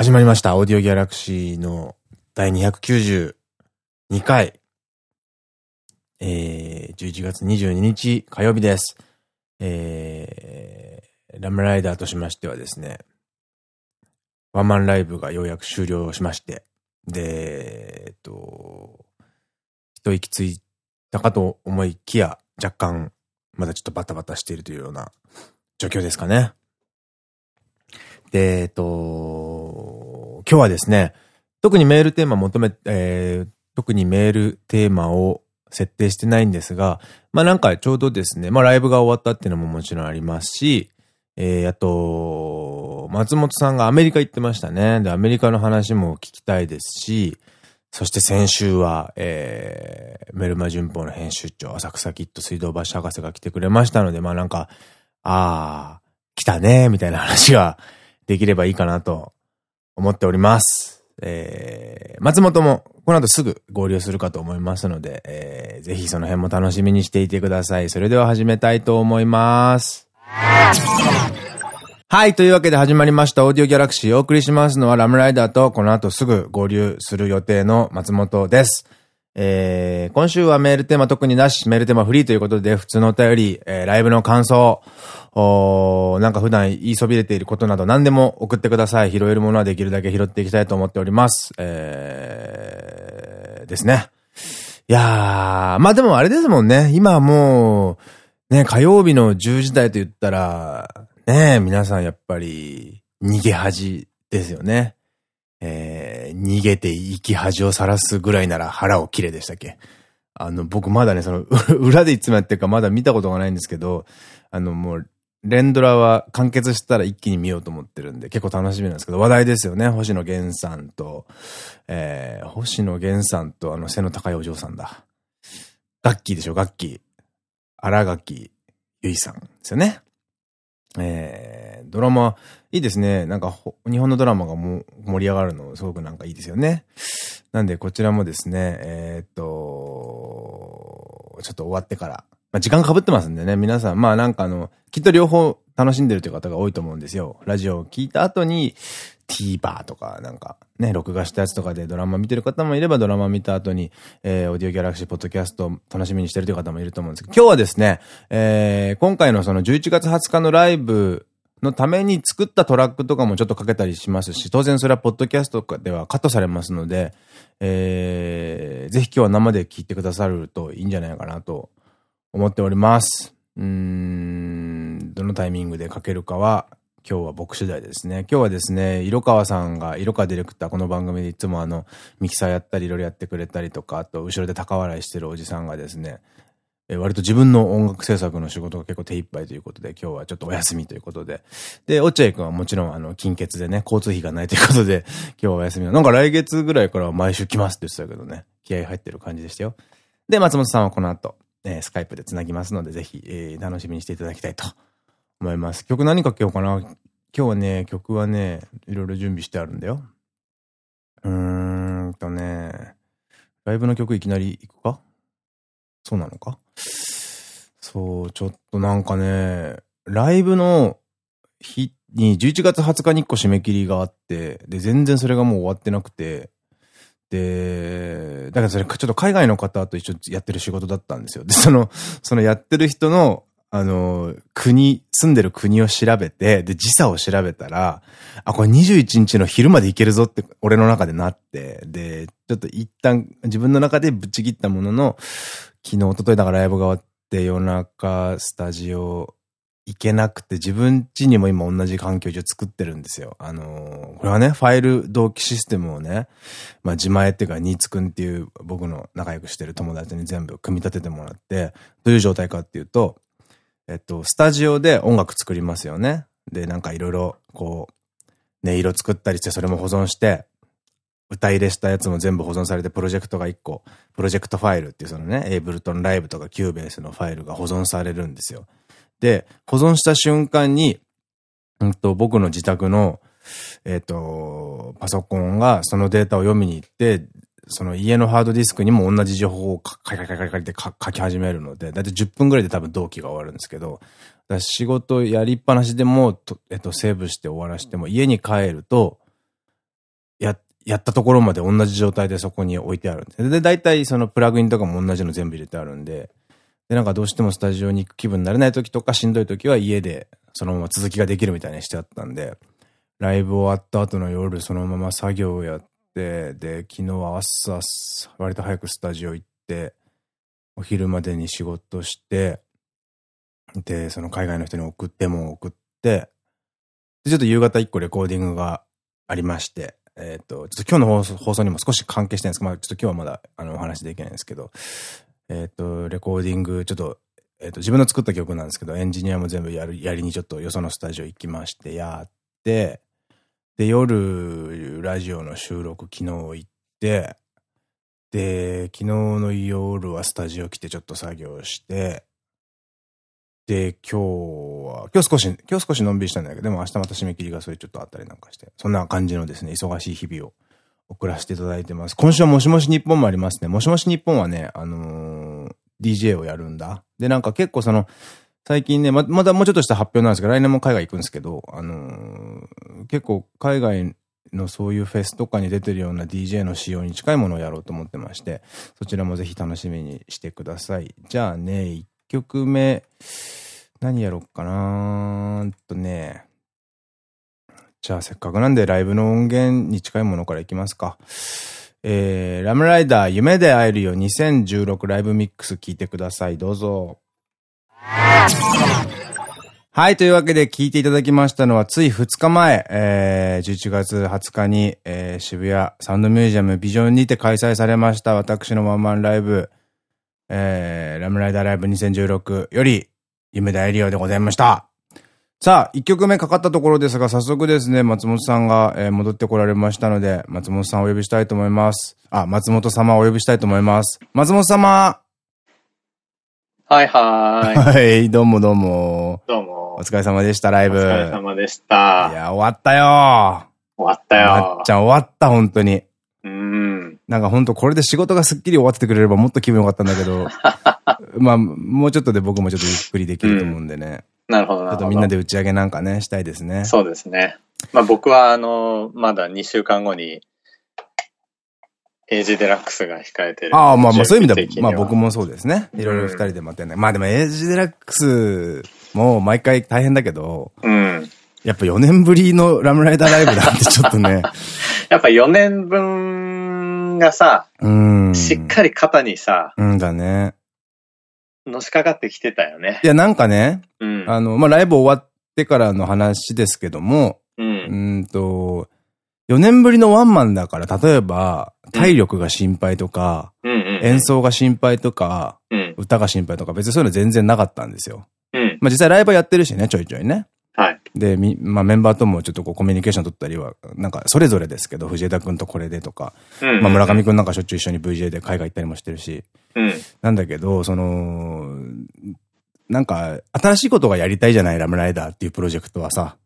始まりました。オーディオギャラクシーの第292回。えー、11月22日火曜日です。えー、ラムライダーとしましてはですね、ワンマンライブがようやく終了しまして、で、えっと、一息ついたかと思いきや、若干、まだちょっとバタバタしているというような状況ですかね。で、えっと、今日はですね、特にメールテーマ求め、えー、特にメールテーマを設定してないんですが、まあなんかちょうどですね、まあライブが終わったっていうのももちろんありますし、えー、あと、松本さんがアメリカ行ってましたね。で、アメリカの話も聞きたいですし、そして先週は、えー、メルマ旬報の編集長、浅草キッド水道橋博士が来てくれましたので、まあなんか、ああ、来たね、みたいな話ができればいいかなと思っております。えー、松本もこの後すぐ合流するかと思いますので、えー、ぜひその辺も楽しみにしていてください。それでは始めたいと思います。はい。というわけで始まりました。オーディオギャラクシーお送りしますのはラムライダーとこの後すぐ合流する予定の松本です。えー、今週はメールテーマ特になし、メールテーマフリーということで、普通のお便り、えー、ライブの感想、おなんか普段言いそびれていることなど何でも送ってください。拾えるものはできるだけ拾っていきたいと思っております。えー、ですね。いやー、まあでもあれですもんね。今もう、ね、火曜日の10時台と言ったら、ね、皆さんやっぱり逃げ恥ですよね。えー、逃げて生き恥をさらすぐらいなら腹を切れでしたっけあの、僕まだね、その、裏でいつもやってるかまだ見たことがないんですけど、あの、もう、連ドラは完結したら一気に見ようと思ってるんで、結構楽しみなんですけど、話題ですよね。星野源さんと、えー、星野源さんとあの背の高いお嬢さんだ。ガッキーでしょ、ガッキー。荒垣結衣さんですよね。えー、ドラマ、いいですね。なんか、日本のドラマがも盛り上がるの、すごくなんかいいですよね。なんで、こちらもですね、えー、っと、ちょっと終わってから、まあ、時間かぶってますんでね、皆さん、まあなんかあの、きっと両方楽しんでるという方が多いと思うんですよ。ラジオを聞いた後に、TVer とか、なんか、ね、録画したやつとかでドラマ見てる方もいれば、ドラマ見た後に、えー、オーディオギャラクシーポッドキャスト楽しみにしてるという方もいると思うんですけど、今日はですね、えー、今回のその11月20日のライブのために作ったトラックとかもちょっとかけたりしますし、当然それはポッドキャストではカットされますので、えー、ぜひ今日は生で聞いてくださるといいんじゃないかなと思っております。うーん、どのタイミングでかけるかは、今日は僕次第ですね。今日はですね、色川さんが、色川ディレクター、この番組でいつもあの、ミキサーやったりいろいろやってくれたりとか、あと、後ろで高笑いしてるおじさんがですね、え割と自分の音楽制作の仕事が結構手一杯ということで、今日はちょっとお休みということで。で、落合くんはもちろんあの、金欠でね、交通費がないということで、今日はお休みなんか来月ぐらいからは毎週来ますって言ってたけどね、気合入ってる感じでしたよ。で、松本さんはこの後、えー、スカイプで繋ぎますので、ぜひ、えー、楽しみにしていただきたいと思います。曲何かけようかな。今日はね、曲はね、いろいろ準備してあるんだよ。うーんとね、ライブの曲いきなり行くか？そうなのか？そう、ちょっとなんかね、ライブの日に11月20日に1個締め切りがあって、で、全然それがもう終わってなくて、で、だからそれ、ちょっと海外の方と一緒にやってる仕事だったんですよ。で、その、そのやってる人の、あの、国、住んでる国を調べて、で、時差を調べたら、あ、これ21日の昼まで行けるぞって、俺の中でなって、で、ちょっと一旦自分の中でぶっちぎったものの、昨日、一昨日だからライブが終わって、夜中、スタジオ行けなくて、自分家にも今同じ環境上作ってるんですよ。あのー、これはね、ファイル同期システムをね、まあ自前っていうか、ニーツくんっていう僕の仲良くしてる友達に全部組み立ててもらって、どういう状態かっていうと、えっと、スタジオで音楽作りますよね。で、なんかいろいろ、こう、音色作ったりして、それも保存して、歌入れしたやつも全部保存されて、プロジェクトが1個、プロジェクトファイルっていうそのね、 Ableton Live とか Cubase のファイルが保存されるんですよ。で、保存した瞬間に、うんと、僕の自宅の、えっ、ー、と、パソコンがそのデータを読みに行って、その家のハードディスクにも同じ情報をカリカリカリカリって書き始めるので、だいたい10分ぐらいで多分同期が終わるんですけど、仕事やりっぱなしでも、えっと、セーブして終わらしても、家に帰ると、やったところまで同じ状態でそこに置いてあるんです。で、大体そのプラグインとかも同じの全部入れてあるんで、で、なんかどうしてもスタジオに行く気分になれない時とかしんどい時は家でそのまま続きができるみたいにしてあったんで、ライブ終わった後の夜そのまま作業をやって、で、昨日は朝、割と早くスタジオ行って、お昼までに仕事して、で、その海外の人に送っても送って、で、ちょっと夕方一個レコーディングがありまして、えっ、と、ちょっと今日の放送放送にも少し関係してるんですけど、まあちょっと今日はまだあのお話できないんですけど、えっ、と、レコーディング、ちょっと、えっ、と、自分の作った曲なんですけど、エンジニアも全部やる、やりにちょっとよそのスタジオ行きまして、やって、で、夜、ラジオの収録昨日行って、で、昨日の夜はスタジオ来てちょっと作業して、で、今日は、今日少し、今日少しのんびりしたんだけど、でも明日また締め切りがそれちょっとあったりなんかして、そんな感じのですね、忙しい日々を送らせていただいてます。今週はもしもし日本もありますね。もしもし日本はね、あのー、DJ をやるんだ。で、なんか結構その、最近ね、ま、まだもうちょっとした発表なんですけど、来年も海外行くんですけど、あのー、結構海外のそういうフェスとかに出てるような DJ の仕様に近いものをやろうと思ってまして、そちらもぜひ楽しみにしてください。じゃあね、1曲目、何やろっかなーとね、じゃあせっかくなんでライブの音源に近いものからいきますか。えー、ラムライダー夢で会えるよ2016ライブミックス聞いてください。どうぞ。はい。というわけで聞いていただきましたのは、つい2日前、えー、11月20日に、えー、渋谷サウンドミュージアムビジョンにて開催されました、私のワンマンライブ、えー、ラムライダーライブ2016より、夢大利用でございました。さあ、1曲目かかったところですが、早速ですね、松本さんが、えー、戻ってこられましたので、松本さんをお呼びしたいと思います。あ、松本様をお呼びしたいと思います。松本様はいはい。はい、どうもどうも。どうも。お疲れ様でした、ライブ。お疲れ様でした。いや、終わったよ終わったよまっちゃん終わった、本当に。うん。なんか本当これで仕事がスッキリ終わっててくれればもっと気分良かったんだけど、まあ、もうちょっとで僕もちょっとゆっくりできると思うんでね。うん、なるほど。ちょっとみんなで打ち上げなんかね、したいですね。そうですね。まあ僕はあの、まだ2週間後にエイジデラックスが控えてる。ああ、まあまあそういう意味では、まあ僕もそうですね。いろいろ二人で待ってね。まあでもエイジデラックスも毎回大変だけど、うん。やっぱ4年ぶりの RAM RIDER ライブだってちょっとね。やっぱ4年分がさ、うん。しっかり肩にさ、うんだね。のしかかってきてたよね。いやなんかね、うん。あの、まあライブ終わってからの話ですけども、うん。うんと、4年ぶりのワンマンだから、例えば、体力が心配とか、演奏が心配とか、うん、歌が心配とか、別にそういうの全然なかったんですよ。うん、まあ実際ライブやってるしね、ちょいちょいね。はい。で、み、まあメンバーともちょっとこうコミュニケーション取ったりは、なんかそれぞれですけど、藤枝くんとこれでとか、まあ村上くんなんかしょっちゅう一緒に VJ で海外行ったりもしてるし、うん、なんだけど、その、なんか、新しいことがやりたいじゃない、ラムライダーっていうプロジェクトはさ。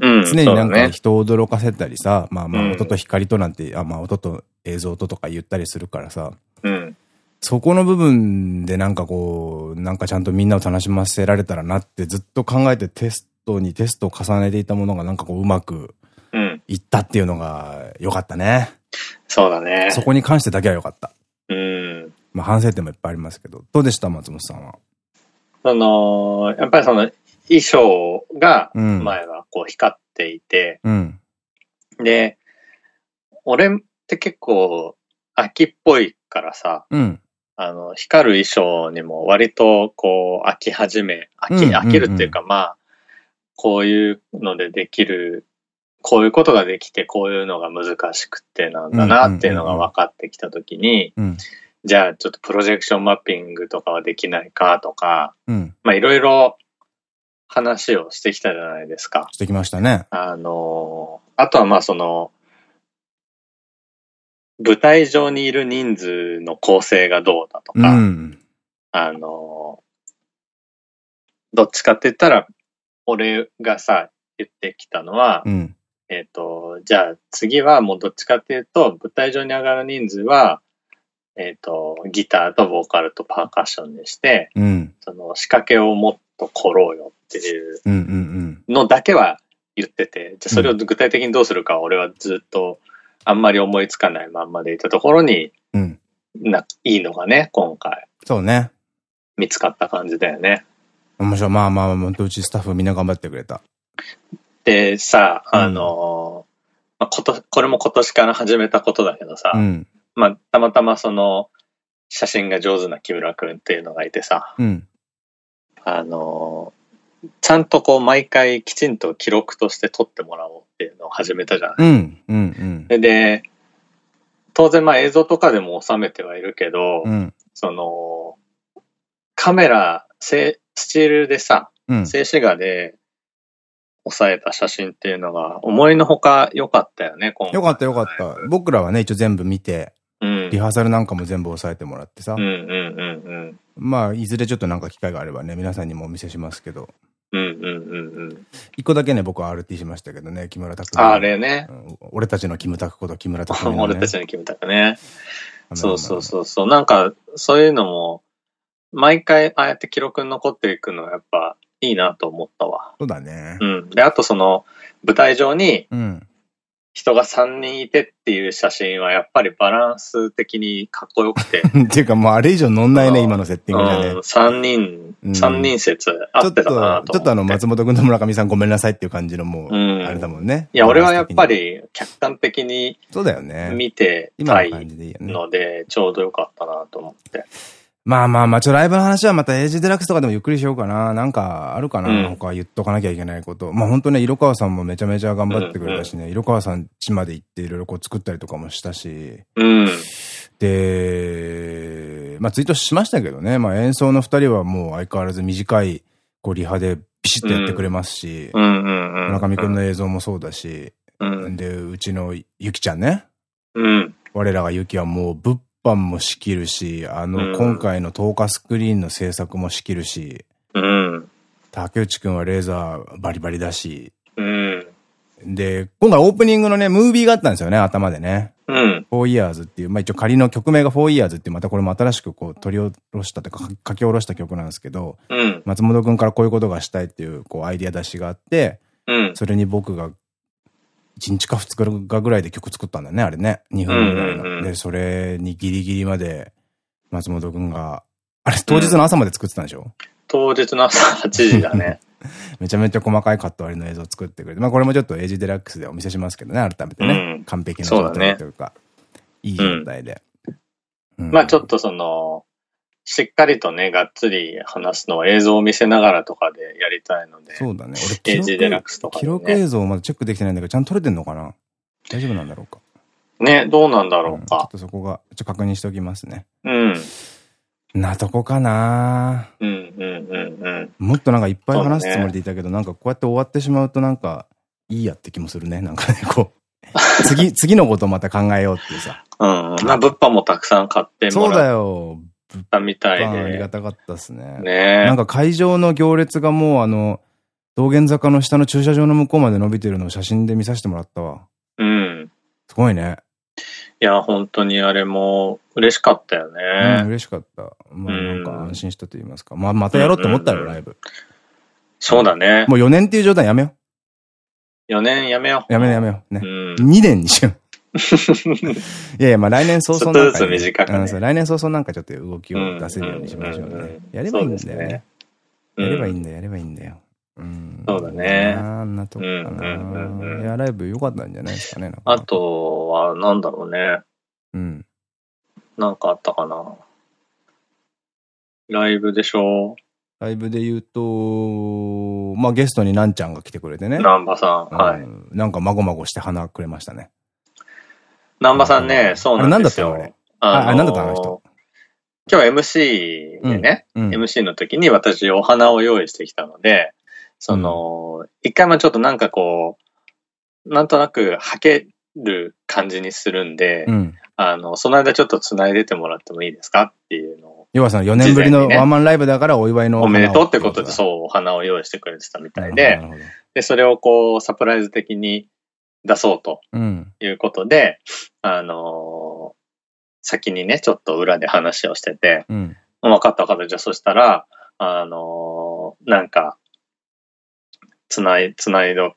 うん、常になんか人を驚かせたりさ、まあまあ音と光となんて、あまあ音と映像ととか言ったりするからさ、うん、そこの部分でなんかこう、なんかちゃんとみんなを楽しませられたらなってずっと考えてテストにテストを重ねていたものがなんかこううまくいったっていうのが良かったね。そうだね。そこに関してだけは良かった。うん。まあ反省点もいっぱいありますけど、どうでした？松本さんは。その、やっぱりその衣装が前はこう光っていて、うん、で、俺って結構秋っぽいからさ、うん、あの、光る衣装にも割とこう飽き始め、飽き、飽きるっていうかまあ、こういうのでできる、こういうことができてこういうのが難しくてなんだなっていうのが分かってきたときに、じゃあちょっとプロジェクションマッピングとかはできないかとか、うん、まあいろいろ話をしてきたじゃないですか。してきましたね。あの、あとはまあその、舞台上にいる人数の構成がどうだとか、うん、あの、どっちかって言ったら、俺がさ、言ってきたのは、うん、えっと、じゃあ次はもうどっちかっていうと、舞台上に上がる人数は、えっ、と、ギターとボーカルとパーカッションにして、うん、その仕掛けをもっと来ろうよっていうのだけは言ってて、じゃそれを具体的にどうするかは俺はずっとあんまり思いつかないまんまでいたところに、うん。な、いいのがね、今回そうね。見つかった感じだよね。面白い。まあまあまあ、うちスタッフみんな頑張ってくれた。で、さ、あのーまあ、こと、これも今年から始めたことだけどさ、うん。まあ、たまたまその、写真が上手な木村くんっていうのがいてさ、うん。あのちゃんとこう毎回きちんと記録として撮ってもらおうっていうのを始めたじゃない。うん。うん。でで、当然まあ映像とかでも収めてはいるけど、その、カメラ、せスチールでさ、うん。静止画で抑えた写真っていうのが思いのほか良かったよね、今回。よかったよかった。僕らはね、一応全部見て、うん。リハーサルなんかも全部押さえてもらってさうん。うんうんまあ、いずれちょっとなんか機会があればね、皆さんにもお見せしますけど。うん。うんうんうんうん。一個だけね、僕は RT しましたけどね、木村拓哉あれね。うん俺たちのキムタクこと木村拓ね。俺たちに決めたかね。のそうそうそうそう。なんか、そういうのも、毎回ああやって記録に残っていくのはやっぱいいなと思ったわ。そうだね。うん。で、あとその、舞台上にうん。人が3人いてっていう写真はやっぱりバランス的にかっこよくて。っていうかもうあれ以上乗んないね、うん今のセッティングじゃね。うん、3人、うん三人説ち合ってょっと、たなとちょっとあの、松本君と村上さんごめんなさいっていう感じのもう、うんあれだもんね。いや、俺はやっぱり。り客観的にそうだよね。見てたい。ので、ちょうどよかったなと思って。まあまあまあ、ちょ、ライブの話はまたエイジデラックスとかでもゆっくりしようかな。なんかあるかな、うん他言っとかなきゃいけないこと。まあ本当ね、色川さんもめちゃめちゃ頑張ってくれたしね、色川さん家まで行っていろいろこう作ったりとかもしたし。うん。で、まあツイートしましたけどね、まあ演奏の二人はもう相変わらず短いこうリハでピシッとやってくれますし、うんうんうん。村上くんの映像もそうだし、うん。で、うちのゆきちゃんね。うん。我らがゆきはもう物販も仕切るし、あの、うん今回の10日スクリーンの制作も仕切るし、うん。竹内くんはレーザーバリバリだし、うん。で、今回オープニングのね、ムービーがあったんですよね、頭でね。うん。4 years っていう、まあ一応仮の曲名が4 years っていう、またこれも新しくこう取り下ろしたというか、書き下ろした曲なんですけど、うん。松本くんからこういうことがしたいっていう、こうアイディア出しがあって、うん。それに僕が1日か2日ぐらいで曲作ったんだよね、あれね。2分ぐらいの。うんうんうんで、それにギリギリまで松本くんが、あれ当日の朝まで作ってたんでしょ、当日の朝8時だね。めちゃめちゃ細かいカット割りの映像を作ってくれて。まあこれもちょっとエイジデラックスでお見せしますけどね、改めてね。うん完璧な状態というか、いい状態で。うんまあちょっとその、しっかりとね、がっつり話すのは映像を見せながらとかでやりたいので。そうだね。俺エイジデラックスとかでね記録映像まだチェックできてないんだけど、ちゃんと撮れてんのかな？大丈夫なんだろうか？ね、どうなんだろうんちょっうか。とそこが、ちょっと確認しておきますね。うん。なとこかなうん、うん、うん、うん。もっとなんかいっぱい話すつもりでいたけど、なんかこうやって終わってしまうとなんか、いいやって気もするね。なんかね、こう。次、次のことまた考えようっていうさ。うん。まあ物販もたくさん買ってもそうだよ。たみたいありがで。たかったっすね。ねなんか会場の行列がもうあの、道玄坂の下の駐車場の向こうまで伸びてるのを写真で見させてもらったわ。うん。すごいね。いや、本当にあれも嬉しかったようん、ね。嬉しかった。まあうんなんか安心したと言いますか。まあまたやろうって思ったよ、ライブ。そうだね。もう4年っていう状態やめよ4年やめよう。やめようやめよう。ね。うん。2年にしよう。いやいや、まあ来年早々なんか、ちょっとずつ短くねうん来年早々なんかちょっと動きを出せるようにしましょうね。やればいいんだよね。やればいいうんんだよ、やればいいんだよ。うん。そうだねあんなとこかな。んいや、ライブ良かったんじゃないですかね。なんかあ、とは、なんだろうね。うん。なんかあったかな。ライブでしょライブで言うと、まあゲストになんちゃんが来てくれてね。南波さん。はい。うんなんかまごまごして花くれましたね。南波さんね、そうなんですよ。あれなんだったの？ああなんだったの？あの人今日は MC でね、うん。MC の時に私お花を用意してきたので、その、一回もちょっとなんかこう、なんとなくはける感じにするんで、うん。あの、その間ちょっと繋いでてもらってもいいですかっていうのを、要はその4年ぶりのワンマンライブだからお祝いのおめでとうってことで、うそう、お花を用意してくれてたみたいなで。で、それをこう、サプライズ的に出そうとうん。いうことで、あのー先にね、ちょっと裏で話をしてて、うん。分かった分かった。じゃあそしたら、あのーなんか、つない、つないど、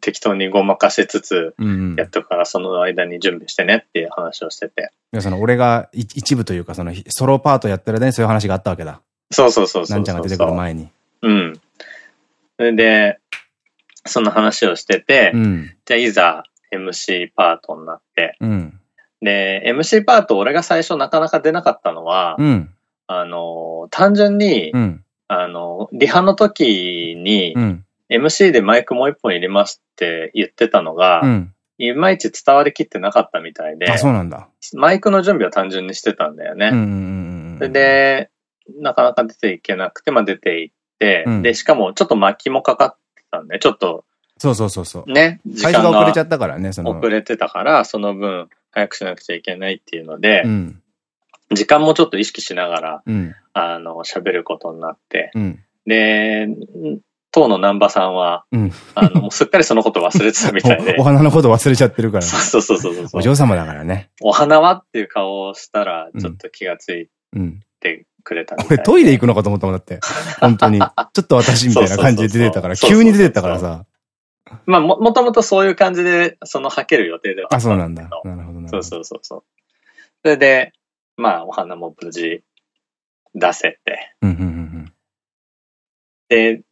適当にごまかしつつうんうん。やっとくから、その間に準備してねっていう話をしてて。いやその俺がい一部というか、そのソロパートやってる間にそういう話があったわけだ。そうそうそうそうそう。なんちゃんが出てくる前に。うん。それで、その話をしてて、うん。じゃあいざ MC パートになって、うん。で、MC パート俺が最初なかなか出なかったのは、うん。あの、単純に、うん。あの、リハの時にう、ん。MC でマイクもう一本入れますって言ってたのが、うん。いまいち伝わりきってなかったみたいであ、、そうなんだ。マイクの準備は単純にしてたんだよね。で、なかなか出ていけなくて、まあ出ていって、うんで、しかもちょっと巻きもかかってたんで、ちょっとそうそうそうそう。ね、時最間が初が遅れちゃったからね、その。遅れてたから、その分早くしなくちゃいけないっていうので、うん。時間もちょっと意識しながら、うん。あの、喋ることになって、うん。で、当の南波さんは、うん。あの、もうすっかりそのこと忘れてたみたいでお お、花のこと忘れちゃってるから。そうそうそうそうそう。お嬢様だからね。お花はっていう顔をしたら、ちょっと気がついうん。てくれた俺トイレ行くのかと思ったもんだって。本当に。ちょっと私みたいな感じで出てたから、急に出てったからさ。まあ、も、もともとそういう感じで、その、吐ける予定ではああ、ったそうなんだ。なるほどなるほど。そうそうそうそう。それで、まあ、お花も無事出せて。で、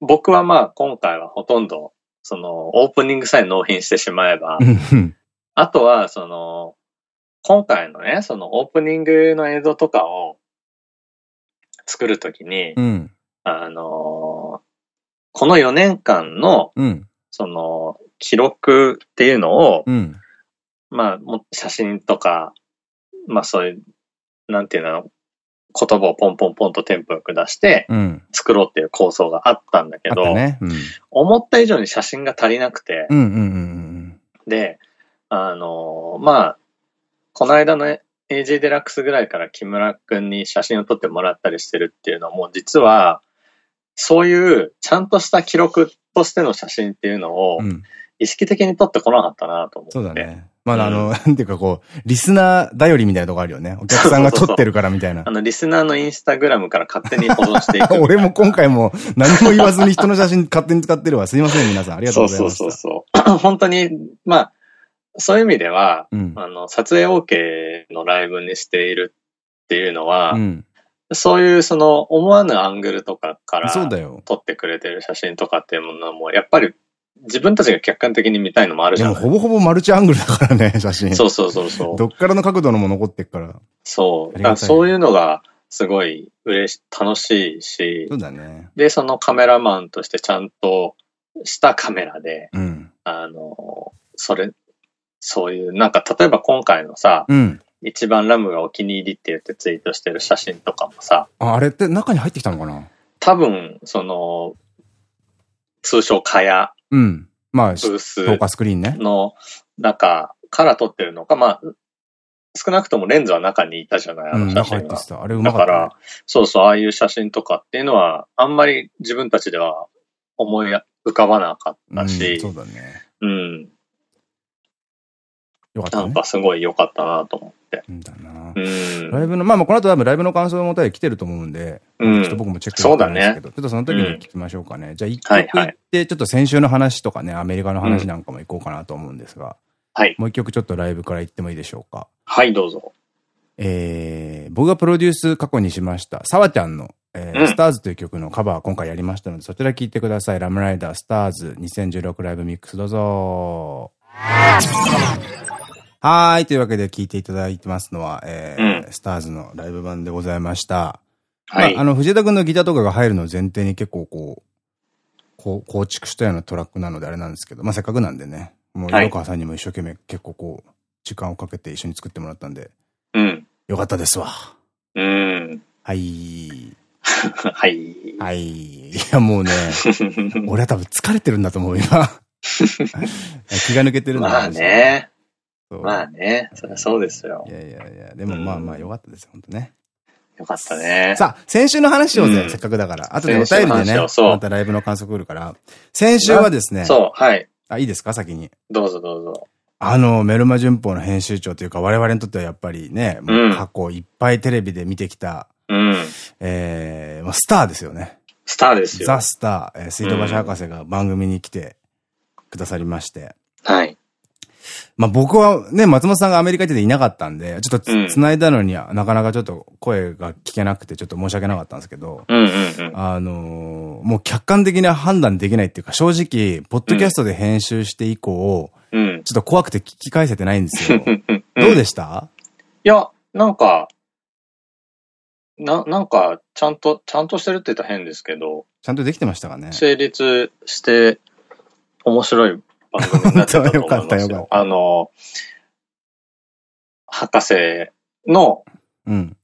僕はまあ、今回はほとんど、その、オープニングさえ納品してしまえばあとは、その、今回のね、そのオープニングの映像とかを作るときに、うん。あの、この4年間の、うん。その、記録っていうのを、うん。まあ、も写真とか、まあそういう、なんていうの、言葉をポンポンポンとテンポよく出してうん。作ろうっていう構想があったんだけど、あったね。うん。思った以上に写真が足りなくて、うんうんうんで、あのまあ、この間の AJ デラックスぐらいから木村くんに写真を撮ってもらったりしてるっていうのも、実は、そういうちゃんとした記録としての写真っていうのをうん。うん。意識的に撮ってこなかったなと思って。そうだね。まあ、あの、なんていうかこう、リスナー頼りみたいなとこあるよね。お客さんが撮ってるからみたいなあ。の、リスナーのインスタグラムから勝手に保存していく。俺も今回も何も言わずに人の写真勝手に使ってるわ。すいません、皆さん。ありがとうございます。そうそうそうそう。本当に、まあ、そういう意味では、うん。あの、撮影 OK のライブにしているっていうのは、うん。そういうその思わぬアングルとかからそうだよ。撮ってくれてる写真とかっていうものも、やっぱり自分たちが客観的に見たいのもあるじでもゃないほぼほぼマルチアングルだからね、写真。そうそうそうそう。どっからの角度のも残ってっから。そう。だからそういうのがすごい嬉し、楽しいしそ、うだね。で、そのカメラマンとしてちゃんとしたカメラで、うん。あの、それ、そういう、なんか例えば今回のさ、うん。一番ラムがお気に入りって言ってツイートしてる写真とかもさ、あ、あれって中に入ってきたのかな？多分、その、通称カヤうん。まあ、ブース透過スクリーンね。の中から撮ってるのか、まあ、少なくともレンズは中にいたじゃない、あうん、の写真が中入って。た。あれうまだかかった、ね。ら、そうそう、ああいう写真とかっていうのは、あんまり自分たちでは思い浮かばなかったうん、しそ、うだね。うん、よかったね。なんかすごい良かったなと思って。うんだな。うん。ライブの、まあまあこの後多分ライブの感想のお便り来てると思うんで、うんちょっと僕もチェックしてないですけど、ちょっとその時に聞きましょうかね。じゃあ一曲行って、ちょっと先週の話とかね、アメリカの話なんかも行こうかなと思うんですが、はい。もう一曲ちょっとライブから行ってもいいでしょうか？はい、どうぞ。えー、僕がプロデュース過去にしました、さわちゃんの、えーうんスターズという曲のカバー今回やりましたので、そちら聴いてください。ラムライダースターズ2016ライブミックスどうぞ。はーい。というわけで聴いていただいてますのは、えーうスターズのライブ版でございました。はい。まあ、あの、藤枝くんのギターとかが入るのを前提に結構こう、こう、構築したようなトラックなのであれなんですけど、まあ、せっかくなんでね、もう、はい色川さんにも一生懸命結構こう、時間をかけて一緒に作ってもらったんで、うん。よかったですわ。うん。はい。はい。はい。いや、もうね、俺は多分疲れてるんだと思う、今。気が抜けてるんだまあね。まあね。そりゃそうですよい。やいやいや、でもまあまあよかったですよ、本当ね。よかったね。さあ、先週の話をね、うんせっかくだから。あとでお便りでねまたライブの感想来るから。先週はですね、そう、はい。あ、いいですか、先に。どうぞどうぞ。あの、メルマ旬報の編集長というか、我々にとってはやっぱりね、もううん過去いっぱいテレビで見てきた、うん。えー、まあスターですよね。スターですよ。ザ・スター、えー、水道橋博士が番組に来て、くださりまして。はい。まあ僕はね、松本さんがアメリカ行ってていなかったんで、ちょっとうんつ繋いだのには、なかなかちょっと声が聞けなくて、ちょっと申し訳なかったんですけど。あのーもう客観的な判断できないっていうか、正直、ポッドキャストで編集して以降、うん。ちょっと怖くて聞き返せてないんですよ。どうどでした？いや、なんか、な、なんか、ちゃんと、ちゃんとしてるって言ったら変ですけど、ちゃんとできてましたかね？成立して、面白い番組になってたと思いますよ。本当よかったよかったあの、博士の、うん。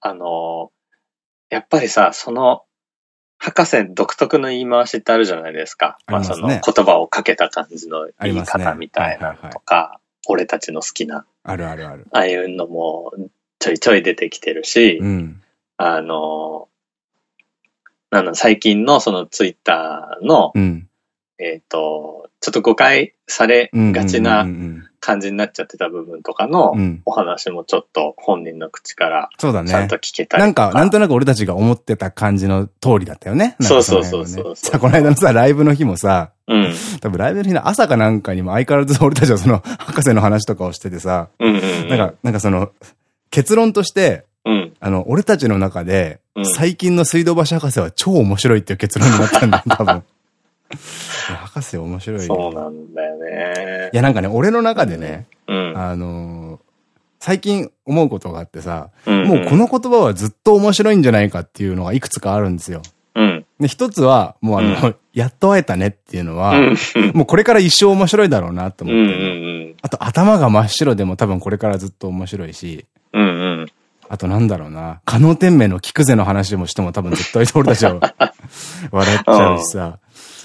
あの、やっぱりさ、その、博士独特の言い回しってあるじゃないですか。ますねあその言葉をかけた感じの言い方みたいなのとか、俺たちの好きな、あるあるある。ああいうのもちょいちょい出てきてるし、うん。あの、なんだ、最近のそのツイッターの、うん。えっ、と、ちょっと誤解されがちうな感じになっちゃってた部分とかの。お話もちょっと本人の口からちゃんと。聞けたり。なんか、なんとなく俺たちが思ってた感じの通りだったよね。そうそうそうそうさ、この間のさ、ライブの日もさ、うん。多分ライブの日の朝かなんかにも相変わらず俺たちはその 博士の話とかをしててさ。なんか、なんかその、結論として、うん。あの、俺たちの中で、うん最近の水道橋博士は超面白いっていう結論になったんだよ、多分。博士面白いよ。そうなんだよねい。や、なんかね、俺の中でね、うん。あのー最近思うことがあってさ、うんもうこの言葉はずっと面白いんじゃないかっていうのがいくつかあるんですよ。うん。で、一つは、もうあの、うやっと会えたねっていうのは、うん。もうこれから一生面白いだろうなとうん思ってあと、頭が真っ白でも多分これからずっと面白いし、うん。うんうん。あとなんだろうな、可能天命の木くぜの話もしても多分絶対俺たちは笑っちゃうしさ。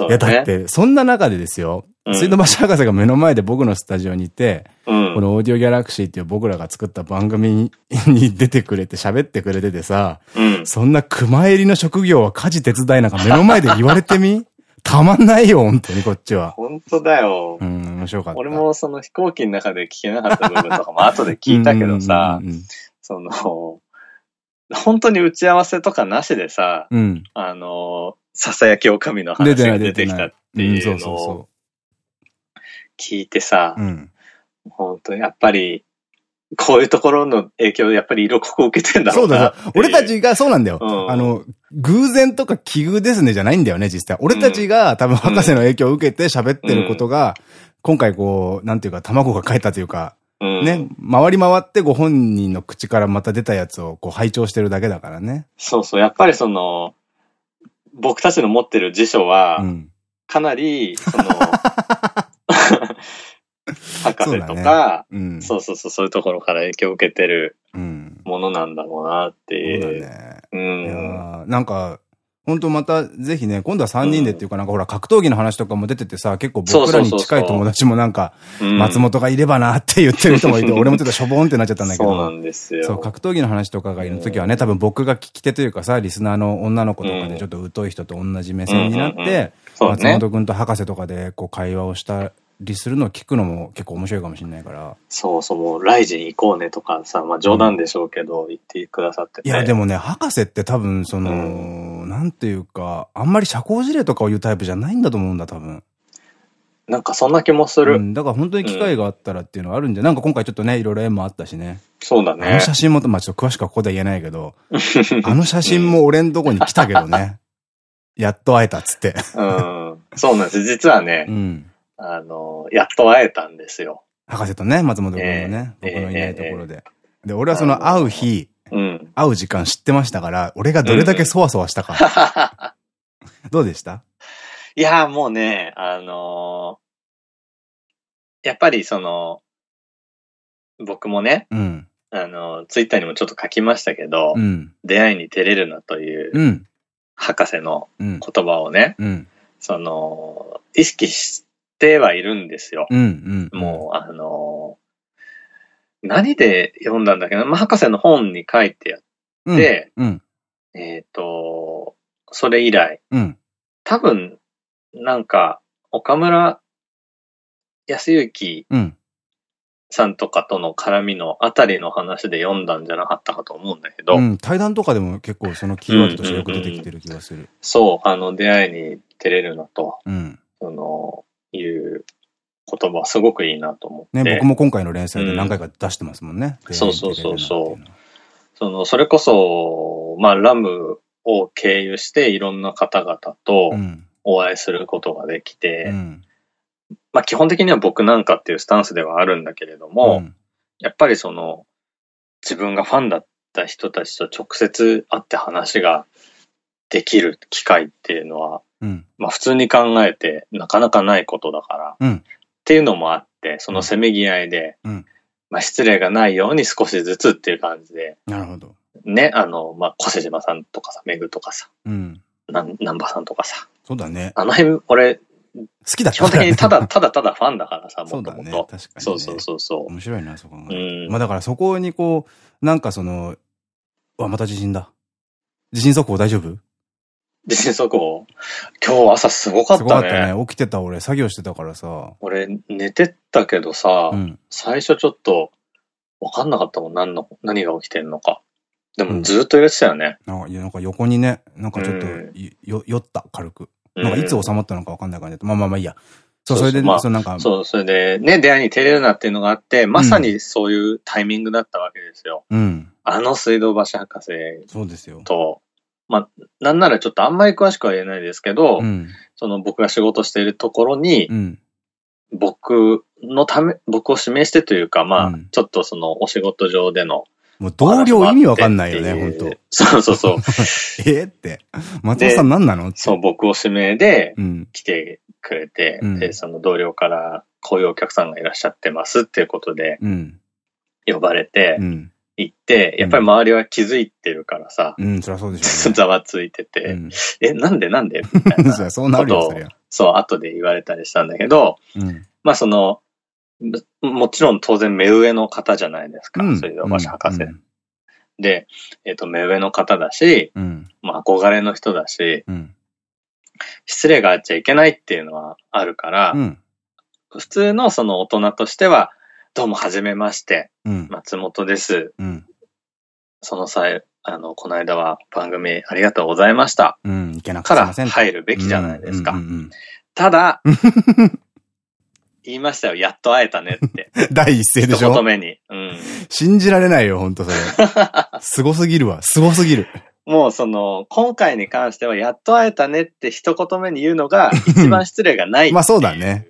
いや、そうだね。だって、そんな中でですよ、うん水道橋博士が目の前で僕のスタジオにいて、うん。このオーディオギャラクシーっていう僕らが作った番組に出てくれて喋ってくれててさ、うん。そんな熊襟の職業は家事手伝いなんか目の前で言われてみ たまんないよ、本当にこっちは。本当だよう。ん、面白かった。俺もその飛行機の中で聞けなかった部分とかも後で聞いたけどさその、本当に打ち合わせとかなしでさ、うん、うん。あの、ささやきおかみの話が出てきたってうん、いうのを聞いてさ。本当にやっぱり、こういうところの影響やっぱり色濃く受けてんだろそうなっていう。俺たちがそうなんだよ。うんあの、偶然とか奇遇ですねじゃないんだよね、実際。俺たちが多分博士の影響を受けて喋ってることが、今回こう、なんていうか、卵が返ったというか、うんね、回り回ってご本人の口からまた出たやつをこう拝聴してるだけだからね。そうそう、やっぱりその、僕たちの持ってる辞書はう、ん。かなり、その、博士そうだねとか、うん。そうそうそう、そういうところから影響を受けてるうん。ものなんだろうなってそうう。ね。うん。ーなんか、本当またぜひね、今度は3人でっていうかなんかほら格闘技の話とかも出ててさ、結構僕らに近い友達もなんか、うん松本がいればなって言ってる人もいて、俺もちょっとしょぼんってなっちゃったんだけど。そうなんですよ。そう、格闘技の話とかがいる時はね、多分僕が聞き手というかさ、リスナーの女の子とかでちょっと疎い人と同じ目線になって、松。本くんと博士とかでこう会話をしたりするのを聞くのも結構面白いかもしれないから。そうそう、もう、ライジン行こうねとかさ、まあ冗談でしょうけど、言ってくださってて。いや、でもね、博士って多分、その、うなんていうか、あんまり社交辞令とかを言うタイプじゃないんだと思うんだ、多分。なんかそんな気もする。うん、だから本当に機会があったらっていうのはあるんで、なんか今回ちょっとね、いろいろ縁もあったしね。あのそうだね。写真も、まあちょっと詳しくはここでは言えないけど、あの写真も俺んとこに来たけどね。やっと会えたっつって。うん。そうなんです。実はねう、ん。あの、やっと会えたんですよ。博士とね、松本君もね、ええ僕のいないところで。で、俺はその会う日、うん。会う時間知ってましたから、俺がどれだけそわそわしたか。どうでした？いや、もうね、あのやっぱりその、僕もね、うん。あの、ツイッターにもちょっと書きましたけど、うん。出会いに照れるなといううん。博士のうん。言葉をね、うん。その、意識してはいるんですよ。うん。うん。もう、あの何で読んだんだっけど、まあ、博士の本に書いてあっうん、て、うん。えっ、と、それ以来、うん。多分、なんか、岡村康之うん。さんとかとの絡みのあたりの話で読んだんじゃなかったかと思うんだけど、うん。対談とかでも結構そのキーワードとしてよく出てきてる気がする。そう、あの、出会いに照れるなと、うん。その、いう言葉はすごくいいなと思って。ね、僕も今回の連載で何回か出してますもんね。そうそうそうそう。その、それこそ、まあ、ラムを経由していろんな方々とお会いすることができて、うん、まあ、基本的には僕なんかっていうスタンスではあるんだけれども、うん、やっぱりその、自分がファンだった人たちと直接会って話ができる機会っていうのは、うん、まあ普通に考えてなかなかないことだから、うん、っていうのもあって、そのせめぎ合いで、うん、まあ失礼がないように少しずつっていう感じで、なるほど。ね、あの、まあ、小瀬島さんとかさ、めぐとかさ、うん。南波さんとかさ。そうだね。あの辺、俺、好きだ基本的にただ、ただただファンだからさ、もともと。そうだね。確かに、ね、そうそうそうそう。面白いな、そこが。うん。まあだからそこにこう、なんかその、わ、また地震だ。地震速報大丈夫？地震速報今日朝すごかったね。すごかったね。起きてた俺、作業してたからさ。俺、寝てたけどさ、うん、最初ちょっと、わかんなかったもん、何の、何が起きてんのか。でもずっと揺れてたよね。なんか、いや、なんか横にね、なんかちょっと、よ、酔った、軽く。なんかいつ収まったのかわかんない感じで、まあまあまあいいや。そう、それで、まあ、そうなんか。そう、それで、ね、出会いに照れるなっていうのがあって、まさにそういうタイミングだったわけですよ。うん。あの水道橋博士そうですよ。と、まあ、なんならちょっとあんまり詳しくは言えないですけど、うん、その僕が仕事しているところに、うん、僕のため、僕を指名してというか、まあ、うん、ちょっとそのお仕事上での、もう同僚意味わかんないよね、本当。そうそうそう。え？って。松尾さん何なの？そう、僕を指名で来てくれて、うん、で、その同僚からこういうお客さんがいらっしゃってますっていうことで、呼ばれて、行って、やっぱり周りは気づいてるからさ、うん、そりゃそうでしょ。ざわついてて、うん、え、なんでなんで？みたいな。そうなるよ、そう、後で言われたりしたんだけど、うん、まあその、もちろん当然目上の方じゃないですか。うん、水道橋博士。で、えっ、ー、と、目上の方だし、うん、まあ憧れの人だし、うん、失礼があっちゃいけないっていうのはあるから、普通のその大人としては、どうもはじめまして、松本です。その際、あの、この間は番組ありがとうございました。うん、いけなから入るべきじゃないですか。ただ、言いましたよ。やっと会えたねって。第一声でしょ？一言目に。うん。信じられないよ、ほんとそれ。すごすぎるわ。すごすぎる。もうその、今回に関しては、やっと会えたねって一言目に言うのが、一番失礼がないまあそうだね。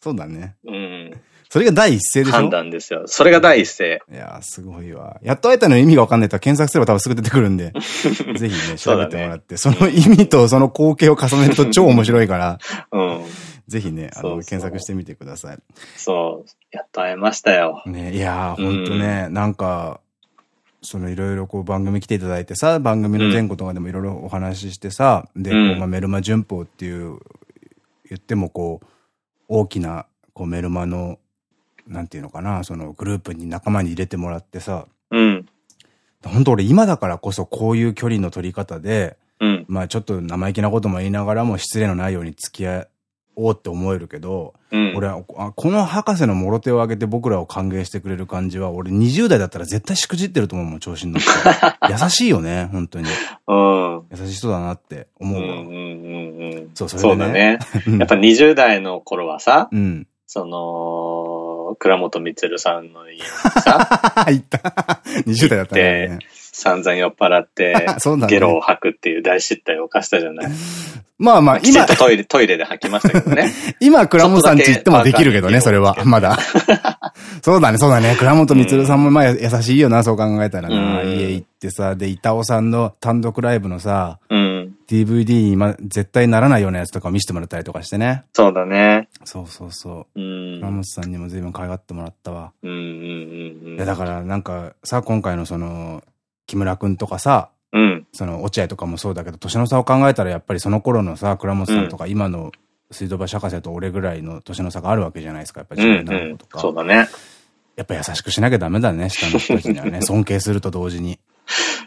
そうだね。うん。それが第一声でしょ？判断ですよ。それが第一声。いやすごいわ。やっと会えたの意味がわかんないと検索すれば多分すぐ出てくるんで、ぜひね、調べてもらって、そ,、の意味とその光景を重ねると超面白いから、うん。ぜひね、あの、検索してみてください。そう、やっと会えましたよ。ね、いやー、ほんとね、うん、なんか、そのいろいろこう番組来ていただいてさ、番組の前後とかでもいろいろお話ししてさ、うん、で、こうまあ、メルマ旬報っていう、言ってもこう、大きなこうメルマの、なんていうのかな、そのグループに仲間に入れてもらってさ、うん。本当俺今だからこそこういう距離の取り方で、うん、まあちょっと生意気なことも言いながらも失礼のないように付き合おうって思えるけど、うん、俺は、この博士のもろ手を挙げて僕らを歓迎してくれる感じは、俺20代だったら絶対しくじってると思うもん、調子に乗って。優しいよね、本当に。うん。優しい人だなって思うわ。うんうんうんうん。そう、それ、ね、そうだね。やっぱ20代の頃はさ、うん、その、倉本光さんの家にさ、行った。20代だったね。散々酔っ払って、ゲロを吐くっていう大失態を犯したじゃない。まあまあ、今。トイレ、トイレで吐きましたけどね。今、倉本さんち行ってもできるけどね、それは。まだ。そうだね、そうだね。倉本光さんもまあ優しいよな、そう考えたらな。家行ってさ、で、板尾さんの単独ライブのさ、うん、DVD に今絶対ならないようなやつとか見せてもらったりとかしてね。そうだね。そうそうそう。うん、倉本さんにも随分可愛がってもらったわ。うんうんうんうん。だからなんかさ、今回のその、木村くんとかさ、うん、その落合とかもそうだけど、年の差を考えたらやっぱりその頃のさ、倉本さんとか今の水道橋博士と俺ぐらいの年の差があるわけじゃないですか、やっぱり自分のことか。そうだね。やっぱ優しくしなきゃダメだね、下の人たちにはね。尊敬すると同時に。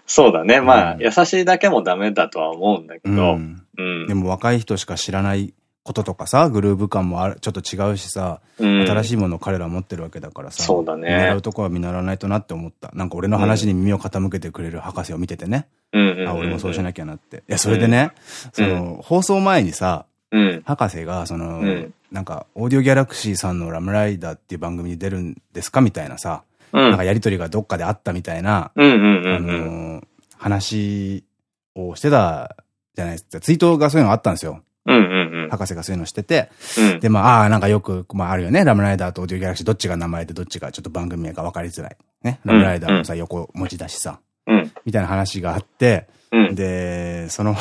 そうだね。まあ、うん、優しいだけもダメだとは思うんだけど。うん。うん、でも若い人しか知らないこととかさ、グルーヴ感もあるちょっと違うしさ、うん、新しいものを彼ら持ってるわけだからさ、そうだね。見習うとこは見習わないとなって思った。なんか俺の話に耳を傾けてくれる博士を見ててね。あ、俺もそうしなきゃなって。いや、それでね、その、放送前にさ、うん、博士が、その、なんか、オーディオギャラクシーさんのラムライダーっていう番組に出るんですかみたいなさ、うん。なんかやりとりがどっかであったみたいな、あうん。のー話をしてたじゃないですか。ツイートがそういうのあったんですよ。博士がそういうのしてて。うん。で、まあ、ああ、なんかよく、まああるよね。ラムライダーとオーディオギャラクシーどっちが名前でどっちがちょっと番組名か分かりづらい。ね。ラムライダーもさ、横文字だしさ。うん。みたいな話があって、うん。で、その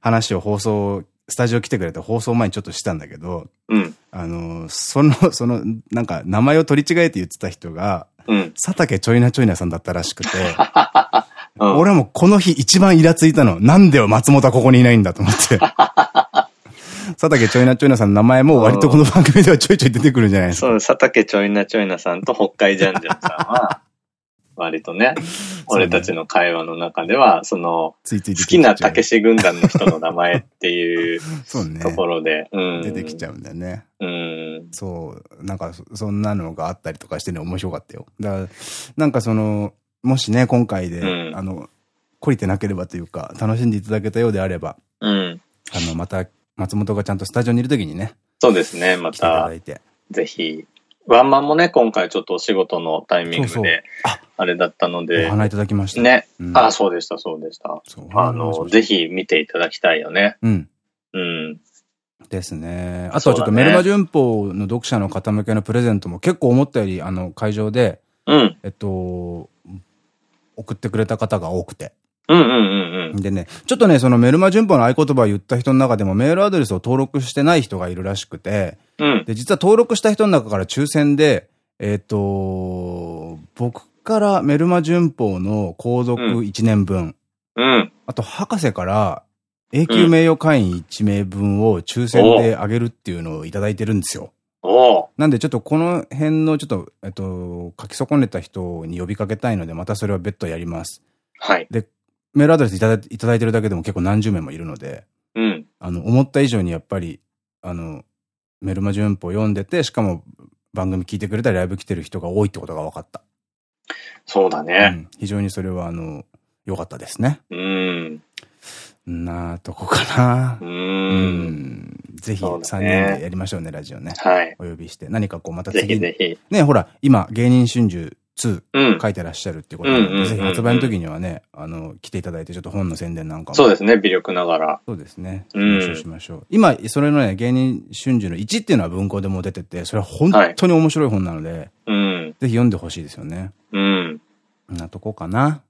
話を放送、スタジオ来てくれて放送前にちょっとしたんだけど、うん。あの、その、その、なんか名前を取り違えて言ってた人が、うん。佐竹ちょいなちょいなさんだったらしくて、うん。俺はもうこの日一番イラついたの。なんでよ松本はここにいないんだと思って。佐竹ちょいなちょいなさんの名前も割とこの番組ではちょいちょい出てくるんじゃないですか。そう、佐竹ちょいなちょいなさんと北海ジャンジャンさんは、割と ね、俺たちの会話の中では、その、好きなたけし軍団の人の名前っていう と。ころで、うん。出てきちゃうんだよね。うん。そう、なんかそ、そんなのがあったりとかしてね、面白かったよ。だから、なんかその、もしね、今回で、うんあの、懲りてなければというか、楽しんでいただけたようであれば、うん。あの、また、松本がちゃんとスタジオにいるときにね、そうですね。ま来ていたただ、いて。ぜひ。ワンマンもね、今回ちょっとお仕事のタイミングそうそうで、ああれだったのおで、花いただきました。ね。うんあ、そうでした、そうでした。あの、ぜ。ひ見ていただきたいよね。うん。うん。ですね。あとはちょっとメルマ旬報の読者の方向けのプレゼントも結構思ったより、あの、会場で、うん。えっと、送ってくれた方が多くて。うんうんうんうん。でね、ちょっとね、そのメルマ旬報の合言葉を言った人の中でもメールアドレスを登録してない人がいるらしくて、うん。で、実は登録した人の中から抽選で、えっ、と、僕からメルマ旬報の購読1年分、うん。あと博士から永久名誉会員1名分を抽選であげるっていうのをいただいてるんですよ。なんでちょっとこの辺のちょっと、えっと、書き損ねた人に呼びかけたいので、またそれは別途やります。はい。メールアドレスいただいいただいてるだけでも結構何十名もいるので、うん。あの、思った以上にやっぱり、あの、メルマ旬報読んでて、しかも番組聞いてくれたりライブ来てる人が多いってことが分かった。うそうだね。ん、非常にそれは、あの、良かったですね。うん。なあ、とこかなう。。うんん。ぜひそう3だね人でやりましょうね、ラジオね。はい。お呼びして。何かこう、またぜ次ひぜひ。ね、ほら、今、芸人春秋2うん。書いてらっしゃるっていうことなので、ぜひ発売の時にはね、あの、来ていただいて、ちょっと本の宣伝なんかも。そうですね。微力ながら。そうですね。しうんましましょう。今、それのね、芸人春秋の1っていうのは文庫でも出てて、それは本当に面白い本なので、うん。ぜひ読んでほしいですよね。うんなとこかな。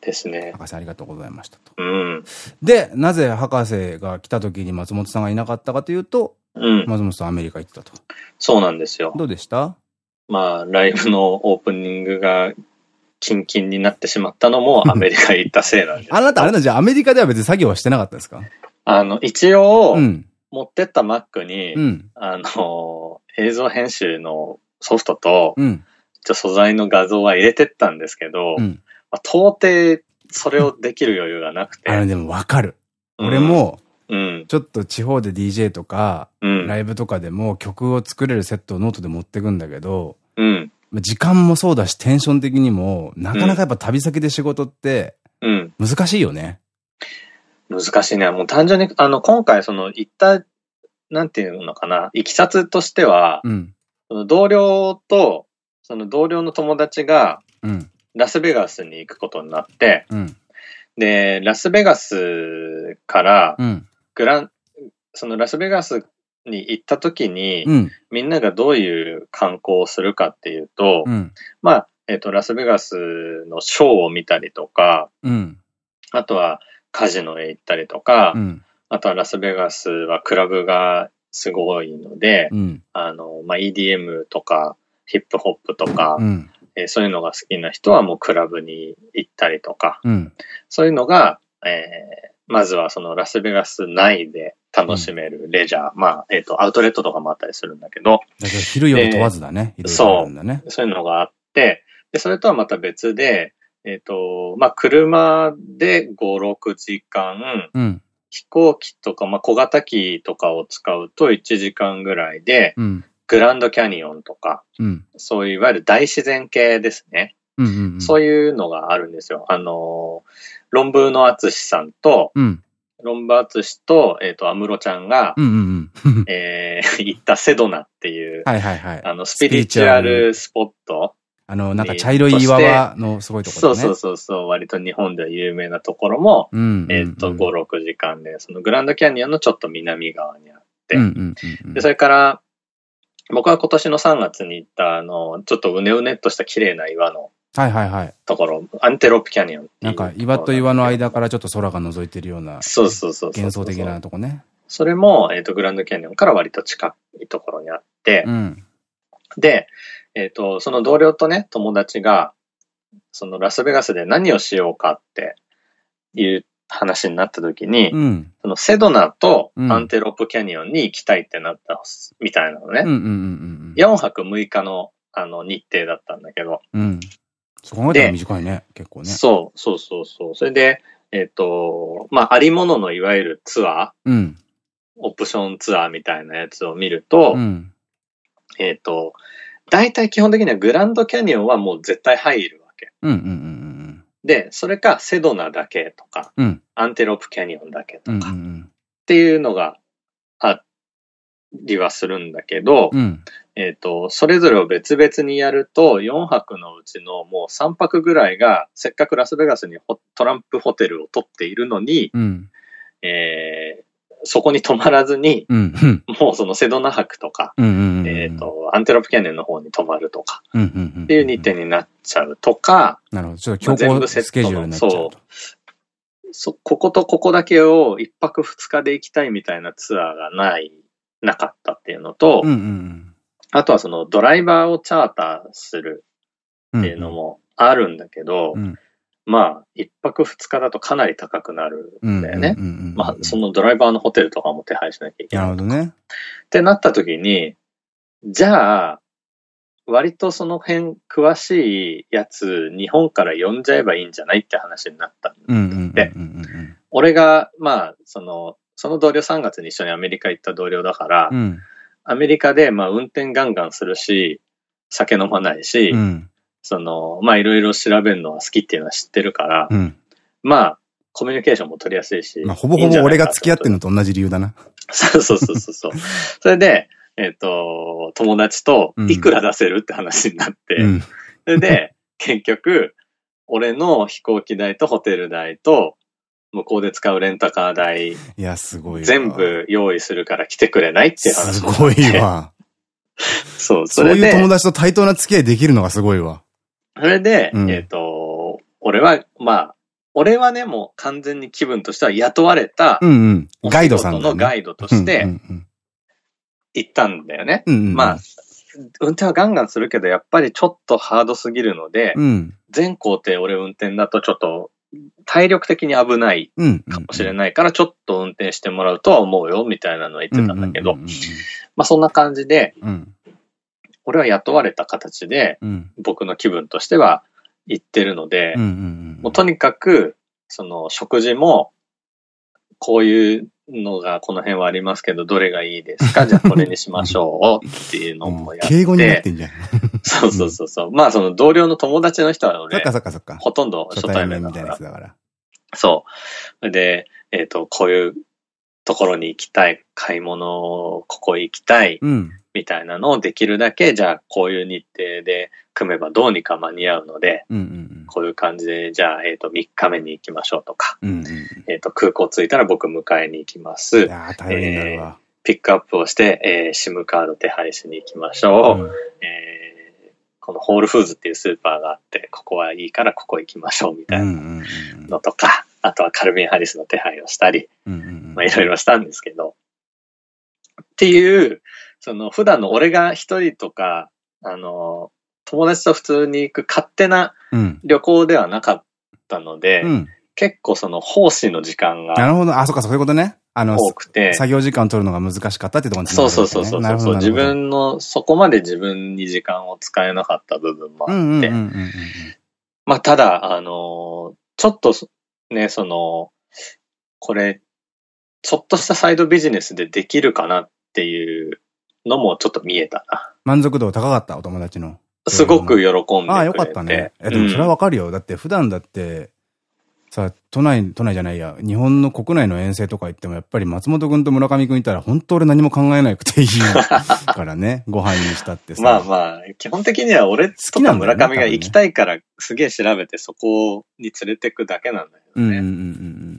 ですね。博士ありがとうございましたと。うん。で、なぜ博士が来た時に松本さんがいなかったかというと、うん。松本さんアメリカ行ってたと。そうなんですよ。どうでした？まあ、ライブのオープニングが、キンキンになってしまったのもアメリカへ行ったせいなんです。あなた、あれだ、じゃあアメリカでは別に作業はしてなかったですか？あの、一応う、ん。持ってった Mac に、うん。あの、映像編集のソフトと、うん。素材の画像は入れてったんですけど、うん。まあ、到底それをできる余裕がなくて。あの、でもわかる。うん俺、も、うん。ちょっと地方で DJ とか、うん。ライブとかでも曲を作れるセットをノートで持ってくんだけど、うん。時間もそうだし、テンション的にも、なかなかやっぱ旅先で仕事ってうん。難しいよね。難しいね。もう単純に、あの、今回その行った、なんていうのかな、いきさつとしては、うん。その同僚と、その同僚の友達がうん。ラスベガスに行くことになって、うん。で、ラスベガスからうん。グラン、そのラスベガスに行った時に、うん。みんながどういう観光をするかっていうと、うん。まあ、えっ、と、ラスベガスのショーを見たりとか、うん。あとはカジノへ行ったりとか、うん。あとはラスベガスはクラブがすごいので、うん。あの、まあ、EDM とか、ヒップホップとか、うん。えーそういうのが好きな人はもうクラブに行ったりとか、うん。そういうのが、えーまずはそのラスベガス内で楽しめるレジャー、まあ、えっ、と、アウトレットとかもあったりするんだけど、だけど昼夜問わずだね。いろいろあるんだね。そういうのがあって、で、それとはまた別で、えっ、と、まあ、車で5、6時間、うん。飛行機とか、まあ、小型機とかを使うと1時間ぐらいで、うん。グランドキャニオンとか、うん。そういういわゆる大自然系ですね。うん。うん。そういうのがあるんですよ。あの、論文の厚さんと、うん。ロンバーツ氏と、えっ、と、アムロちゃんが、うんうんうん。えー行ったセドナっていう、はいはいはい。あの、スピリチュアルスポット。あの、なんか茶色い岩場のすごいところね。そうそうそうそう、割と日本では有名なところも、うんうんうん。えっ、と、5、6時間で、そのグランドキャニオンのちょっと南側にあって、うんうんうんうん。で、それから、僕は今年の3月に行った、あの、ちょっとうねうねっとした綺麗な岩のはいはいはい。ところ、アンテロープキャニオンなんか岩と岩の間からちょっと空が覗いてるようなそうそうそうそう。幻想的なとこね。それも、えっ、と、グランドキャニオンから割と近いところにあって、うん。で、えっ、と、その同僚とね、友達が、そのラスベガスで何をしようかっていう話になった時に、うん。そのセドナとうんアンテロープキャニオンに行きたいってなったみたいなのね。うんうんうん4泊6日のあの日程だったんだけど。うん。うん。そう考えたら短いね。結構ね。そう、そうそうそう。それで、えっ、と、まあ、ありもののいわゆるツアー、うん。オプションツアーみたいなやつを見ると、うん。えっと、大体基本的にはグランドキャニオンはもう絶対入るわけ。で、それかセドナだけとか、うん。うん。アンテロープキャニオンだけとうんか、っうんていうのがありはするんだけど、うん。うん。えっ、と、それぞれを別々にやると、4泊のうちのもう3泊ぐらいが、せっかくラスベガスにホトランプホテルを取っているのに、うん。えーそこに泊まらずに、うん。うん。もうそのセドナ泊とか。えっ、、と、アンテロープキャニオンの方に泊まるとか。っていう日程になっちゃうとか、なるほど。ちょっとまあ強行全部セットのスケジュールになっちゃうと。そ、こことここだけを1泊2日で行きたいみたいなツアーがない、なかったっていうのと、うんうんあとはそのドライバーをチャーターするうん。っていうのもあるんだけど、うんまあ、一泊二日だとかなり高くなるんだよね。うんうんうんうん。まあ、そのドライバーのホテルとかも手配しなきゃいけない。なるほどね。ってなった時に、じゃあ、割とその辺詳しいやつ、日本から呼んじゃえばいいんじゃないって話になったんうんうんうんうんでうん俺が、まあ、その、その同僚3月に一緒にアメリカ行った同僚だから、うん。うん。アメリカで、まあ、運転ガンガンするし、酒飲まないし、うん。その、まあ、いろいろ調べるのは好きっていうのは知ってるから、うん。まあ、コミュニケーションも取りやすいし。まあ、ほぼほぼ俺が付き合ってるのと同じ理由だな。そうそうそうそうそれで、えっ、と、友達とうんいくら出せるって話になって、うん。それで、結局、俺の飛行機代とホテル代と、向こうで使うレンタカー代、いや、すごいわ。全部用意するから来てくれないっていう話すごいわ。そう、そそうれで、いう友達と対等な付き合いできるのがすごいわ。それで、うんえっ、と、俺は、まあ、俺はね、もう完全に気分としては雇われたう、んうん。ガイドさんのガイドとして行ったんだよね。まあ、運転はガンガンするけど、やっぱりちょっとハードすぎるので、うん。全工程俺運転だとちょっと体力的に危ないうん。かもしれないから、ちょっと運転してもらうとは思うよ、みたいなのは言ってたんだけど、まあそんな感じで、うん俺は雇われた形で、うん。僕の気分としては行ってるので。もうとにかく、その食事も、こういうのがこの辺はありますけど、どれがいいですか？じゃあこれにしましょう っていうのもやって。敬語になってんじゃん。そうそうそうそう。まあその同僚の友達の人はそっ俺か、そっかそっか。ほとんど初対面だみたい。なやつだから。そう。で、えっ、と、こういうところに行きたい、買い物、ここ行きたい、うん。みたいなのをできるだけ、じゃあこういう日程で組めばどうにか間に合うので、こういう感じで、じゃあ、えっ、と、3日目に行きましょうとか、うん。うんうんえっ、と、空港着いたら僕迎えに行きまうん。いす。やー、頼りになるわ。ピックアップをして、えー、SIM カード手配しに行きましょう。うんえーこのホールフーズっていうスーパーがあって、ここはいいからここ行きましょうみたいなのとか、あとはカルビン・ハリスの手配をしたり、いろいろしたんですけど、っていう、その普段の俺が一人とか、あの、友達と普通に行く勝手なうん。旅行ではなかったので、うん。結構その奉仕の時間がなるほど。あ、そっか、そういうことね。あの、多くて、作業時間を取るのが難しかったってところにそうそうそうそうそう。自分の、そこまで自分に時間を使えなかった部分もあって、うんうんうんうんうん。まあただ、あの、ちょっとね、その、これ、ちょっとしたサイドビジネスでできるかなっていうのもちょっと見えたな。満足度高かった、お友達の。すごく喜んでくれて。ああ、よかったね。え、でもそれはわかるよ。だって普段だって、さあ、都内、都内じゃないや、日本の国内の遠征とか行っても、やっぱり松本くんと村上くんいたら、本当俺何も考えなくていいからね、ご飯にしたってさ。まあまあ、基本的には俺とか村上が行きたいから、すげえ調べてそこに連れてくだけなんだよね。うんうんうんうん。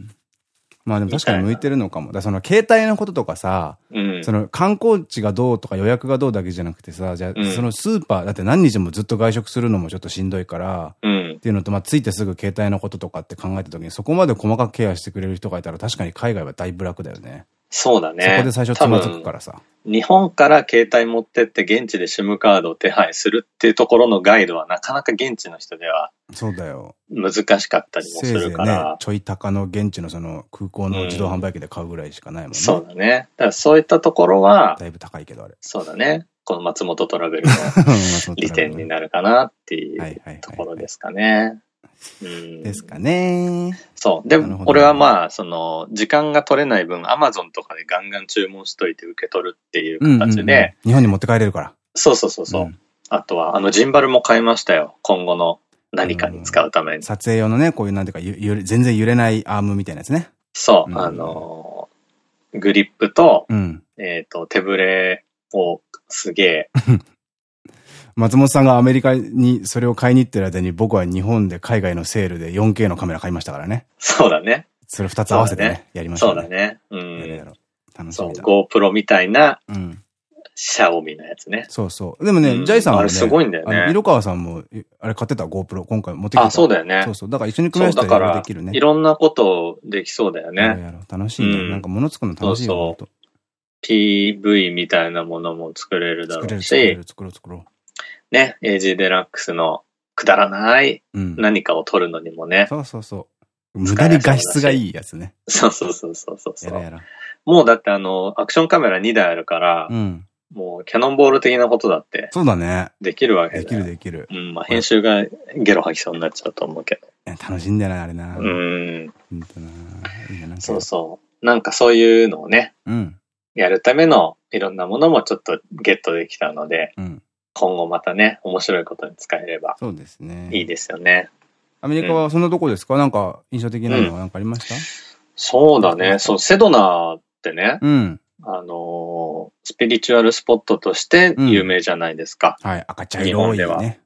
まあでも確かに向いてるのかも。だその携帯のこととかさ、うん、その観光地がどうとか予約がどうだけじゃなくてさ、じゃあ、そのスーパー、だって何日もずっと外食するのもちょっとしんどいから、うん、っていうのと、まあついてすぐ携帯のこととかって考えた時に、そこまで細かくケアしてくれる人がいたら確かに海外はだいぶ楽だよね。そうだね。そこで最初つまずくからさ。日本から携帯持ってって現地で SIM カードを手配するっていうところのガイドはなかなか現地の人ではそうだよ。難しかったりもするから。ね、ちょい高の現地のその空港の自動販売機で買うぐらいしかないもんね。うん、そうだね。だからそういったところは、だいぶ高いけどあれ。そうだね。この松本トラベルの 利点になるかなっていうところですかね。ですかね。そう。でも、俺はまあ、その、時間が取れない分、アマゾンとかでガンガン注文しといて受け取るっていう形で。日本に持って帰れるから。そうそうそうそう。うん、あとは、あの、ジンバルも買いましたよ。今後の何かに使うために。撮影用のね、こういうなんていうか、全然揺れないアームみたいなやつね。そう。うん、あの、グリップと、うん、えっと、手ぶれをすげえ 松本さんがアメリカにそれを買いに行ってる間に僕は日本で海外のセールで 4K のカメラ買いましたからね。そうだね。それ2つ合わせてね、ねやりましたね。そうだね。うん。楽しみだ。GoPro みたいな、うん。シャオミのやつね。そうそう。でもね、うん、ジャイさんは、ね、あれすごいんだよね。色川さんも、あれ買ってた？GoPro、今回持ってきた。あ、そうだよね。そうそう。だから一緒に組み合わせたらできるね。いろんなことできそうだよね。楽しいね、うん。なんか物作るの楽しいよ。そうそう。PV みたいなものも作れるだろうし。作れる、作ろう、作ろう。ね、AG デラックスのくだらない何かを撮るのにもね。そうそうそう。無駄に画質がいいやつね。そうそうそうそうそう。やらやらもうだってあの、アクションカメラ2台あるから、うん、もうキャノンボール的なことだって。そうだね。できるわけできるできる。うん、まあ編集がゲロ吐きそうになっちゃうと思うけど。楽しんだな、あれな。うん。そうそう。なんかそういうのをね、うん、やるためのいろんなものもちょっとゲットできたので、うん、今後またね、面白いことに使えれば。そうですね。いいですよね。アメリカはそんなとこですか、うん、なんか印象的なのは何かありました、うん、そうだね。そう、セドナってね。うん。あのー、スピリチュアルスポットとして有名じゃないですか。うん、はい。赤茶色いね。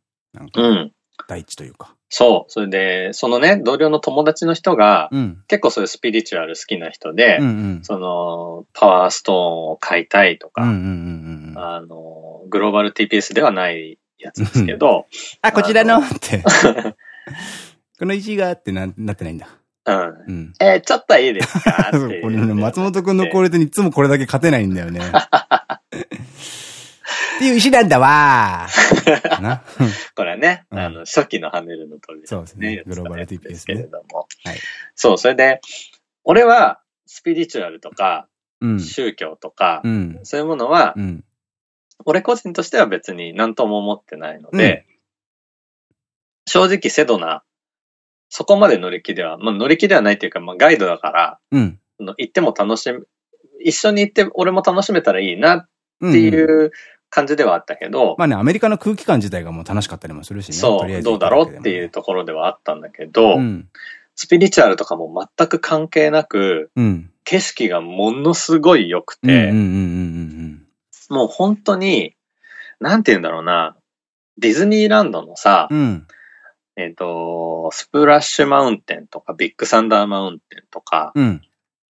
うん。大地というか。そう。それで、そのね、同僚の友達の人が、うん、結構そういうスピリチュアル好きな人で、うんうん、その、パワーストーンを買いたいとか、あの、グローバル TPS ではないやつですけど、あ、こちらの？って。この石がってななってないんだ。うん。うん、えー、ちょっといいですか？これね、松本くんの攻略にいつもこれだけ勝てないんだよね。っていう石なんだわ。これはね、あの、初期のハネルの通りそうですね。グローバル TP ですけれども。はい。そう、それで、俺は、スピリチュアルとか、宗教とか、そういうものは、俺個人としては別に何とも思ってないので、正直セドナ、そこまで乗り気では、まあ乗り気ではないというか、まあガイドだから、うん、行っても楽しみ、一緒に行って俺も楽しめたらいいなっていう感じではあったけど。まあね、アメリカの空気感自体がもう楽しかったりもするしね。そう、どうだろうっていうところではあったんだけど、うん、スピリチュアルとかも全く関係なく、うん、景色がものすごい良くて、もう本当に、なんて言うんだろうな、ディズニーランドのさ、うん、えっと、スプラッシュマウンテンとかビッグサンダーマウンテンとか、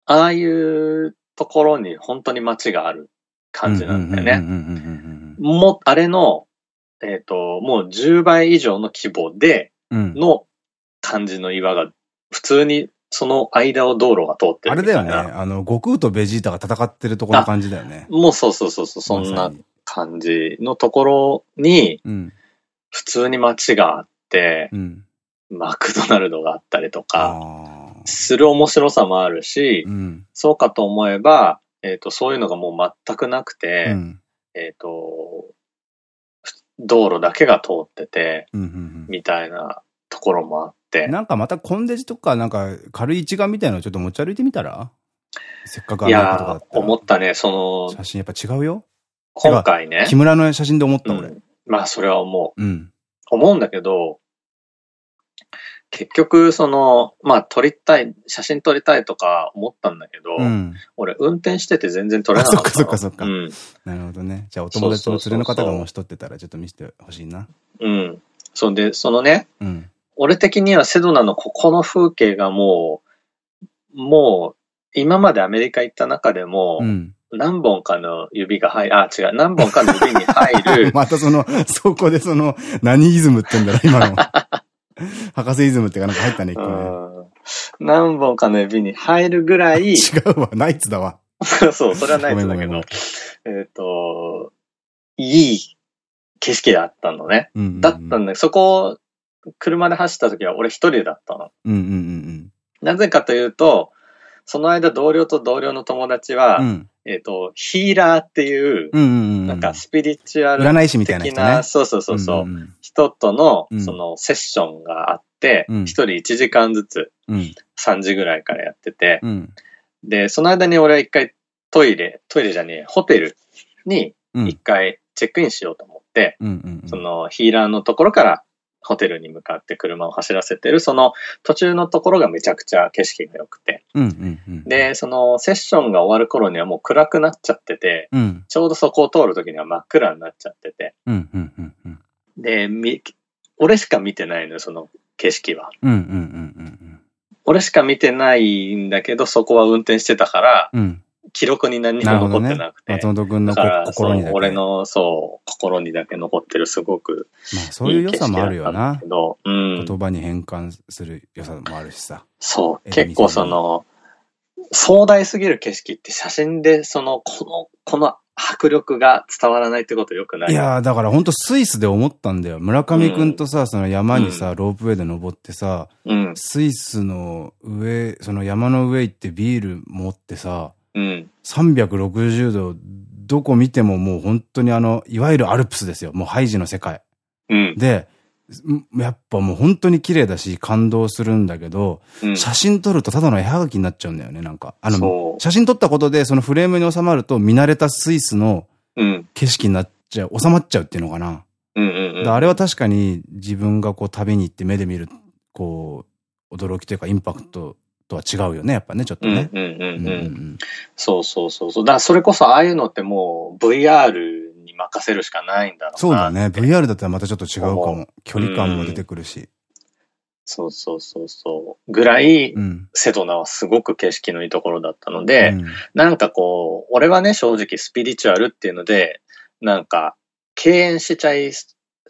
ああいうところに本当に街がある感じなんだよね。も、あれの、えっ、ー、と、もう10倍以上の規模で、の感じの岩が、普通にその間を道路が通ってるあれだよね。あの、悟空とベジータが戦ってるところの感じだよね。もうそうそうそうそう、そんな感じのところに、普通に街があって、うん、マクドナルドがあったりとか、する面白さもあるし、うん、そうかと思えば、えっ、ー、と、そういうのがもう全くなくて、うん、えっと、道路だけが通ってて、みたいなところもあって。なんかまたコンデジとか、なんか軽い一眼みたいなのちょっと持ち歩いてみたら？せっかくあることだったら。思ったね、その。写真やっぱ違うよ。今回ね。木村の写真で思った俺。うん、まあそれは思う。うん。思うんだけど、結局、その、まあ、撮りたい、写真撮りたいとか思ったんだけど、うん、俺運転してて全然撮れなかった。そっかそっかそっか。うん、なるほどね。じゃあお友達の連れの方がもし撮ってたらちょっと見せてほしいな。うん。そんで、そのね、うん、俺的にはセドナのここの風景がもう、もう、今までアメリカ行った中でも、うん何本かの指が入る、あ、違う、何本かの指に入る。またその、そこでその、何イズムって言うんだろ、今の。博士イズムってかなんか入ったね、一個ね。何本かの指に入るぐらい。違うわ、ナイツだわ。そう、それはナイツだけど。えっと、いい景色だったのね。だったんだそこ、車で走った時は俺一人だったの。なぜかというと、その間同僚と同僚の友達は、うん、えっと、ヒーラーっていう、なんかスピリチュアル占い師みたいな人、ね、そうそうそうそう、人との、そのセッションがあって、一、うん、人1時間ずつ、3時ぐらいからやってて、うん、で、その間に俺は一回トイレ、トイレじゃねえ、ホテルに一回チェックインしようと思って、そのヒーラーのところからホテルに向かって車を走らせてる、その途中のところがめちゃくちゃ景色が良くて。で、そのセッションが終わる頃にはもう暗くなっちゃってて、うん、ちょうどそこを通る時には真っ暗になっちゃってて。で、み、俺しか見てないのよ、その景色は。俺しか見てないんだけど、そこは運転してたから、うん記録に何にも残ってなくて。ね、松本君の心にだけ。俺の、そう、心にだけ残ってるすごくまあそういう良さもあるよな。うん、言葉に変換する良さもあるしさ。そう、結構その、壮大すぎる景色って写真でその、この、この迫力が伝わらないってことよくないいやだから本当スイスで思ったんだよ。村上くんとさ、その山にさ、ロープウェイで登ってさ、うん、スイスの上、その山の上行ってビール持ってさ、うん。360度、どこ見てももう本当にあの、いわゆるアルプスですよ。もうハイジの世界。うん。で、やっぱもう本当に綺麗だし感動するんだけど、うん、写真撮るとただの絵はがきになっちゃうんだよね、なんか。あの、写真撮ったことでそのフレームに収まると見慣れたスイスの景色になっちゃう、収まっちゃうっていうのかな。あれは確かに自分がこう旅に行って目で見る、こう、驚きというかインパクトとは違うよね、やっぱね、ちょっとね。そうそうそうそう。だからそれこそああいうのってもう VR に任せるしかないんだろうな。そうだね。VR だったらまたちょっと違うかも。距離感も出てくるし。うん、そうそうそうそう。ぐらい、うん、セドナはすごく景色のいいところだったので、うん、なんかこう、俺はね、正直スピリチュアルっていうので、なんか、敬遠しちゃい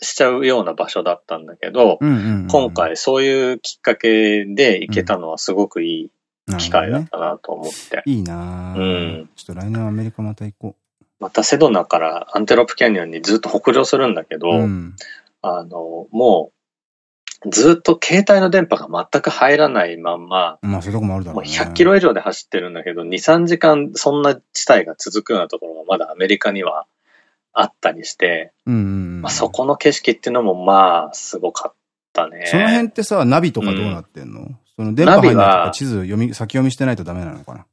しちゃうような場所だったんだけど、今回そういうきっかけで行けたのはすごくいい機会だったなと思って。ね、いいなうん。ちょっと来年はアメリカまた行こう。またセドナからアンテロップキャニオンにずっと北上するんだけど、うん、あの、もう、ずっと携帯の電波が全く入らないまんま、まあそういうとこもあるだろう、ね、もう100キロ以上で走ってるんだけど、2、3時間そんな地帯が続くようなところがまだアメリカにはあったりして、まあそこの景色っていうのもまあすごかったね。その辺ってさ、ナビとかどうなってんの、うん、その電波入んないとか地図読み、先読みしてないとダメなのかな？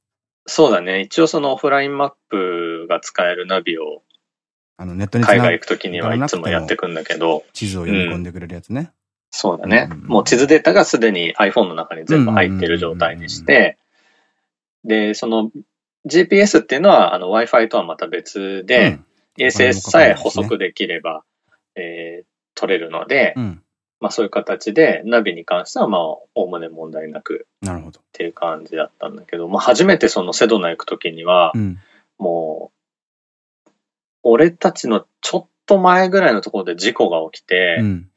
そうだね。一応そのオフラインマップが使えるナビを、あのネットに海外行くときにはいつもやってくんだけど。地図を読み込んでくれるやつね。うん、そうだね。もう地図データがすでに iPhone の中に全部入ってる状態にして、で、その GPS っていうのはあの Wi-Fi とはまた別で、うん衛星さえ補足できれば、えー、取れるので、うん、まあそういう形で、ナビに関してはまあ、おおむね問題なく、なるほど。っていう感じだったんだけど、まあ初めてそのセドナ行くときには、うん、もう、俺たちのちょっと前ぐらいのところで事故が起きて、うん、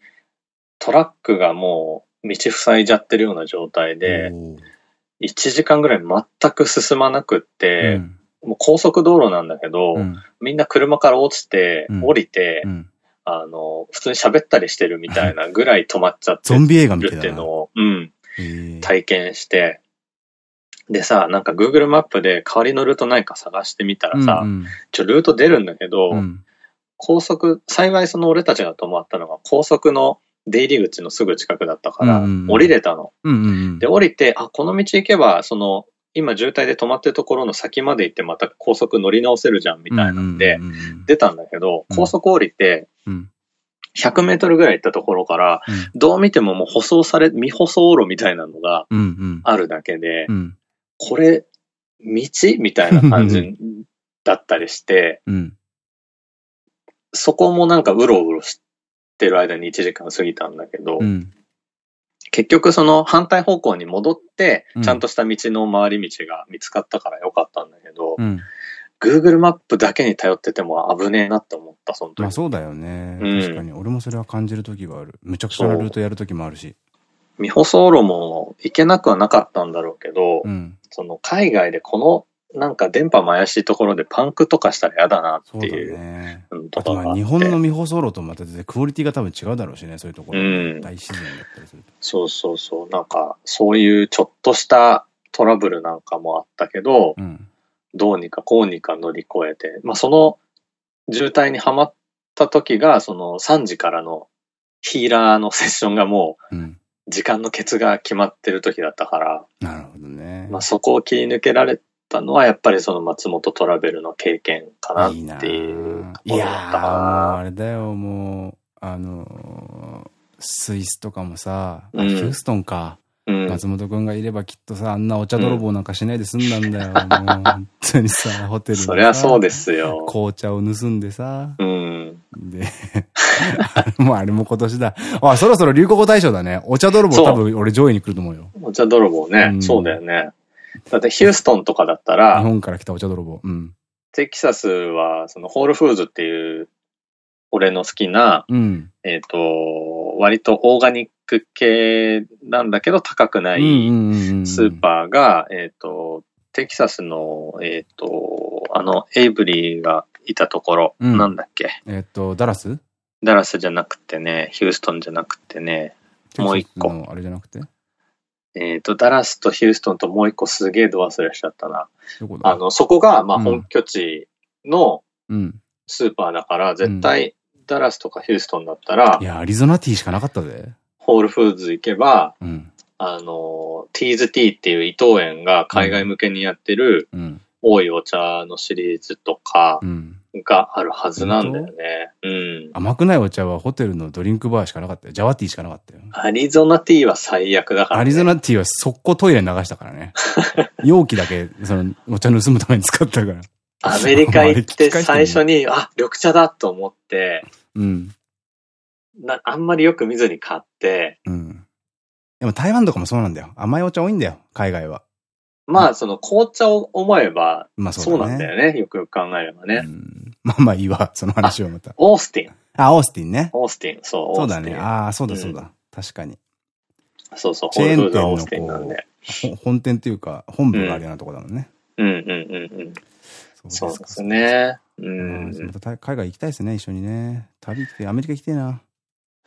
トラックがもう道塞いじゃってるような状態で、1時間ぐらい全く進まなくって、うんもう高速道路なんだけど、うん、みんな車から落ちて、降りて、あの、普通に喋ったりしてるみたいなぐらい止まっちゃってるっていうのを、うん、体験して、でさ、なんか Google マップで代わりのルートないか探してみたらさ、うんうん、ちょ、ルート出るんだけど、うん、高速、幸いその俺たちが止まったのが高速の出入り口のすぐ近くだったから、降りれたの。で、降りて、あ、この道行けば、その、今渋滞で止まってるところの先まで行ってまた高速乗り直せるじゃんみたいなんで、出たんだけど、高速降りて、100メートルぐらい行ったところから、うん、どう見てももう舗装され、未舗装路みたいなのがあるだけで、これ、道みたいな感じだったりして、うん、そこもなんかうろうろしてる間に1時間過ぎたんだけど、うん、結局その反対方向に戻って、ちゃんとした道の回り道が見つかったからよかったんだけど、うん、Google マップだけに頼ってても危ねえなって思った、その時。まあそうだよね。確かに。俺もそれは感じる時がある。むちゃくちゃなルートやる時もあるし。未舗装路も行けなくはなかったんだろうけど、うん、その海外でこのなんか電波も怪しいところでパンクとかしたら嫌だなっていう。ね。あとまあ日本の未舗装路とまたクオリティが多分違うだろうしね、そういうところ。うん、大自然だったりすると。そうそうそう。なんか、そういうちょっとしたトラブルなんかもあったけど、うん、どうにかこうにか乗り越えて、まあその渋滞にはまった時が、その3時からのヒーラーのセッションがもう、時間のケツが決まってる時だったから、なるほどね。まあそこを切り抜けられたのは、やっぱりその松本トラベルの経験かなっていうところだったかな。あれだよ、もう、あの、スイスとかもさ、ヒューストンか。松本くんがいればきっとさ、あんなお茶泥棒なんかしないで済んだんだよ。もう、本当にさ、ホテルそりゃそうですよ。紅茶を盗んでさ。うん。で、もうあれも今年だ。あ、そろそろ流行語大賞だね。お茶泥棒多分俺上位に来ると思うよ。お茶泥棒ね。うん、そうだよね。だってヒューストンとかだったら、日本から来たお茶泥棒。うん。テキサスは、そのホールフーズっていう、俺の好きな、うん、えっと、割とオーガニック系なんだけど高くないスーパーが、えっと、テキサスの、えっ、と、あの、エイブリーがいたところ、うん、なんだっけ？えっと、ダラス？ダラスじゃなくてね、ヒューストンじゃなくてね、もう一個。あれじゃなくて？えっ、と、ダラスとヒューストンともう一個すげえド忘れしちゃったな。あの、そこが、まあ、本拠地のスーパーだから、絶対、ダラスとかヒューストンだったら、いや、アリゾナティーしかなかったぜ。ホールフーズ行けば、うん、あの、ティーズティーっていう伊藤園が海外向けにやってる、多いお茶のシリーズとかがあるはずなんだよね。うん。甘くないお茶はホテルのドリンクバーしかなかったよ。ジャワティーしかなかったよ。アリゾナティーは最悪だから、ね、アリゾナティーは速攻トイレに流したからね。容器だけ、その、お茶盗むために使ったから。アメリカ行って最初に、あ、緑茶だと思って、うん。な、あんまりよく見ずに買って、うん。でも台湾とかもそうなんだよ。甘いお茶多いんだよ、海外は。まあ、その紅茶を思えば、まあそうなんだよね。よくよく考えればね。まあまあいいわ、その話をまた。オースティン。あ、オースティンね。オースティン、そう。そうだね。ああ、そうだそうだ。確かに。そうそう、チェーン店のこう、本店っていうか、本部があるようなとこだもんね。うんうんうんうん。そうですね。うん。海外行きたいですね、一緒にね。旅来て、アメリカ行きたいな。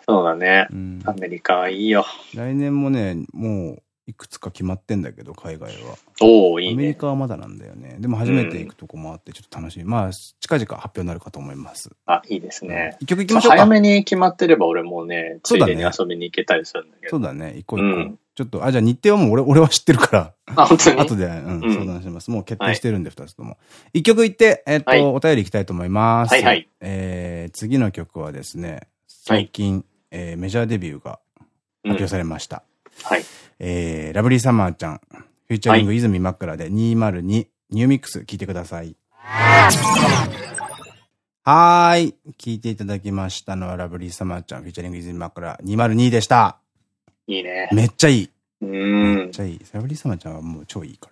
そうだね。アメリカはいいよ。来年もね、もう、いくつか決まってんだけど、海外は。おおいいね。アメリカはまだなんだよね。でも初めて行くとこもあって、ちょっと楽しみ。うん、まあ、近々発表になるかと思います。あ、いいですね。一曲行きましょうか。早めに決まってれば俺もね、ついでに遊びに行けたりするんだけど。そうだね。行こう行こう。うん、ちょっと、あ、じゃあ日程はもう俺、俺は知ってるから。あ、本当に？後で、うん、相談します。もう決定してるんで、二、つとも。一曲行って、えっと、お便り行きたいと思います。はいはい。えー、次の曲はですね、最近、えメジャーデビューが発表されました。はい。えー、ラブリーサマーちゃん、フューチャリング泉枕で202、ニューミックス聞いてください。はーい。聞いていただきましたのはラブリーサマーちゃん、フューチャリング泉枕202でした。いいね。めっちゃいい。うん。めっちゃいい。ラブリーサマーちゃんはもう超いいか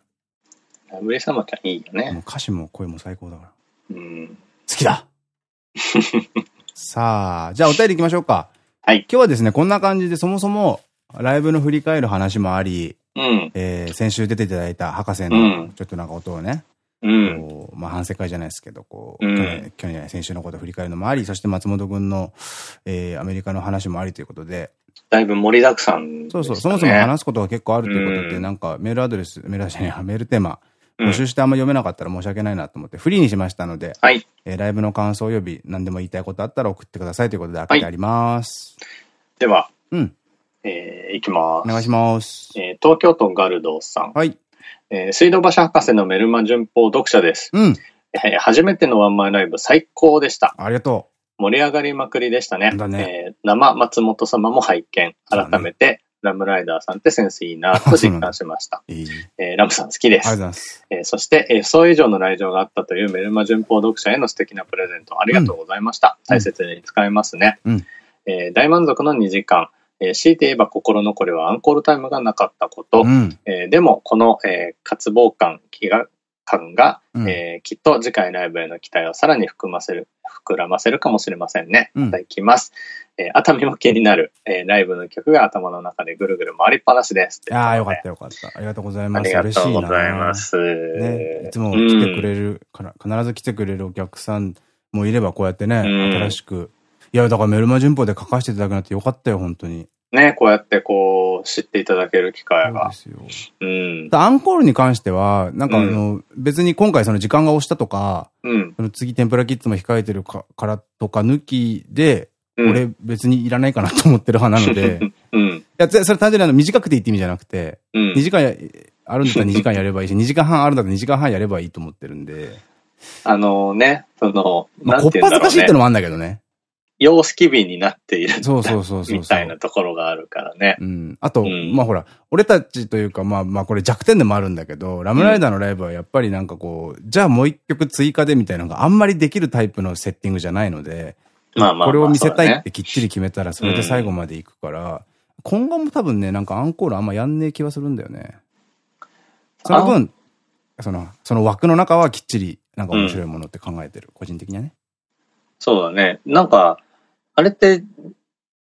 ら。ラブリーサマーちゃんいいよね。もう歌詞も声も最高だから。うん。好きだ さあ、じゃあお便り行きましょうか。はい。今日はですね、こんな感じでそもそも、ライブの振り返る話もあり、うん、えー、先週出ていただいた博士の、ちょっとなんか音をね、うん、まあ反省会じゃないですけど、こう、うん、去年、先週のことを振り返るのもあり、そして松本君の、えー、アメリカの話もありということで、だいぶ盛りだくさん、ね、そうそう、そもそも話すことが結構あるということで、うん、なんかメールアドレス、メールじゃない、メールテーマ、募集してあんま読めなかったら申し訳ないなと思って、フリーにしましたので、はい。えー、ライブの感想及び何でも言いたいことあったら送ってくださいということで開けてあります。はい、では、うん。えー、いきます。お願いします。えー、東京都ガルドさん。はい。えー、水道橋博士のメルマ旬報読者です。うん。えー、初めてのワンマンライブ最高でした。ありがと盛り上がりまくりでしたね。だねえー生松本様も拝見。改めて、ラムライダーさんってセンスいいなと実感しました。いい。えーラムさん好きです。ありがとうございます。えーそして、えー予想以上の来場があったというメルマ旬報読者への素敵なプレゼントありがとうございました。うん大切に使えますね。うんえー大満足の2時間。えー強いて言えば心残りはアンコールタイムがなかったこと。うん。えーでも、この、えー渇望感、気が、感が、うんえーきっと次回ライブへの期待をさらに含ませる、膨らませるかもしれませんね。うんまた行きます。えー熱海も気になる、えーライブの曲が頭の中でぐるぐる回りっぱなしです。ああ、よかったよかった。ありがとうございます。ありがとうご。ざいます。ね、いつも来てくれるから、必ず来てくれるお客さんもいれば、こうやってね、うん新しく。いや、だからメルマ旬報で書かせていただくなってよかったよ、本当に。ね、こうやってこう、知っていただける機会が。そうですよ。うん。アンコールに関しては、なんかあの、別に今回その時間が押したとか、うん。その次天ぷらキッズも控えてるかからとか抜きで、うん。俺別にいらないかなと思ってる派なので、い うん。や、それ単純にあの短くていいって意味じゃなくて、うん2。時間やあるんだったら2時間やればいいし、2時間半あるんだったら2時間半やればいいと思ってるんで、あのね、その、まあ、なこっぱず。かしいってのもあるんだけどね。様式美になっている。そうそうそうみたいなところがあるからね。うん。あと、うんまあほら、俺たちというか、まあまあこれ弱点でもあるんだけど、ラムライダーのライブはやっぱりなんかこう、じゃあもう一曲追加でみたいなのがあんまりできるタイプのセッティングじゃないので、まあまあまあこれを見せたいってきっちり決めたらそれで最後まで行くから、今後も多分ね、なんかアンコールあんまやんねえ気はするんだよね。その分、その、その枠の中はきっちりなんか面白いものって考えてる、個人的にはね。そうだね。なんか、あれって、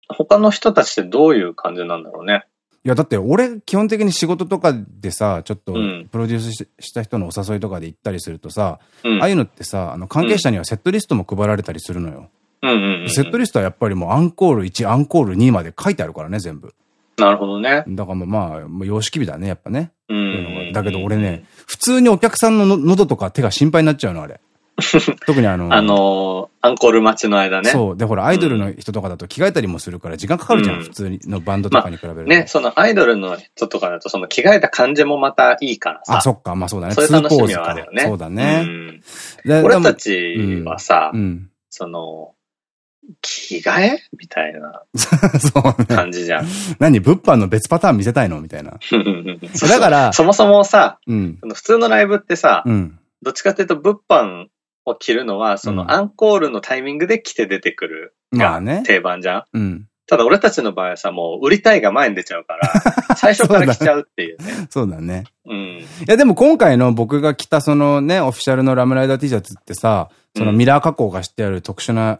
他の人たちってどういう感じなんだろうね？いや、だって俺、基本的に仕事とかでさ、ちょっとうん、プロデュースしした人のお誘いとかで行ったりするとさ、うん。ああいうのってさ、あの、関係者にはセットリストも配られたりするのよ。セットリストはやっぱりもうアンコール1、アンコール2まで書いてあるからね、全部。なるほどね。だからまあ、もう様式美だね、やっぱね。だけど俺ね、普通にお客さんのの喉とか手が心配になっちゃうの、あれ。特にあの、あのー、アンコール待ちの間ね。そう。で、ほら、アイドルの人とかだと着替えたりもするから時間かかるじゃん、うん普通のバンドとかに比べると。ね、そのアイドルの人とかだと、その着替えた感じもまたいいからさ。あ、そっか、まあそうだね。そういう楽しみはあるよね。そうだね。うんで俺たちはさう、ん。その、着替えみたいな そうね。感じじゃん。何？物販の別パターン見せたいのみたいな。だからそもそもさ、うん。普通のライブってさ、うん。どっちかっていうと物販を着るのは、そうんのアンコールのタイミングで着て出てくるがまあね。定番じゃん？うん。ただ俺たちの場合はさ、もう売りたいが前に出ちゃうから、最初から着ちゃうっていうね。そうだね。うん。いやでも今回の僕が着たそのね、オフィシャルのラムライダー T シャツってさ、そのミラー加工がしてある特殊な、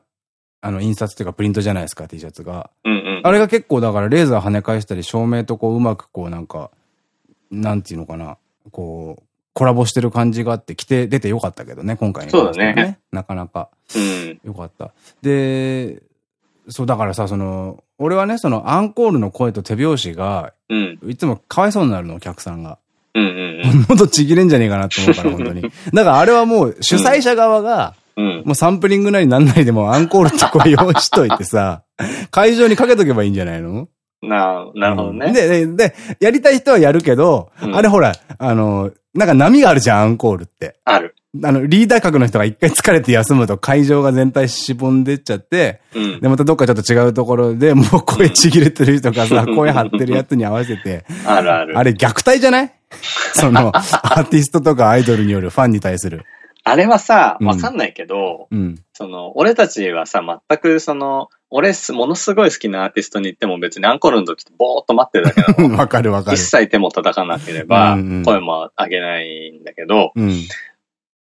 あの、印刷っていうかプリントじゃないですか、T シャツが。うんうん。あれが結構だからレーザー跳ね返したり、照明とこううまくこうなんか、なんていうのかな、こう、コラボしてる感じがあって着て出てよかったけどね、今回に関してはそうだね。なかなか。うん。よかった。で、そうだからさ、その、俺はね、そのアンコールの声と手拍子が、うん。いつもかわいそうになるの、お客さんが。うんうん喉ちぎれんじゃねえかなと思うから、本当に。だからあれはもう主催者側が、うん。うん。もうサンプリングなりなんなりでもアンコールって声用意しといてさ、会場にかけとけばいいんじゃないの？な、なるほどね。うんで、で、で、やりたい人はやるけど、うんあれほら、あの、なんか波があるじゃん、アンコールって。ある。あの、リーダー格の人が一回疲れて休むと会場が全体しぼんでっちゃって、うん。で、またどっかちょっと違うところでもう声ちぎれてる人がさ、声張ってるやつに合わせて、あるある。あれ虐待じゃない？その、アーティストとかアイドルによるファンに対する。あれはさ、うんわかんないけど、うん。その、俺たちはさ、全くその、俺す、ものすごい好きなアーティストに行っても別にアンコールの時ってぼーっと待ってるだけなの。わかるわかる一。切手も叩かなければ声も上げないんだけど、うん。っ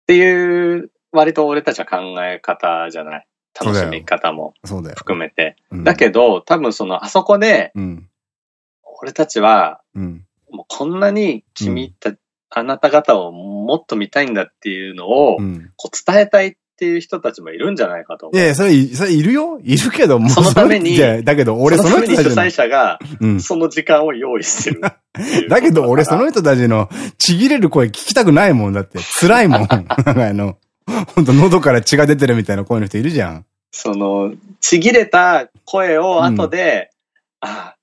ていう、割と俺たちは考え方じゃない。楽しみ方も。含めて。うんだけど、多分その、あそこで、うん。俺たちは、うん。もうこんなに君た、あなた方をもっと見たいんだっていうのを、うん。こう伝えたいっていう人たちもいるんじゃないかと思う。いやいや、それ、それいるよいるけど、もうそのためにだけど、俺そのそのために主人たちの、催者が、うん。その時間を用意してる だけど、俺その人人たちのちぎれる声聞きたくないもんだって。辛いもん。あの、ほんと喉から血が出てるみたいな声の人いるじゃん。その、ちぎれた声を後で、あ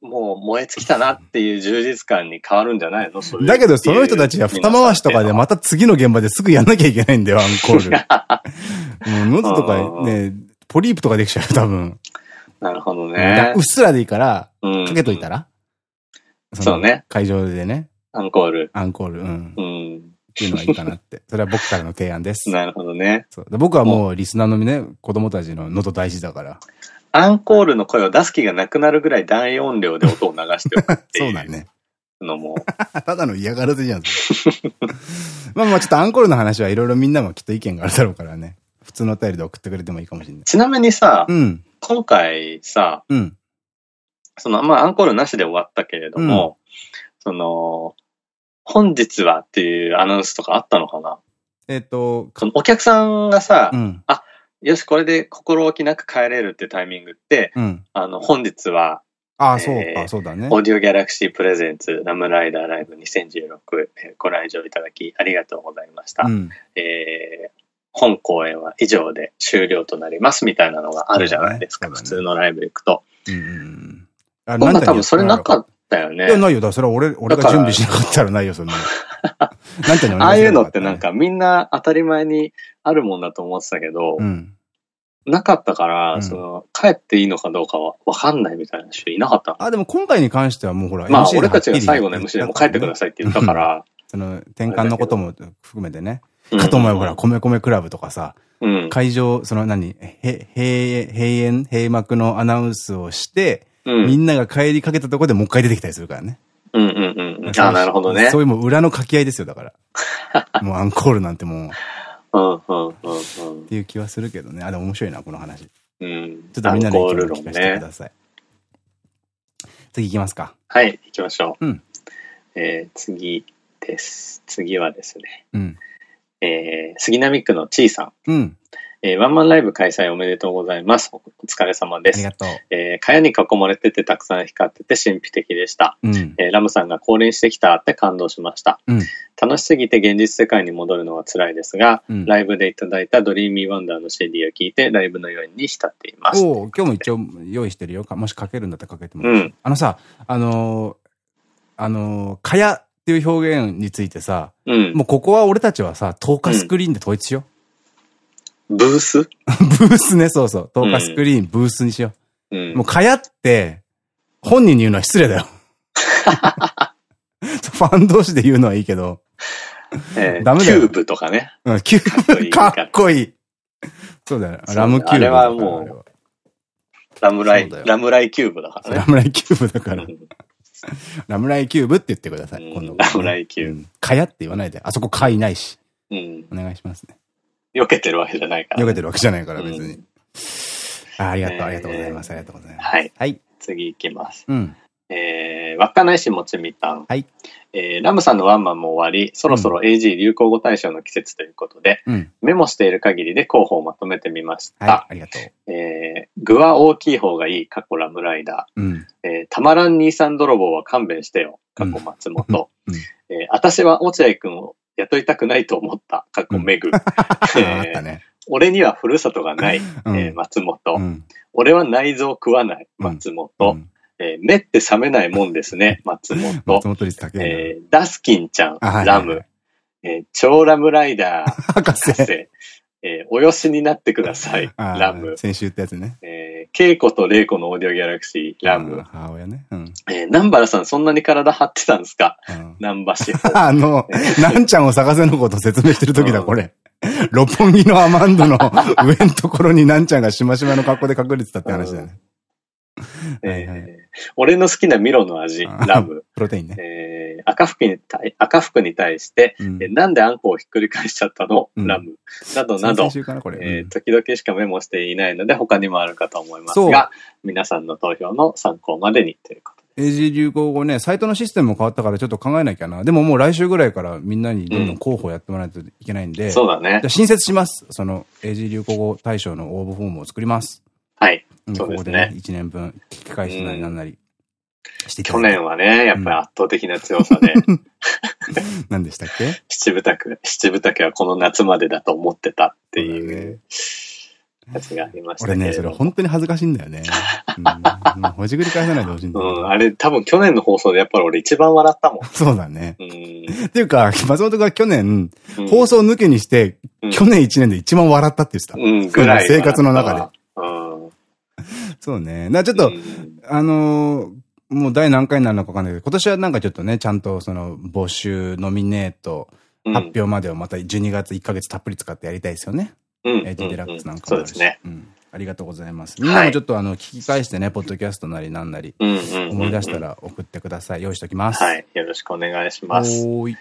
もう燃え尽きたなっていう充実感に変わるんじゃないの？そだけど、その人たちは二回しとかでまた次の現場ですぐやんなきゃいけないんだよ、アンコール。もう喉とかね、ポリープとかできちゃうよ、多分。なるほどね。うっすらでいいから、かけといたら？そうね。会場でね。アンコール。アンコール、うん。うん。っていうのがいいかなって。それは僕からの提案です。なるほどね。僕はもうリスナーのね、子供たちの喉大事だから。アンコールの声を出す気がなくなるぐらい大音量で音を流しておくっていう。そうだね。のも。ただの嫌がらせじゃん。まあまあちょっとアンコールの話はいろいろみんなもきっと意見があるだろうからね。普通のお便りで送ってくれてもいいかもしれない。ちなみにさ、うん、今回さ、うん、その、まあアンコールなしで終わったけれども、うん、その、本日はっていうアナウンスとかあったのかな？えっと、お客さんがさ、うん、あ、よし、これで心置きなく帰れるってタイミングって、うん、あの、本日は、ああ、そうか、そうだね。オーディオギャラクシープレゼンツラムライダーライブ2016、えー、ご来場いただきありがとうございました。うん、えー、本公演は以上で終了となりますみたいなのがあるじゃないですか、ねね、普通のライブ行くと。うん。あ、なん多分それなかったよね。いや、ないよ。だそれは俺、俺が準備しなかったらないよ、そんな。なんてああいうのってなんかみんな当たり前にあるもんだと思ってたけど、うん、なかったから、うん、その、帰っていいのかどうかはわかんないみたいな人いなかったあ、でも今回に関してはもうほら、まあ俺たちが最後の MC でも帰ってくださいって言ったから、その、転換のことも含めてね。かと思えばほら、米米クラブとかさ、うん、会場、その何、へ、閉、閉園、閉幕のアナウンスをして、うん、みんなが帰りかけたところでもう一回出てきたりするからね。うんうんうん。あ、なるほどね。そういうもう裏の掛け合いですよ、だから。もうアンコールなんてもう。うんうんうんうん。っていう気はするけどね。あ、でも面白いな、この話。うん。ちょっとみんなの意見を聞かせてください。次行きますか。はい、行きましょう。うん。えー、次です。次はですね。うん。えー、杉並区のちいさん。うん。えー、ワンマンライブ開催おめでとうございます。お疲れ様です。ありがとう。えー、蚊帳に囲まれててたくさん光ってて神秘的でした。うん、えー、ラムさんが降臨してきたって感動しました。うん、楽しすぎて現実世界に戻るのは辛いですが、うん、ライブでいただいたドリーミーワンダーの CD を聞いてライブのように浸っています。お今日も一応用意してるよ。もしかけるんだったらかけても。うん、あのさ、あのー、あのー、蚊帳っていう表現についてさ、うん、もうここは俺たちはさ、透過スクリーンで統一しよう。ブース？ブースね、そうそう。透過スクリーン、ブースにしよう。うん、もう、かやって、本人に言うのは失礼だよ。ファン同士で言うのはいいけど。えー、ダメだよ。キューブとかね。うん、キューブ、かっこいい。そうだよ。ラムキューブ。あれはもう、ラムライ、ラムライキューブだからね。ラムライキューブだから。ラムライキューブって言ってください、今度。ラムライキューブ。かやって言わないで。あそこかいないし。うん。お願いしますね。避けてるわけじゃないから、避けてるわけじゃないから別に。あありがとう、ありがとうございます。ありがとうございます。はい。はい。次行きます。うん。えー、稚内市もちみたん。はい。えー、ラムさんのワンマンも終わり、そろそろ AG 流行語大賞の季節ということで、うん、メモしている限りで候補をまとめてみました。はい、ありがとう。えー、具は大きい方がいい、過去ラムライダー。うん、えー、たまらん兄さん泥棒は勘弁してよ、過去松本。うん、えー、私は落合くんを雇いたくないと思った、過去めぐ。俺にはふるさとがない、えー、松本、俺は内臓食わない、松本。えー、目って覚めないもんですね、松本。松本率高い。えー、ダスキンちゃん、ラム。えー、超ラムライダー、博士。えー、およしになってください。ラム。先週ってやつね。えー、ケイコとレイコのオーディオギャラクシー、ラム。母親ね。うん。えー、南原さんそんなに体張ってたんですか、うん、南波氏。あの、なんちゃんを探せのこと説明してる時だ、これ。六本木のアマンドの上のところになんちゃんがしましまの格好で隠れてたって話だね。え俺の好きなミロの味、ラム。プロテインね。えー、赤服に対、赤服に対して、うん、えなんであんこをひっくり返しちゃったの、うん、ラム。などなど、えー、時々しかメモしていないので他にもあるかと思いますが、皆さんの投票の参考までにということで。AG 流行語ね、サイトのシステムも変わったからちょっと考えなきゃな。でももう来週ぐらいからみんなにどんどん候補やってもらわないといけないんで。うん、そうだね。じゃ新設します。その AG 流行語大賞の応募フォームを作ります。はい。そうですね。1年分聞き返しなりなんなりして去年はね、やっぱり圧倒的な強さで。何でしたっけ？七分丈、七分丈はこの夏までだと思ってたっていうやつがありました俺ね、それ本当に恥ずかしいんだよね。うん、ほじくり返さないでほしいんだうん、あれ多分去年の放送でやっぱり俺一番笑ったもん。そうだね。うん、っていうか、松本が去年、放送抜けにして、去年一年で一番笑ったって言ってた。うん、ぐらい。生活の中で。うそうね。な、ちょっと、あのもう第何回になるのかわかんないけど、今年はなんかちょっとね、ちゃんとその募集、ノミネート、発表までをまた12月1ヶ月たっぷり使ってやりたいですよね。うん。AT デラックスなんかもですね。うん。ありがとうございます。みんなもちょっとあの、聞き返してね、ポッドキャストなりなんなり、思い出したら送ってください。用意しておきます。はい。よろしくお願いします。はい。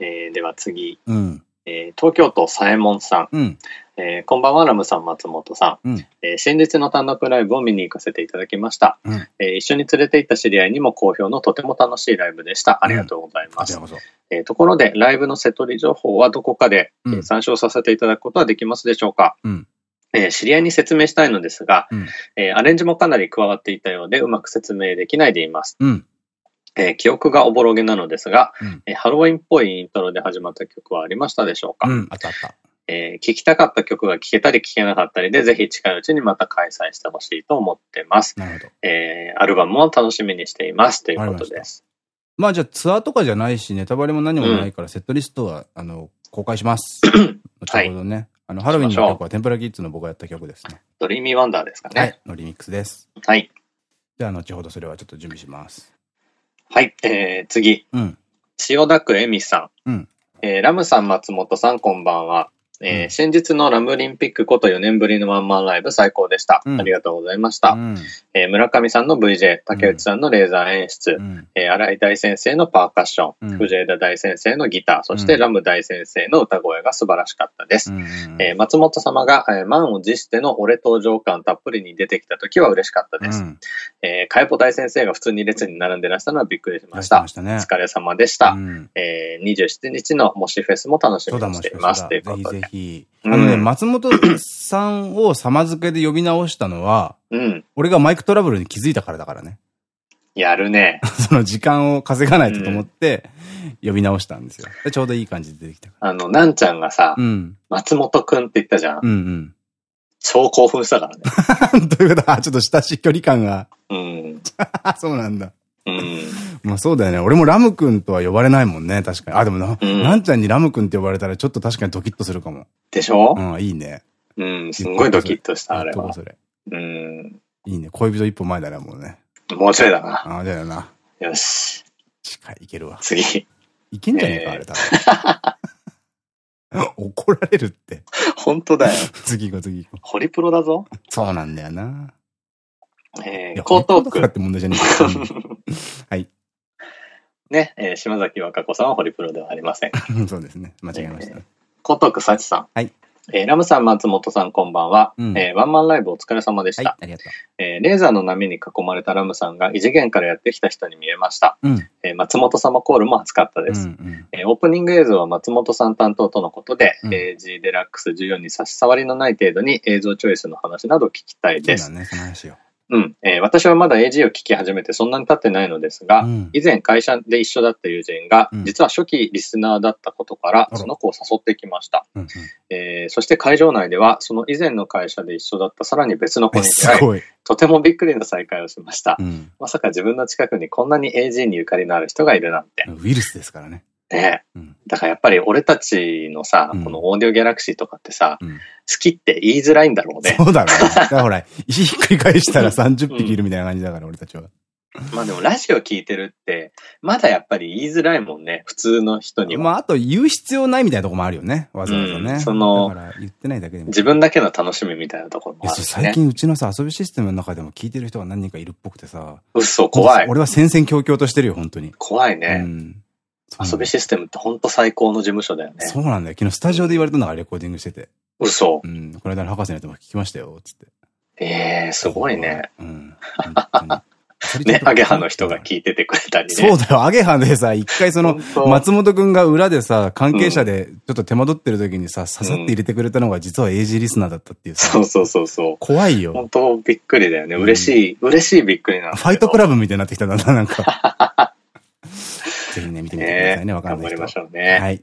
えー、では次。うん。えー、東京都左衛門さん。うん。えー、こんばんは、ラムさん、松本さん。うん、えー、先日の単独ライブを見に行かせていただきました。うん、えー、一緒に連れて行った知り合いにも好評のとても楽しいライブでした。ありがとうございます。うん、えー、ところで、ライブのセトリ情報はどこかで、うん、参照させていただくことはできますでしょうか、うんえー、知り合いに説明したいのですが、うん、えー、アレンジもかなり加わっていたようで、うまく説明できないでいます。うんえー、記憶がおぼろげなのですが、うん、えー、ハロウィンっぽいイントロで始まった曲はありましたでしょうか、うん、あったあった。えー、聞きたかった曲が聴けたり聴けなかったりで、ぜひ近いうちにまた開催してほしいと思ってます。なるほど。えー、アルバムも楽しみにしています。ということです。まあじゃあツアーとかじゃないし、ネタバレも何もないから、セットリストは、あの、公開します。後ほどね。はい、あの、ハロウィンの曲は TEMPURA KIDZ の僕がやった曲ですね。ドリーミーワンダーですかね。はい。のリミックスです。はい。じゃあ後ほどそれはちょっと準備します。はい。えー、次。うん。千代田区恵美さん。うん。えー、ラムさん、松本さん、こんばんは。えー、先日のラムリンピックこと4年ぶりのワンマンライブ最高でした。うん、ありがとうございました。うん、えー、村上さんの VJ、竹内さんのレーザー演出、うん、えー、新井大先生のパーカッション、藤枝大先生のギター、そしてラム大先生の歌声が素晴らしかったです。えー、松本様が、えー、満を持しての俺登場感たっぷりに出てきた時は嬉しかったです。うん、えー、かやぽ大先生が普通に列に並んでらしたのはびっくりしました。したね、お疲れ様でした。うん、えー、27日の模試フェスも楽しみにしています。ということで。ぜひあのね、松本さんを様付けで呼び直したのは、うん。俺がマイクトラブルに気づいたからだからね。やるね。その時間を稼がないとと思って、呼び直したんですよ。でちょうどいい感じで出てきた。あの、なんちゃんがさ、うん、松本くんって言ったじゃん。うんうん。超興奮したからね。どういうこと？ちょっと親しい距離感が。うん。そうなんだ。うん。まあそうだよね。俺もラム君とは呼ばれないもんね。確かに。あ、でもな、うん、なんちゃんにラム君って呼ばれたらちょっと確かにドキッとするかも。でしょ？うん、いいね。うん、すんごいドキッとした、あれは。それ。うん。いいね。恋人一歩前だね、もうね。もうちょいだな。ああ、じゃあな。よし。近い、いけるわ。次。いけんじゃねえか、あれ多分。怒られるって。本当だよ。次行こう、次行こう。ホリプロだぞ。そうなんだよな。えー、江東区。って問題じゃねえはい。ね、えー、島崎和歌子さんはホリプロではありません。そうですね。間違えました。江東区幸さん。はい。えー、ラムさん、松本さん、こんばんは。うん、えー、ワンマンライブお疲れ様でした。はい、ありがとう。えー、レーザーの波に囲まれたラムさんが異次元からやってきた人に見えました。うん、えー、松本様コールも熱かったです。うんうん、えー、オープニング映像は松本さん担当とのことで、うん、AG デラックス14に差し障りのない程度に映像チョイスの話など聞きたいです。そうだね、その話を。うん。えー、私はまだ AG を聞き始めてそんなに経ってないのですが、うん、以前会社で一緒だった友人が、うん、実は初期リスナーだったことから、その子を誘ってきました。うんうん、えー、そして会場内では、その以前の会社で一緒だったさらに別の子に出会い、とてもびっくりな再会をしました。まさか自分の近くにこんなに AG にゆかりのある人がいるなんて。ウイルスですからね。ね、うん、だからやっぱり俺たちのさ、このオーディオギャラクシーとかってさ、好きって言いづらいんだろうね。そうだろう、ね。だからほら、石ひっくり返したら30匹いるみたいな感じだから、俺たちは。まあでもラジオ聞いてるって、まだやっぱり言いづらいもんね。普通の人には。まああと言う必要ないみたいなとこもあるよね。わざわざね。うん、その、言ってないだけでも。自分だけの楽しみみたいなところもある、ね、最近うちのさ、遊びシステムの中でも聞いてる人が何人かいるっぽくてさ。嘘、怖い。俺は戦々恐々としてるよ、本当に。怖いね。うん遊びシステムって本当最高の事務所だよね。そうなんだよ。昨日スタジオで言われたのがレコーディングしてて。嘘。うん。この間の博士のやつも聞きましたよ、つって。ええー、すごいね。うん。ね、アゲハの人が聞いててくれたりね。そうだよ、アゲハでさ、一回その、松本くんが裏でさ、関係者でちょっと手間取ってる時にさ、刺さって入れてくれたのが実はエイジリスナーだったっていうさ。そうそうそうそう。怖いよ。本当びっくりだよね。嬉しい、嬉しいびっくりなファイトクラブみたいになってきたんだな、なんか。ぜひね、見てみてくださいね、わかんない人。頑張りましょうね。はい。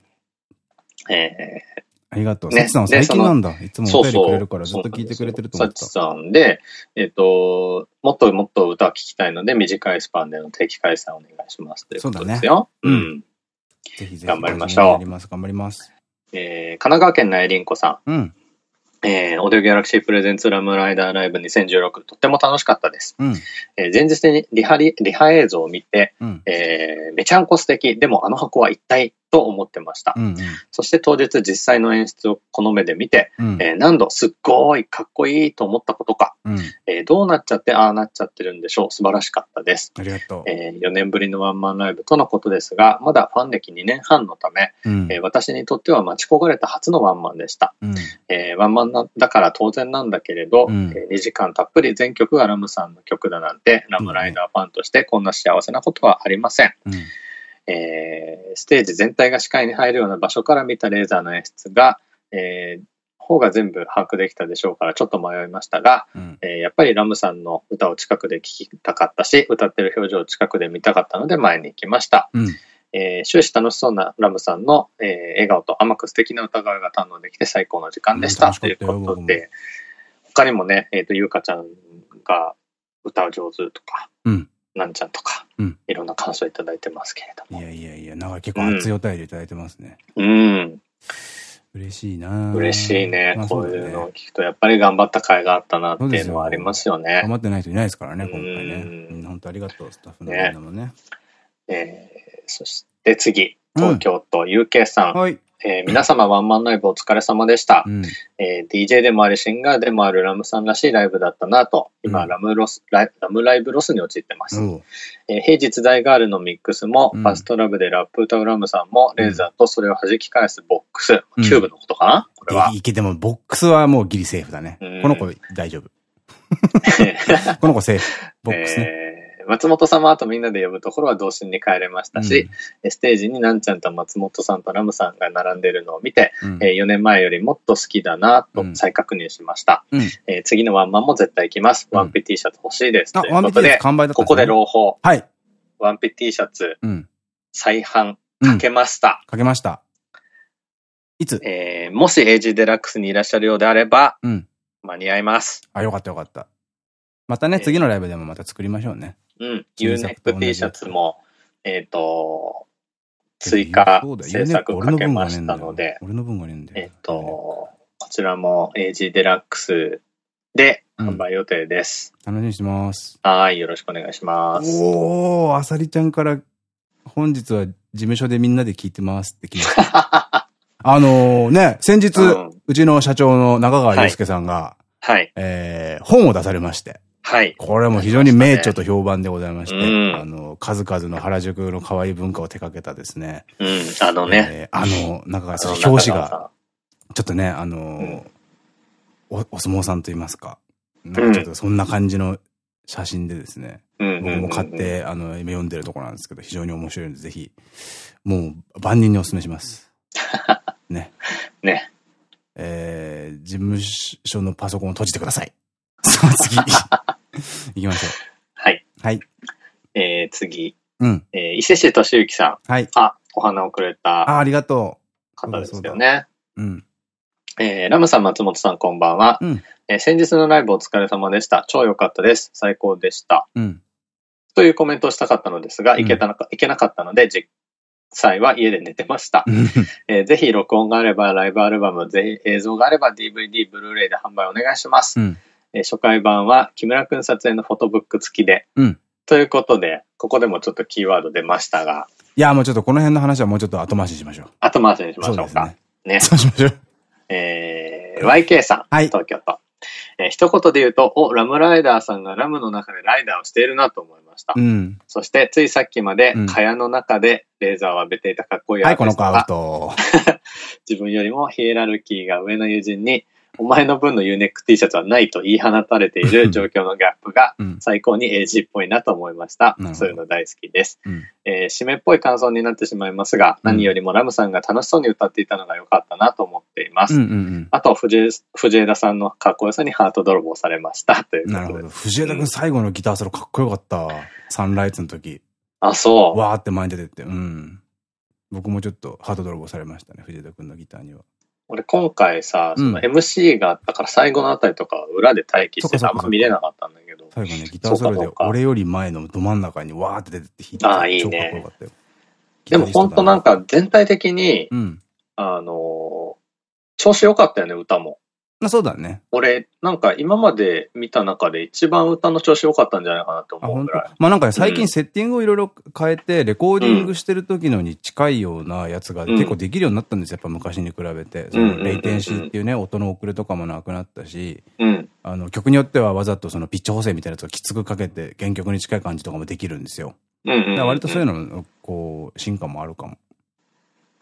えー、ありがとう。サチさん最近なんだ。いつもお便りくれるからずっと聞いてくれてると思った。サチさんで、えっ、ーと、もっともっと歌を聴きたいので、短いスパンでの定期開催お願いしますということですよ。そうだね。うん。ぜひぜひ。頑張りましょう。頑張ります、頑張ります。えー、神奈川県内林子さん。うん。えー、オーディオギャラクシープレゼンツラムライダーライブ2016、とっても楽しかったです。うん、えー、前日にリハリ、リハ映像を見て、うん、えー、めちゃんこ素敵、でもあの箱は一体と思ってました。うんうん、そして当日実際の演出をこの目で見て、うん、えー、何度すっごいかっこいいと思ったことか、うん、えー、どうなっちゃってああなっちゃってるんでしょう。素晴らしかったです。ありがとう。えー、4年ぶりのワンマンライブとのことですが、まだファン歴2年半のため、うん、えー、私にとっては待ち焦がれた初のワンマンでした。うん、えー、ワンマンだから当然なんだけれど、うん、えー、2時間たっぷり全曲がラムさんの曲だなんて、ラムライダーファンとしてこんな幸せなことはありません。うんえー、ステージ全体が視界に入るような場所から見たレーザーの演出が、えー、方が全部把握できたでしょうからちょっと迷いましたが、うん、えー、やっぱりラムさんの歌を近くで聴きたかったし、歌ってる表情を近くで見たかったので前に行きました。うんえー、終始楽しそうなラムさんの、えー、笑顔と甘く素敵な歌声が堪能できて最高の時間でした。うん、ということで、他にもね、えっ、ー、と、ゆうかちゃんが歌う上手とか、うん、なんちゃんとか、うん、いろんな感想いただいてますけれども。いやいやいや、なんか結構熱いお便りいただいてますね。うん。嬉しいな嬉しいね。まあ、こういうのを聞くと、やっぱり頑張った甲斐があったなっていうのはありますよね。頑張ってない人いないですからね、今回ね。本当ありがとう、スタッフのみんなもね。ねえー、そして次、東京都 UK さん。はい。えー、皆様ワンマンライブお疲れ様でした。うん、えー、DJ でもありシンガーでもあるラムさんらしいライブだったなと、今、うん、ラムロスラ、ラムライブロスに陥ってます。うん、えー、平日大ガールのミックスも、ファストラブでラップ歌うラムさんも、レーザーとそれを弾き返すボックス、キューブのことかな？これは。いけ、でもボックスはもうギリセーフだね。この子大丈夫。この子セーフ。ボックスね。えー松本様とみんなで呼ぶところは童心に帰れましたし、うん、ステージになんちゃんと松本さんとラムさんが並んでるのを見て、うん、えー、4年前よりもっと好きだなと再確認しました。うん、えー、次のワンマンも絶対行きます。ワンピ T シャツ欲しいです。ということで、ここで朗報。はい。ワンピ T シャツ、再販、かけました。かけました。いつ？えー、もしエイジデラックスにいらっしゃるようであれば、間に合います。あ、よかったよかった。またね、次のライブでもまた作りましょうね。うん。U ネック T シャツも、えっ、ー、と、追加制作かけましたので、俺の分がねえっ、と、こちらも AG デラックスで販売予定です。楽しみにしてます。はい、よろしくお願いします。おー、あさりちゃんから本日は事務所でみんなで聞いてますって聞きました。あのね、先日、うん、うちの社長の中川祐介さんが、はい。えー、本を出されまして。はい。これも非常に名著と評判でございまして、ね、あの、数々の原宿の可愛い文化を手掛けたですね。うん、あのね。えー、あの、中川さん、表紙が、ちょっとね、あの、うん、お、お相撲さんと言いますか。なんかちょっとそんな感じの写真でですね。僕も買って、あの、今読んでるところなんですけど、非常に面白いので、ぜひ、もう万人にお勧めします。ね。ね。えー、事務所のパソコンを閉じてください。その次。行きましょう。はい。はい。えー、次。うん。えー、伊勢市敏之さん。はい。あ、お花をくれた。あ、ありがとう。方ですよね。ううん。えー、ラムさん、松本さん、こんばんは。うん。えー、先日のライブお疲れ様でした。超良かったです。最高でした。うん。というコメントをしたかったのですが、いけたなか、いけなかったので、実際は家で寝てました。えー、ぜひ録音があればライブアルバム、ぜひ映像があれば DVD、ブルーレイで販売お願いします。うんえ初回版は木村くん撮影のフォトブック付きで。うん。ということで、ここでもちょっとキーワード出ましたが。いや、もうちょっとこの辺の話はもうちょっと後回しにしましょう。後回しにしましょうか。ね。ね。そうしましょう。えー、YK さん。はい。東京都。えー、一言で言うと、お、ラムライダーさんがラムの中でライダーをしているなと思いました。うん。そして、ついさっきまで、蚊帳の中でレーザーを浴びていたかっこいいアーティストが、はい、このカウト。自分よりもヒエラルキーが上の友人に、お前の分の UNECK T シャツはないと言い放たれている状況のギャップが最高に AG っぽいなと思いました。うん、そういうの大好きです、うん、えー、締めっぽい感想になってしまいますが、何よりもラムさんが楽しそうに歌っていたのが良かったなと思っています。あと藤、藤枝さんのかっこよさにハート泥棒されました。というなるほど。藤枝君最後のギターソロかっこよかった。サンライズの時。あ、そう。わーって前に出てって。うん。僕もちょっとハート泥棒されましたね、藤枝君のギターには。俺今回さ、その MC があったから最後のあたりとか裏で待機しててあんま見れなかったんだけど。最後ね、ギターソロで俺より前のど真ん中にわーって出てって弾いてああ、いいね。でも本当なんか全体的に、うん、あの、調子良かったよね、歌も。そうだね。俺、なんか今まで見た中で一番歌の調子良かったんじゃないかなって思うぐらい。まあなんか、ね、最近セッティングをいろいろ変えて、レコーディングしてる時のに近いようなやつが結構できるようになったんですよ。やっぱ昔に比べて。その、レイテンシーっていうね、音の遅れとかもなくなったし、うん、あの、曲によってはわざとそのピッチ補正みたいなやつをきつくかけて、原曲に近い感じとかもできるんですよ。割とそういうの、こう、進化もあるかも。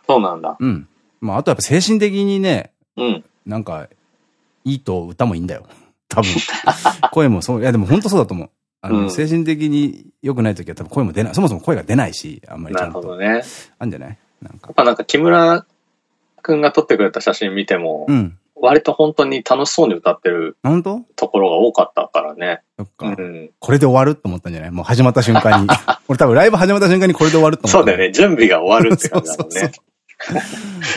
そうなんだ。うん。まあ、あとやっぱ精神的にね、うん、なんか、いいと歌もいいんだよ。多分。声もそう、いやでも本当そうだと思う。あの、うん、精神的に良くない時は多分声も出ない。そもそも声が出ないし、あんまりちゃんと。なるほどね。あんじゃない？なんか。やっぱなんか木村くんが撮ってくれた写真見ても、うん、割と本当に楽しそうに歌ってる本当？ところが多かったからね。そっか。うん、これで終わると思ったんじゃない？もう始まった瞬間に。俺多分ライブ始まった瞬間にこれで終わると思った。そうだよね。準備が終わるって感じだもんね。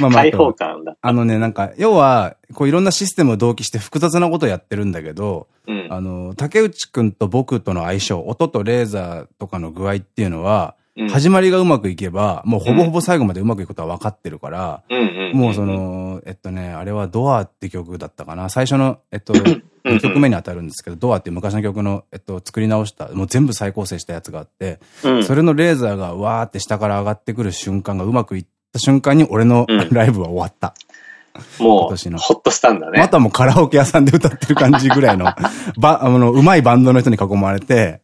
まあまあ。開放感だ。あのね、なんか、要は、こういろんなシステムを同期して複雑なことをやってるんだけど、うん、あの、竹内くんと僕との相性、音とレーザーとかの具合っていうのは、始まりがうまくいけば、もうほぼほぼ最後までうまくいくことは分かってるから、もうその、えっとね、あれはドアって曲だったかな。最初の、えっと、2曲目に当たるんですけど、ドアっていう昔の曲の、えっと、作り直した、もう全部再構成したやつがあって、それのレーザーがわーって下から上がってくる瞬間がうまくいった瞬間に俺のライブは終わった。もう、年のほっとしたんだね。またもうカラオケ屋さんで歌ってる感じぐらいの、ば、あの、うまいバンドの人に囲まれて、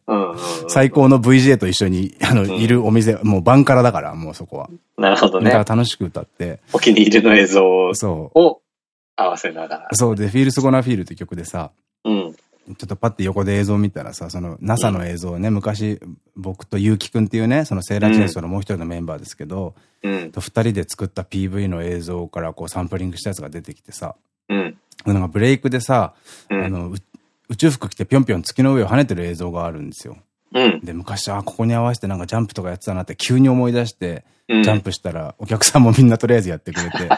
最高の VJ と一緒に、あの、いるお店、もうバンカラだから、もうそこは。なるほどね。だから楽しく歌って。お気に入りの映像を、そう。を合わせながら。そうで、フィールスゴナフィールって曲でさ、うん。ちょっとパッて横で映像見たらさ、その NASA の映像ね、うん、昔僕と結城くんっていうね、そのセーラーチェンソーのもう一人のメンバーですけど、うん、と二人で作った PV の映像からこうサンプリングしたやつが出てきてさ、うん、なんかブレイクでさ、うん、あの、宇宙服着てぴょんぴょん月の上を跳ねてる映像があるんですよ。うん、で、昔、あ、ここに合わせてなんかジャンプとかやってたなって急に思い出して、ジャンプしたらお客さんもみんなとりあえずやってくれて、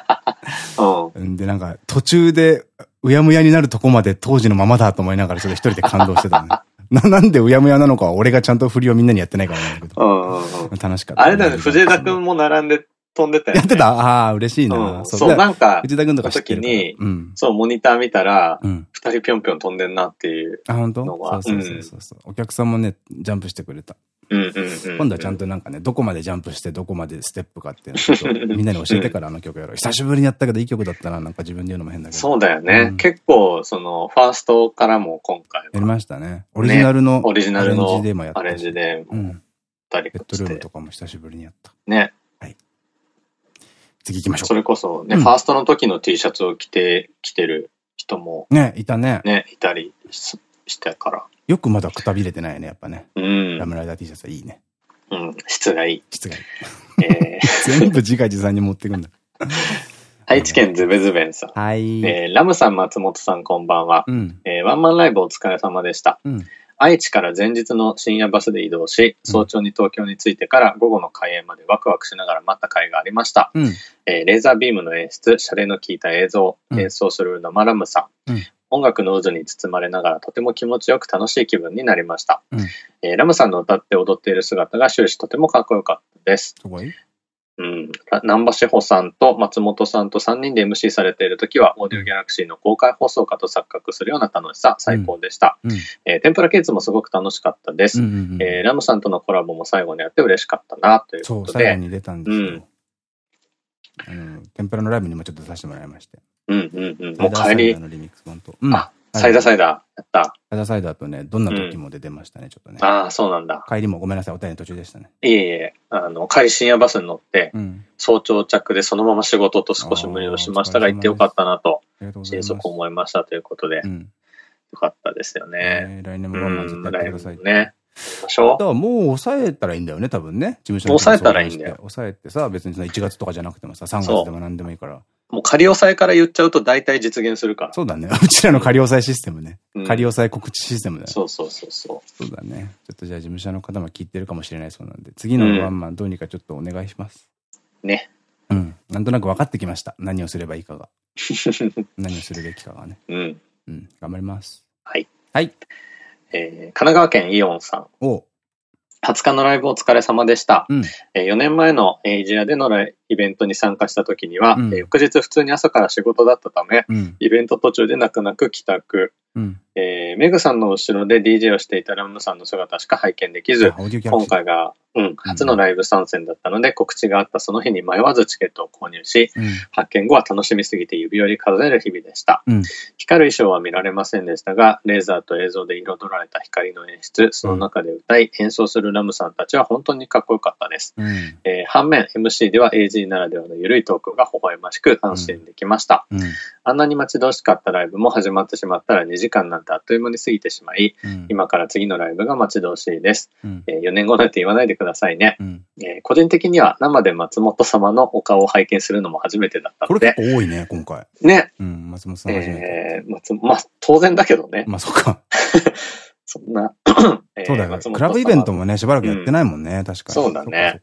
で、なんか途中でうやむやになるとこまで当時のままだと思いながらちょっと一人で感動してたね。な、なんでうやむやなのかは俺がちゃんと振りをみんなにやってないからなんだけど。楽しかった、あれだね、藤枝くんも並んで飛んでたよ、ね。やってた？ああ、嬉しいな。そう、なんか、藤田君とか時に、そう、モニター見たら、二人ぴょんぴょん飛んでんなっていう。あ、本当？そうそうそうそう。お客さんもね、ジャンプしてくれた。今度はちゃんとなんかね、どこまでジャンプしてどこまでステップかっていうのをみんなに教えてからあの曲やろう。久しぶりにやったけどいい曲だったな、なんか自分で言うのも変だけど。そうだよね。結構、その、ファーストからも今回やりましたね。オリジナルの。オリジナルのアレンジでもやった。アレンジで。うん。ベッドルームとかも久しぶりにやった。ね。はい。次行きましょう。それこそね、ファーストの時の T シャツを着て、着てる人も。ね、いたね。ね、いたりしてから。よくまだくたびれてないね、やっぱね。うん。ラムライダー T シャツはいいね。うん、質がいい。質がいい。えー、全部自画自賛に持っていくんだ。愛知県ズベズベンさん。はい。えー、ラムさん、松本さん、こんばんは。うん、えー、ワンマンライブお疲れ様でした。うん、愛知から前日の深夜バスで移動し、早朝に東京に着いてから午後の開演までワクワクしながら待った会がありました。うん、えー、レーザービームの演出、シャレの効いた映像、演奏する生ラムさん、音楽の渦に包まれながらとても気持ちよく楽しい気分になりました。うん、えー、ラムさんの歌って踊っている姿が終始とてもかっこよかったです。うん。南波志保さんと松本さんと3人で MC されている時は、オーディオギャラクシーの公開放送かと錯覚するような楽しさ、最高でした。うんえー、天ぷらケーツもすごく楽しかったです。ラムさんとのコラボも最後にやって嬉しかったな、ということで。そう、最後に出たんですけど。うん、天ぷらのライブにもちょっと出させてもらいまして。うんうんうん。もう帰り。のリミックス本当。うん。あ、サイダーサイダー、やった。サイダーサイダーとね、どんな時も出てましたね、ちょっとね。ああ、そうなんだ。帰りもごめんなさい、お便り途中でしたね。いえいえ、あの、帰り深夜バスに乗って、早朝着でそのまま仕事と少し無理をしましたが、行ってよかったなと、心底思いましたということで、よかったですよね。来年も頑張ってください。ね。でしょだからもう抑えたらいいんだよね、多分ね。事務所抑えたらいいんだよ。抑えてさ、別に1月とかじゃなくてもさ、3月でも何でもいいから。もう仮押さえから言っちゃうと大体実現するから。そうだね。うちらの仮押さえシステムね。うん、仮押さえ告知システムだよ。そうそうそうそう。そうだね。ちょっとじゃあ事務所の方も聞いてるかもしれないそうなんで、次のワンマンどうにかちょっとお願いします。うん、ね。うん。なんとなく分かってきました。何をすればいいかが。何をするべきかがね。うん。うん。頑張ります。はい。はい。えー、神奈川県イオンさん。お20日のライブお疲れ様でした。うん、4年前のエイジアでのライイベントに参加した時には、うん、翌日普通に朝から仕事だったため、うん、イベント途中で泣く泣く帰宅。うん、えー、メグさんの後ろで DJ をしていたラムさんの姿しか拝見できず、今回が、うん、初のライブ参戦だったので、告知があったその日に迷わずチケットを購入し、うん、発見後は楽しみすぎて指折り数える日々でした。うん、光る衣装は見られませんでしたが、レーザーと映像で彩られた光の演出、その中で歌い、演奏するラムさんたちは本当にかっこよかったです。うん、えー、反面、MC では AG ならではの緩いトークが微笑ましく安心できました。あんなに待ち遠しかったライブも始まってしまったら2時間なんてあっという間に過ぎてしまい、今から次のライブが待ち遠しいです。えー、4年後なんて言わないでくださいね。えー、個人的には生で松本様のお顔を拝見するのも初めてだったので。これ多いね、今回。ね。うん、松本さん初めて。えー、松、まあ、当然だけどね。まあ、そっか。そんな。そうだよ。クラブイベントもね、しばらくやってないもんね、うん、確かに。そうだね。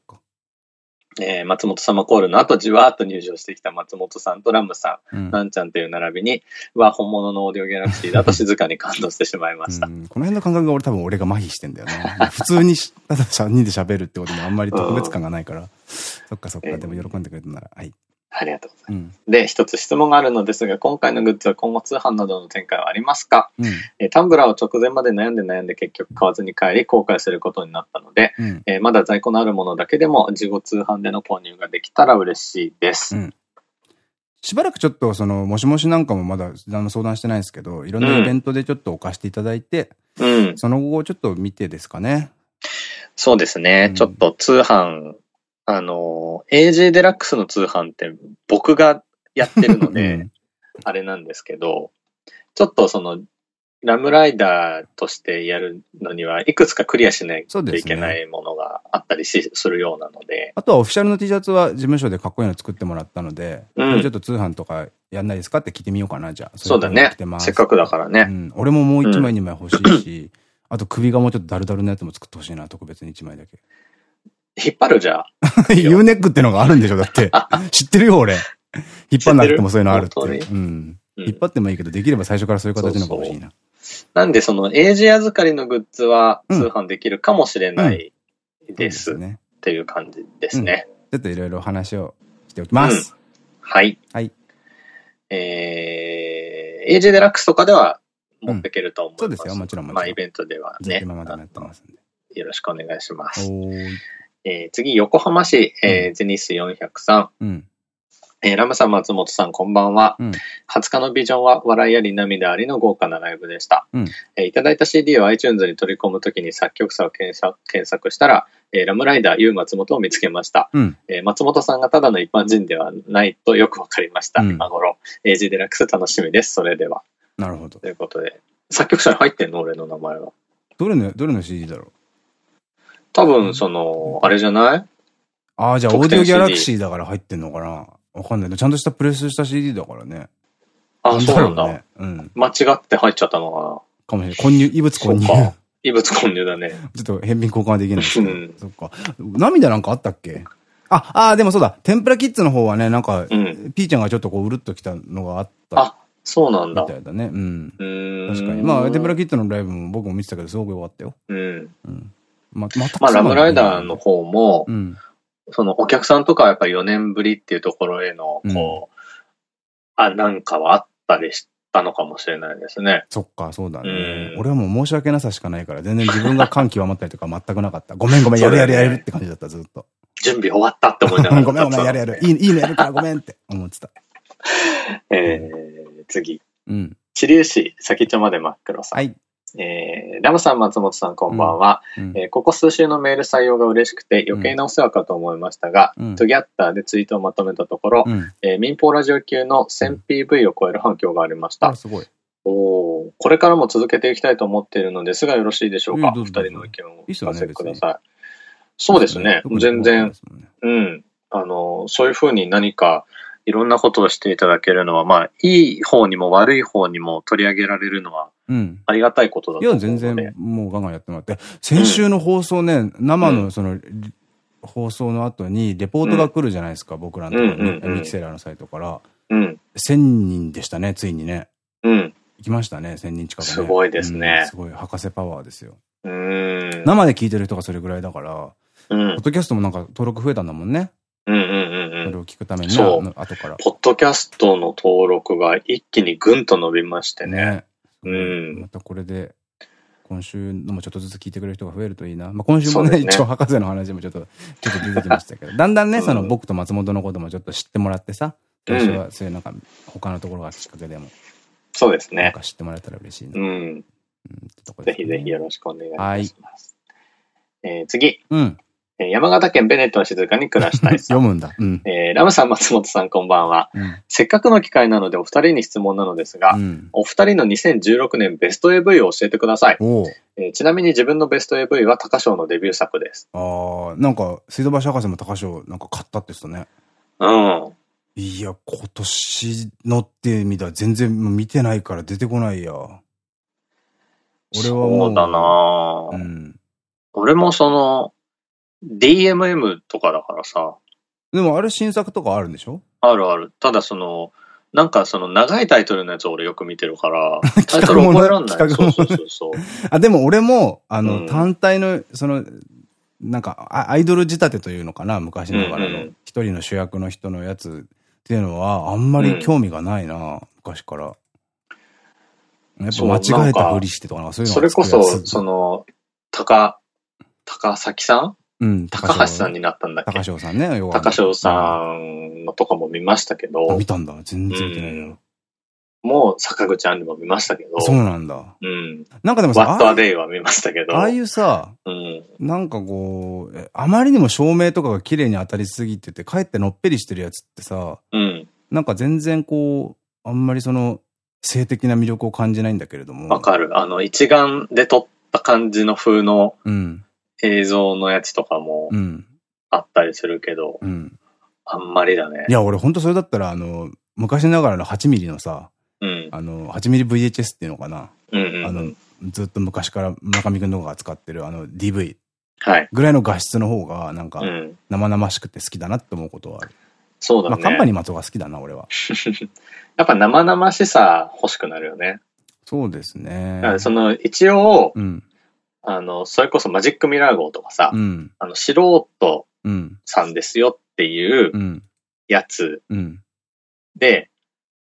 えー、松本様コールの後、じわーっと入場してきた松本さんとラムさん、うん、なんちゃんという並びに、は本物のオーディオギャラクシーだと静かに感動してしまいました。うん、この辺の感覚が俺多分俺が麻痺してんだよね。普通にただ3人で喋るってこともあんまり特別感がないから。うん、そっかそっか、でも喜んでくれたなら、はい。ありがとうございます。うん、で、一つ質問があるのですが、今回のグッズは今後通販などの展開はありますか、うん、えタンブラーを直前まで悩んで悩んで結局買わずに帰り後悔することになったので、うん、えー、まだ在庫のあるものだけでも事後通販での購入ができたら嬉しいです。うんしばらくちょっとその、もしもしなんかもまだ相談してないんですけど、いろんなイベントでちょっと置かしていただいて、うん、その後ちょっと見てですかね。そうですね。うん、ちょっと通販あの、AJ デラックスの通販って僕がやってるので、あれなんですけど、ちょっとその、ラムライダーとしてやるのには、いくつかクリアしないといけないものがあったりし、するようなので。あとはオフィシャルの T シャツは事務所でかっこいいの作ってもらったので、うん、ちょっと通販とかやんないですかって聞いてみようかな、じゃあ。そうだね。せっかくだからね。うん。俺ももう一枚二枚欲しいし、あと首がもうちょっとダルダルのやつも作ってほしいな、特別に一枚だけ。引っ張るじゃあ。U ネックってのがあるんでしょだって。知ってるよ、俺。引っ張んなくてもそういうのあるって。うん。引っ張ってもいいけど、できれば最初からそういう形のが欲しいな。なんで、その、エイジ預かりのグッズは通販できるかもしれないです。ね。っていう感じですね。ちょっといろいろ話をしておきます。はい。はい。えー、エイジデラックスとかでは持っていけると思います。そうですよ、もちろん。まあ、イベントではね。今までやってますんで。よろしくお願いします。えー、次、横浜市、えー、ゼニス403。うん、えー、ラムさん、松本さん、こんばんは。うん、20日のビジョンは笑いあり涙ありの豪華なライブでした。うん、えー、いただいた CD を iTunes に取り込むときに作曲者を検索検索したら、えー、ラムライダー U 松本を見つけました、うん、えー、松本さんがただの一般人ではないとよくわかりました。うん、今頃。AG デラックス楽しみです。それでは。なるほど。ということで。作曲者に入ってんの俺の名前は。どれの、どれの CD だろう？多分、その、あれじゃない？ああ、じゃあ、オーディオギャラクシーだから入ってんのかな？わかんないちゃんとしたプレスした CD だからね。ああ、そうなんだ。うん。間違って入っちゃったのかな？かもしれない。混入、異物混入。異物混入だね。ちょっと返品交換はできない。うん。そっか。涙なんかあったっけ？あ、ああ、でもそうだ。天ぷらキッズの方はね、なんか、うん、ピーちゃんがちょっとこう、うるっときたのがあった。あ、そうなんだ。みたいだね。うん。うん確かに。まあ、天ぷらキッズのライブも僕も見てたけど、すごく良かったよ。うん。うん。ま、また、まあ、ラムライダーの方も、うん、そのお客さんとかはやっぱり4年ぶりっていうところへの、こう、うん、あ、なんかはあったりしたのかもしれないですね。そっか、そうだね。うん、俺はもう申し訳なさしかないから、全然自分が感極まったりとか全くなかった。ごめんごめん、やるやるやるって感じだった、ずっと。準備終わったって思いながら。ごめんごめん、やるやる。いい、いいのやるからごめんって思ってた。えー、次。うん。知立市、先っちょまで真っ黒さん。はい。えー、ラムさん、松本さん、こんばんは、うん。えー、ここ数週のメール採用が嬉しくて余計なお世話かと思いましたが、うん、トギャッターでツイートをまとめたところ、うん、えー、民放ラジオ級の 1000PV を超える反響がありました。すごい。おこれからも続けていきたいと思っているのですが、よろしいでしょうか？二人の意見をお聞かせください。いいね、そうですね。全然、うん。あの、そういうふうに何か、いろんなことをしていただけるのは、まあ、いい方にも悪い方にも取り上げられるのは、うん。ありがたいことだと思うので。いや、全然、もうガンガンやってもらって。先週の放送ね、うん、生のその、うん、放送の後に、レポートが来るじゃないですか、僕らの、ね、ミキセラーのサイトから。うん。1000人でしたね、ついにね。うん。行きましたね、1000人近く、ね。すごいですね、すごい、博士パワーですよ。うん。生で聞いてる人がそれぐらいだから、うん。ポッドキャストもなんか登録増えたんだもんね。うんうんうんうれを聞くために、そう。後から。ポッドキャストの登録が一気にぐんと伸びましてね。ねうん。またこれで、今週のもちょっとずつ聞いてくれる人が増えるといいな。まあ、今週もね、ね一応博士の話もちょっと、ちょっと出てきましたけど、だんだんね、その僕と松本のこともちょっと知ってもらってさ、私はそういうなんか、他のところがきっかけでも。そうですね。なんか知ってもらえたら嬉しいな。うん。うん、ぜひぜひよろしくお願いします。はい、えー、次。うん。山形県ベネットの静かに暮らしたい読むんだ。うん、えー、ラムさん、松本さん、こんばんは、うん、せっかくの機会なのでお二人に質問なのですが、うん、お二人の2016年ベスト AV を教えてください。えー、ちなみに自分のベスト AV は高賞のデビュー作です。ああ、なんか、水道橋博士も高賞なんか買ったって言ったね。うん。いや、今年のって意味では全然見てないから出てこないや。俺はもう。そうだなうん。俺もその、DMM とかだからさ。でもあれ新作とかあるんでしょ？あるある。ただその、なんかその長いタイトルのやつ俺よく見てるから、タイトル覚えらんない。そうそうそうそう。あ、でも俺も、あの、うん、単体の、その、なんかアイドル仕立てというのかな、昔ながらの。一人の主役の人のやつっていうのは、あんまり興味がないな、うん、昔から。やっぱ間違えたふりしてとか、そういうのそれこそ、その、高、高崎さん？うん、高橋さんになったんだっけ高橋さんね、高橋さんのとかも見ましたけど。見たんだ。全然見てないよ。もう坂口杏里も見ましたけど。そうなんだ。うん。なんかでもさ、ワットアデイは見ましたけど。ああいうさ、うん。なんかこう、あまりにも照明とかが綺麗に当たりすぎてて、かえってのっぺりしてるやつってさ、うん。なんか全然こう、あんまりその、性的な魅力を感じないんだけれども。わかる。あの、一眼で撮った感じの風の、うん。映像のやつとかも、あったりするけど、うん、あんまりだね。いや、俺ほんとそれだったら、あの、昔ながらの8ミリのさ、うん、あの、8ミリ VHS っていうのかな。あの、ずっと昔から村上くんとかが使ってるあの DV。はい。ぐらいの画質の方が、なんか、生々しくて好きだなって思うことはある。そうだね。まあ、カンパニー松尾が好きだな、俺は。やっぱ生々しさ欲しくなるよね。そうですね。その、一応、うん、あの、それこそマジックミラー号とかさ、うん、あの、素人さんですよっていうやつで、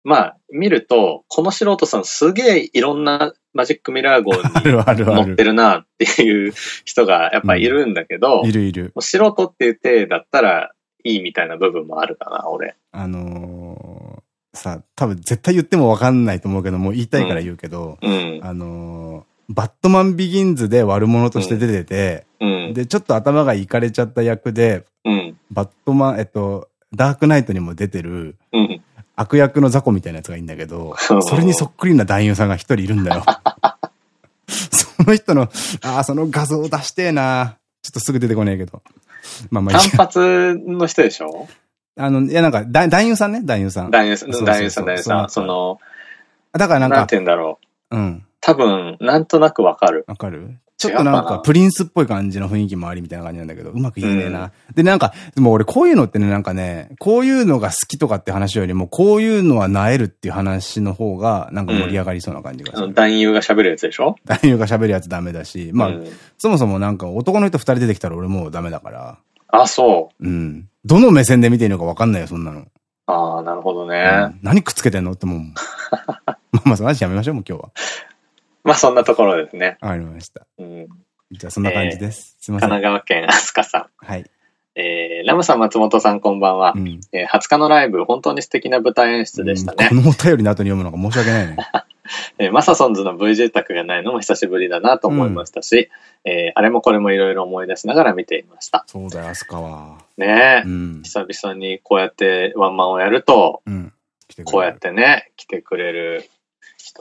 まあ、見ると、この素人さんすげえいろんなマジックミラー号に 乗ってるなっていう人がやっぱいるんだけど、いるいる。素人っていう体だったらいいみたいな部分もあるかな、俺。あのー、さ、多分絶対言ってもわかんないと思うけども、言いたいから言うけど、うん、あのーバットマンビギンズで悪者として出てて、うん、で、ちょっと頭がいかれちゃった役で、うん、バットマン、えっと、ダークナイトにも出てる、うん、悪役の雑魚みたいなやつがいいんだけど、それにそっくりな男優さんが一人いるんだよ。その人の、ああ、その画像出してえな。ちょっとすぐ出てこねえけど。まあまあ単発の人でしょ？あの、いやなんか、男優さんね、男優さん。男優さん、男優さん、男優さん。その、だからなんか、なんて言うんだろう。うん。多分、なんとなくわかる。わかる？ちょっとなんか、プリンスっぽい感じの雰囲気もありみたいな感じなんだけど、うまく言えねえな。うん、で、なんか、でも俺こういうのってね、なんかね、こういうのが好きとかって話よりも、こういうのはなえるっていう話の方が、なんか盛り上がりそうな感じがする。うん、男優が喋るやつでしょ？男優が喋るやつダメだし、まあ、うん、そもそもなんか男の人二人出てきたら俺もうダメだから。あ、そう。うん。どの目線で見ていいのかわかんないよ、そんなの。ああ、なるほどね、何くっつけてんの？ってもう。まあまあ、その話やめましょう、もう今日は。まあそんなところですね。わかりました。うん。じゃあそんな感じです。えー、すみません。神奈川県飛鳥さん。はい。えー、ラムさん、松本さん、こんばんは。うん、えー、20日のライブ、本当に素敵な舞台演出でしたね。このお便りの後に読むのが申し訳ないね。えー、マサソンズの V 住宅がないのも久しぶりだなと思いましたし、うん、えー、あれもこれもいろいろ思い出しながら見ていました。そうだよ、飛鳥は。ねえ、うん、久々にこうやってワンマンをやると、うん、こうやってね、来てくれる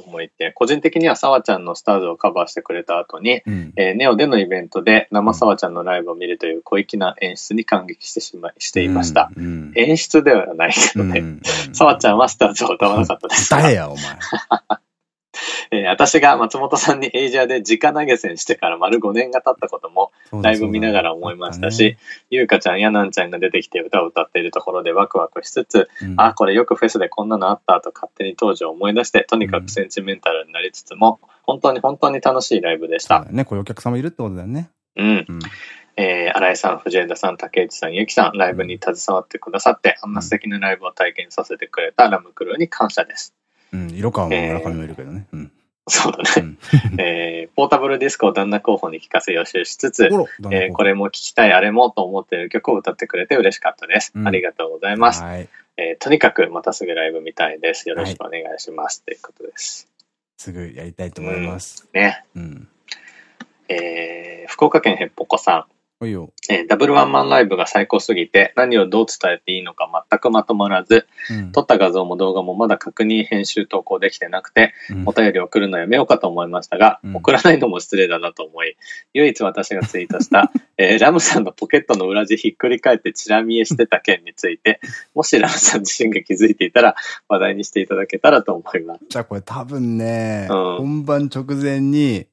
人もいて、個人的には沢ちゃんのスターズをカバーしてくれた後に、うん、えー、ネオでのイベントで生沢ちゃんのライブを見るという小粋な演出に感激してしまい、していました。うんうん、演出ではないけどね。沢、ちゃんはスターズを歌わなかったです。誰や、お前。えー、私が松本さんにエイジアで直投げ銭してから丸5年が経ったことも、ライブ見ながら思いましたし、ゆうかちゃんやなんちゃんが出てきて歌を歌っているところでワクワクしつつ、うん、あ、これよくフェスでこんなのあったと勝手に当時を思い出して、とにかくセンチメンタルになりつつも、本当に本当に楽しいライブでした。ね、こういうお客様いるってことだよね。うん。うんえー、新井さん、藤枝さん、竹内さん、ゆきさん、ライブに携わってくださって、あんな素敵なライブを体験させてくれたラムクルーに感謝です。うん、色川も村上もいるけどね。うん。そうだね。うん、えー、ポータブルディスコを旦那候補に聞かせ予習しつつ、えー、これも聞きたい、あれもと思っている曲を歌ってくれて嬉しかったです。うん、ありがとうございます。はい、えー、とにかくまたすぐライブ見たいです。よろしくお願いします。と、はい、いうことです。すぐやりたいと思います。うん、ね。うん。えー、福岡県へっぽこさん。いよ。えー、ダブルワンマンライブが最高すぎて、何をどう伝えていいのか全くまとまらず、うん、撮った画像も動画もまだ確認、編集、投稿できてなくて、うん、お便り送るのやめようかと思いましたが、うん、送らないのも失礼だなと思い、唯一私がツイートした、えー、ラムさんのポケットの裏地ひっくり返ってチラ見えしてた件について、もしラムさん自身が気づいていたら、話題にしていただけたらと思います。じゃあこれ多分ね、本番直前に、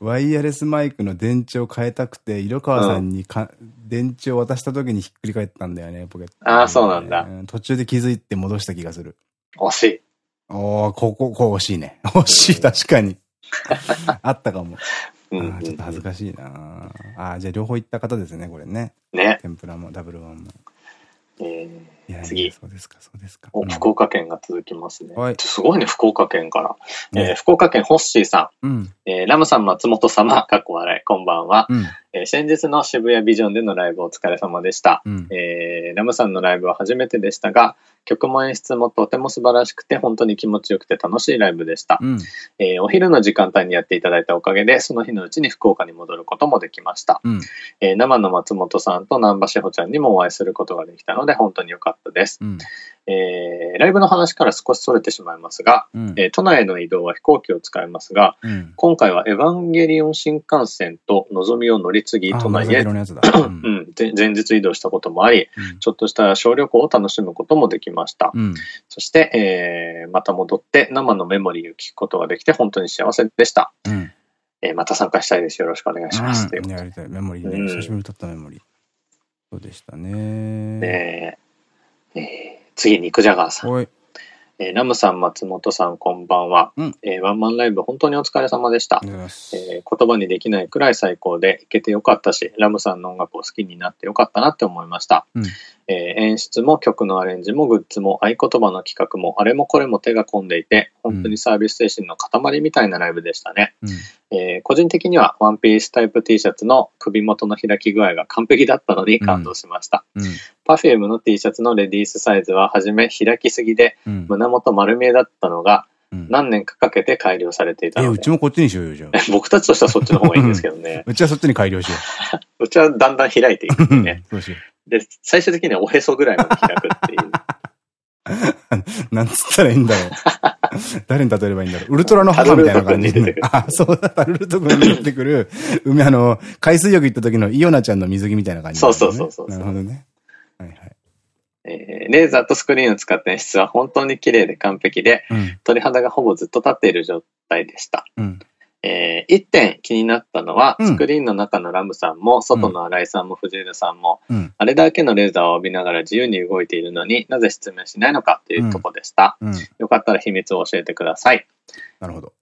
ワイヤレスマイクの電池を変えたくて、色川さんにか、うん、電池を渡した時にひっくり返ったんだよね、ポケット、ああ、そうなんだ、途中で気づいて戻した気がする。惜しい。おおここ、こう惜しいね。惜しい、確かに。あったかも。あちょっと恥ずかしいなああ、じゃあ両方行った方ですね、これね。ね。天ぷらもダブルワンも。えー、次。そうですか、そうですか。お、福岡県が続きますね。はい。すごいね、福岡県から。えー、福岡県ホッシーさん。うん。えー、ラムさん、松本様、かっこ笑い、こんばんは。うん。えー、先日の渋谷ビジョンでのライブお疲れ様でした。うん、えー、ラムさんのライブは初めてでしたが、曲も演出もとても素晴らしくて、本当に気持ちよくて楽しいライブでした。うん、えー、お昼の時間帯にやっていただいたおかげで、その日のうちに福岡に戻ることもできました。うん、えー、生の松本さんと南波志保ちゃんにもお会いすることができたので、本当に良かったです。うんえー、ライブの話から少し逸れてしまいますが、うん、えー、都内への移動は飛行機を使いますが、うん、今回はエヴァンゲリオン新幹線とのぞみを乗り継ぎ、都内へ、うん、前日移動したこともあり、ちょっとした小旅行を楽しむこともできました。そして、えー、また戻って生のメモリーを聞くことができて本当に幸せでした。えー、また参加したいです。よろしくお願いします。うん、やりたい。メモリーね。久しぶりったメモリー。そうでしたね。ねえー次、肉じゃがーさん。えー、ラムさん、松本さん、こんばんは、うん、えー、ワンマンライブ、本当にお疲れ様でした。えー、言葉にできないくらい最高で、いけてよかったし、ラムさんの音楽を好きになってよかったなって思いました。うん、えー、演出も曲のアレンジもグッズも合言葉の企画も、あれもこれも手が込んでいて、本当にサービス精神の塊みたいなライブでしたね。うんえー、個人的にはワンピースタイプ T シャツの首元の開き具合が完璧だったのに感動しました。パフュームの T シャツのレディースサイズははじめ開きすぎで、胸元丸見えだったのが、何年かかけて改良されていたので。え、うちもこっちにしようよ、じゃあ。僕たちとしてはそっちの方がいいんですけどね。うちはそっちに改良しよう。うちはだんだん開いていくんでね。で、最終的にはおへそぐらいまで開くっていう。なんつったらいいんだろう。誰に例えればいいんだろう。ウルトラの母みたいな感じで。あ、そうだ、ウルトラに出てくる、海、あの、海水浴行った時のイオナちゃんの水着みたいな感じ、ね、そうそうそうそう。なるほどね。はいはい。えー、レーザーとスクリーンを使った演出は本当に綺麗で完璧で、うん、鳥肌がほぼずっと立っている状態でした。うんえー、一点気になったのは、うん、スクリーンの中のラムさんも、外の新井さんも藤枝さんも、うん、あれだけのレーザーを浴びながら自由に動いているのになぜ失明しないのかというとこでした。うん、よかったら秘密を教えてください。なるほど。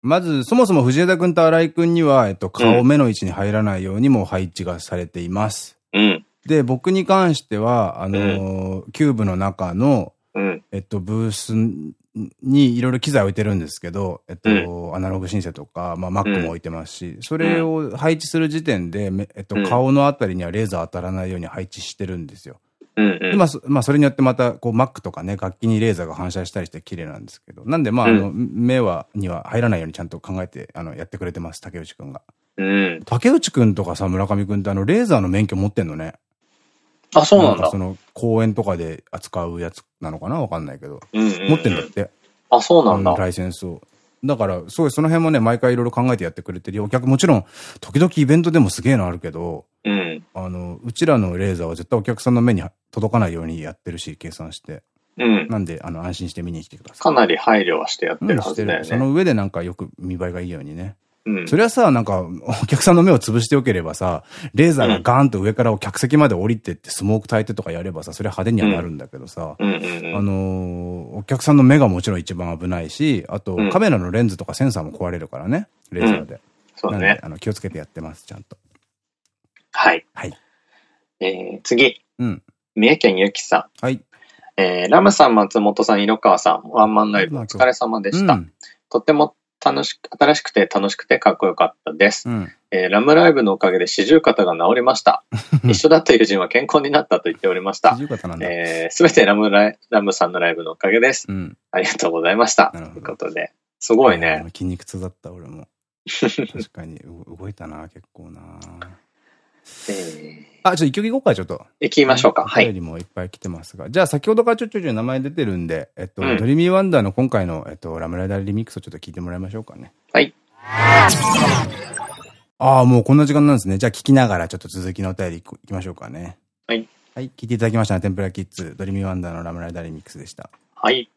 まず、そもそも藤枝くんと新井くんには、えっと、顔目の位置に入らないようにも配置がされています。うん。で、僕に関しては、あのー、キューブの中の、えっと、ブースにいろいろ機材置いてるんですけど、えっと、うん、アナログシンセとか、まあ、Mac も置いてますし、うん、それを配置する時点で、えっと、顔のあたりにはレーザー当たらないように配置してるんですよ。でまあ、まあ、それによってまた、こう、Mac とかね、楽器にレーザーが反射したりして綺麗なんですけど、なんで、まあ、あの、目は、には入らないようにちゃんと考えて、あの、やってくれてます、竹内くんが。うん。竹内くんとかさ、村上くんってあの、レーザーの免許持ってんのね。あ、そうなんだ。その、公園とかで扱うやつなのかな？わかんないけど。持ってんだって。あ、そうなんだ。ライセンスを。だから、すごいその辺もね、毎回いろいろ考えてやってくれてるお客、もちろん、時々イベントでもすげえのあるけど、うん。あの、うちらのレーザーは絶対お客さんの目に届かないようにやってるし、計算して。うん。なんで、あの、安心して見に来てください。かなり配慮はしてやってるはずだよね。うん、その上でなんかよく見栄えがいいようにね。それはさ、なんか、お客さんの目を潰しておければさ、レーザーがガーンと上からお客席まで降りてってスモーク焚いてとかやればさ、それは派手にはなるんだけどさ、あのお客さんの目がもちろん一番危ないし、あと、カメラのレンズとかセンサーも壊れるからね、レーザーで。そうね。あの、気をつけてやってます、ちゃんと。はい。はい。えー、次。うん。三重県ゆきさん。はい。えー、ラムさん、松本さん、色川さん、ワンマンライブお疲れ様でした。うん、とっても楽しく、新しくて楽しくてかっこよかったです。うん、えー、ラムライブのおかげで四十肩が治りました。一緒だった友人は健康になったと言っておりました。すべ、えー、てラムライラムさんのライブのおかげです。うん、ありがとうございました。ということで、すごいね。筋肉痛だった、俺も。確かに、動いたな、結構な。えー、あ、ちょっと一曲いこうか、ちょっと。行きましょうか。はい。りもいっぱい来てますが。じゃあ、先ほどからちょちょちょ名前出てるんで、えっと、うん、ドリーミーワンダーの今回の、えっと、ラムライダーリミックスをちょっと聞いてもらいましょうかね。はい。ああ、もうこんな時間なんですね。じゃあ、聞きながらちょっと続きのお便りいきましょうかね。はい。はい。聞いていただきましたね。 TEMPURA KIDZ、ドリーミーワンダーの RAM RIDER リミックスでした。はい。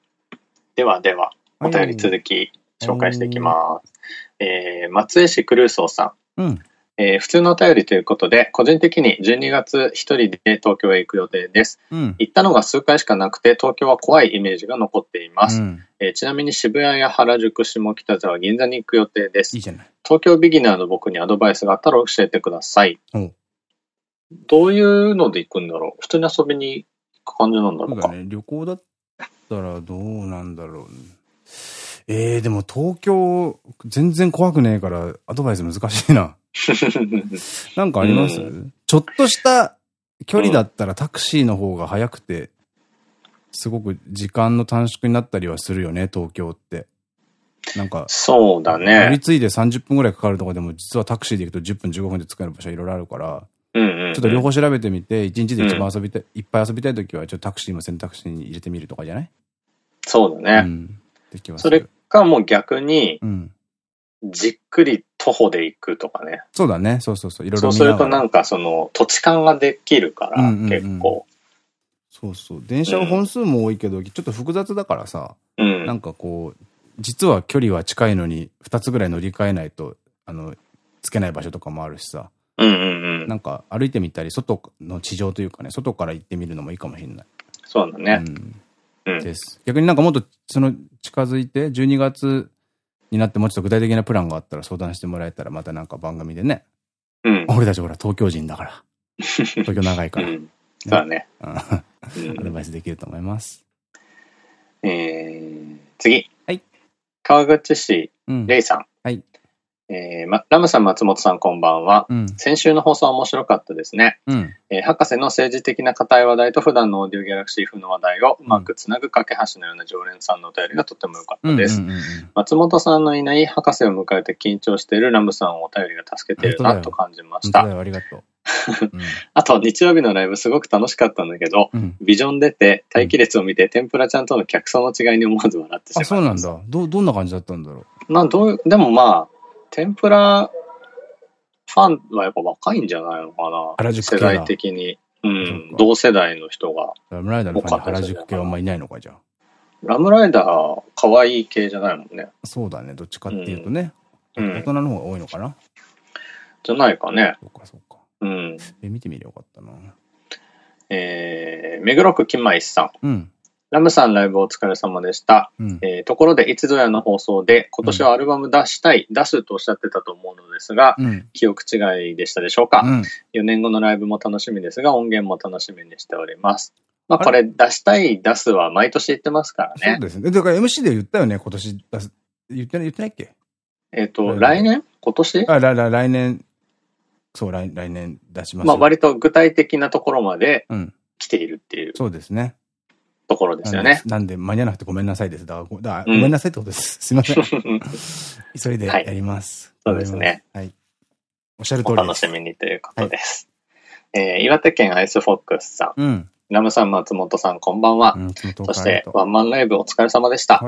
ではでは、お便り続き紹介していきます。えー、松江市クルーソーさん。うん。えー、普通のお便りということで、個人的に12月一人で東京へ行く予定です。うん、行ったのが数回しかなくて、東京は怖いイメージが残っています。うん、えー、ちなみに渋谷や原宿、下北沢、銀座に行く予定です。いい東京ビギナーの僕にアドバイスがあったら教えてください。どういうので行くんだろう？普通に遊びに行く感じなんだろうか。ね、旅行だったらどうなんだろう、ええー、でも東京全然怖くねえからアドバイス難しいな。なんかあります、うん、ちょっとした距離だったらタクシーの方が早くて、すごく時間の短縮になったりはするよね、東京って。なんか、そうだね。乗り継いで30分くらいかかるとこでも、実はタクシーで行くと10分15分で使える場所いろいろあるから、ちょっと両方調べてみて、1日で一番遊びたい、うん、いっぱい遊びたいときは、ちょっとタクシーも選択肢に入れてみるとかじゃない？そうだね。うん。できますそれかもう逆に、うん、じっくり徒歩で行くとかね。そうだね。そうそうそう。いろいろそうするとなんかその土地勘ができるから、結構。そうそう。電車は本数も多いけど、うん、ちょっと複雑だからさ、うん、なんかこう、実は距離は近いのに、二つぐらい乗り換えないと、あの、つけない場所とかもあるしさ。なんか歩いてみたり、外の地上というかね、外から行ってみるのもいいかもしれない。そうだね。うん。です。逆になんかもっと、その、近づいて、12月になってもうちょっと具体的なプランがあったら相談してもらえたらまたなんか番組でね。うん。俺たちほら東京人だから。東京長いから。うん、そうだね。アドバイスできると思います。えー、次。はい。川口市、レイさん。はい。えー、ま、ラムさん、松本さん、こんばんは。うん、先週の放送は面白かったですね。うん、えー、博士の政治的な硬い話題と普段のオーディオギャラクシー風の話題をうまくつなぐ架け橋のような常連さんのお便りがとても良かったです。松本さんのいない博士を迎えて緊張しているラムさんをお便りが助けているなと感じました。ありがとう。あと、日曜日のライブすごく楽しかったんだけど、うん、ビジョン出て、待機列を見て、天ぷらちゃんとの客層の違いに思わず笑ってしまいました。あ、そうなんだ。ど、どんな感じだったんだろう。まあ、どう、でもまあ、天ぷらファンはやっぱ若いんじゃないのかな原宿世代的に。うん。同世代の人が。ラムライダーのファン原宿系はあんまいないのか、じゃあ。ラムライダー、可愛い系じゃないもんね。そうだね。どっちかっていうとね。うん、大人の方が多いのかな。じゃないかね。そうか、そうか。うん。え、見てみればよかったな。えー、目黒区金舞さん。うん。ラムさんライブお疲れ様でした。うん、えー、ところで、いつぞやの放送で、今年はアルバム出したい、うん、出すとおっしゃってたと思うのですが、うん、記憶違いでしたでしょうか、うん、?4 年後のライブも楽しみですが、音源も楽しみにしております。まあ、これ、出したい、出すは毎年言ってますからね。そうですね。だから MC で言ったよね、今年出す。言ってない、言ってないっけ？えっと、来年？今年？あ、来来年、そう、来来年出します。まあ、割と具体的なところまで来ているっていう。そうですね。ところですよね。なんで、間に合わなくてごめんなさいです。だから、だごめんなさいってことです。すいません。急いでやります。そうですね。はい。おっしゃる通りです。お楽しみにということです。え岩手県アイスフォックスさん。うん。ラムさん、松本さん、こんばんは。そして、ワンマンライブお疲れ様でした。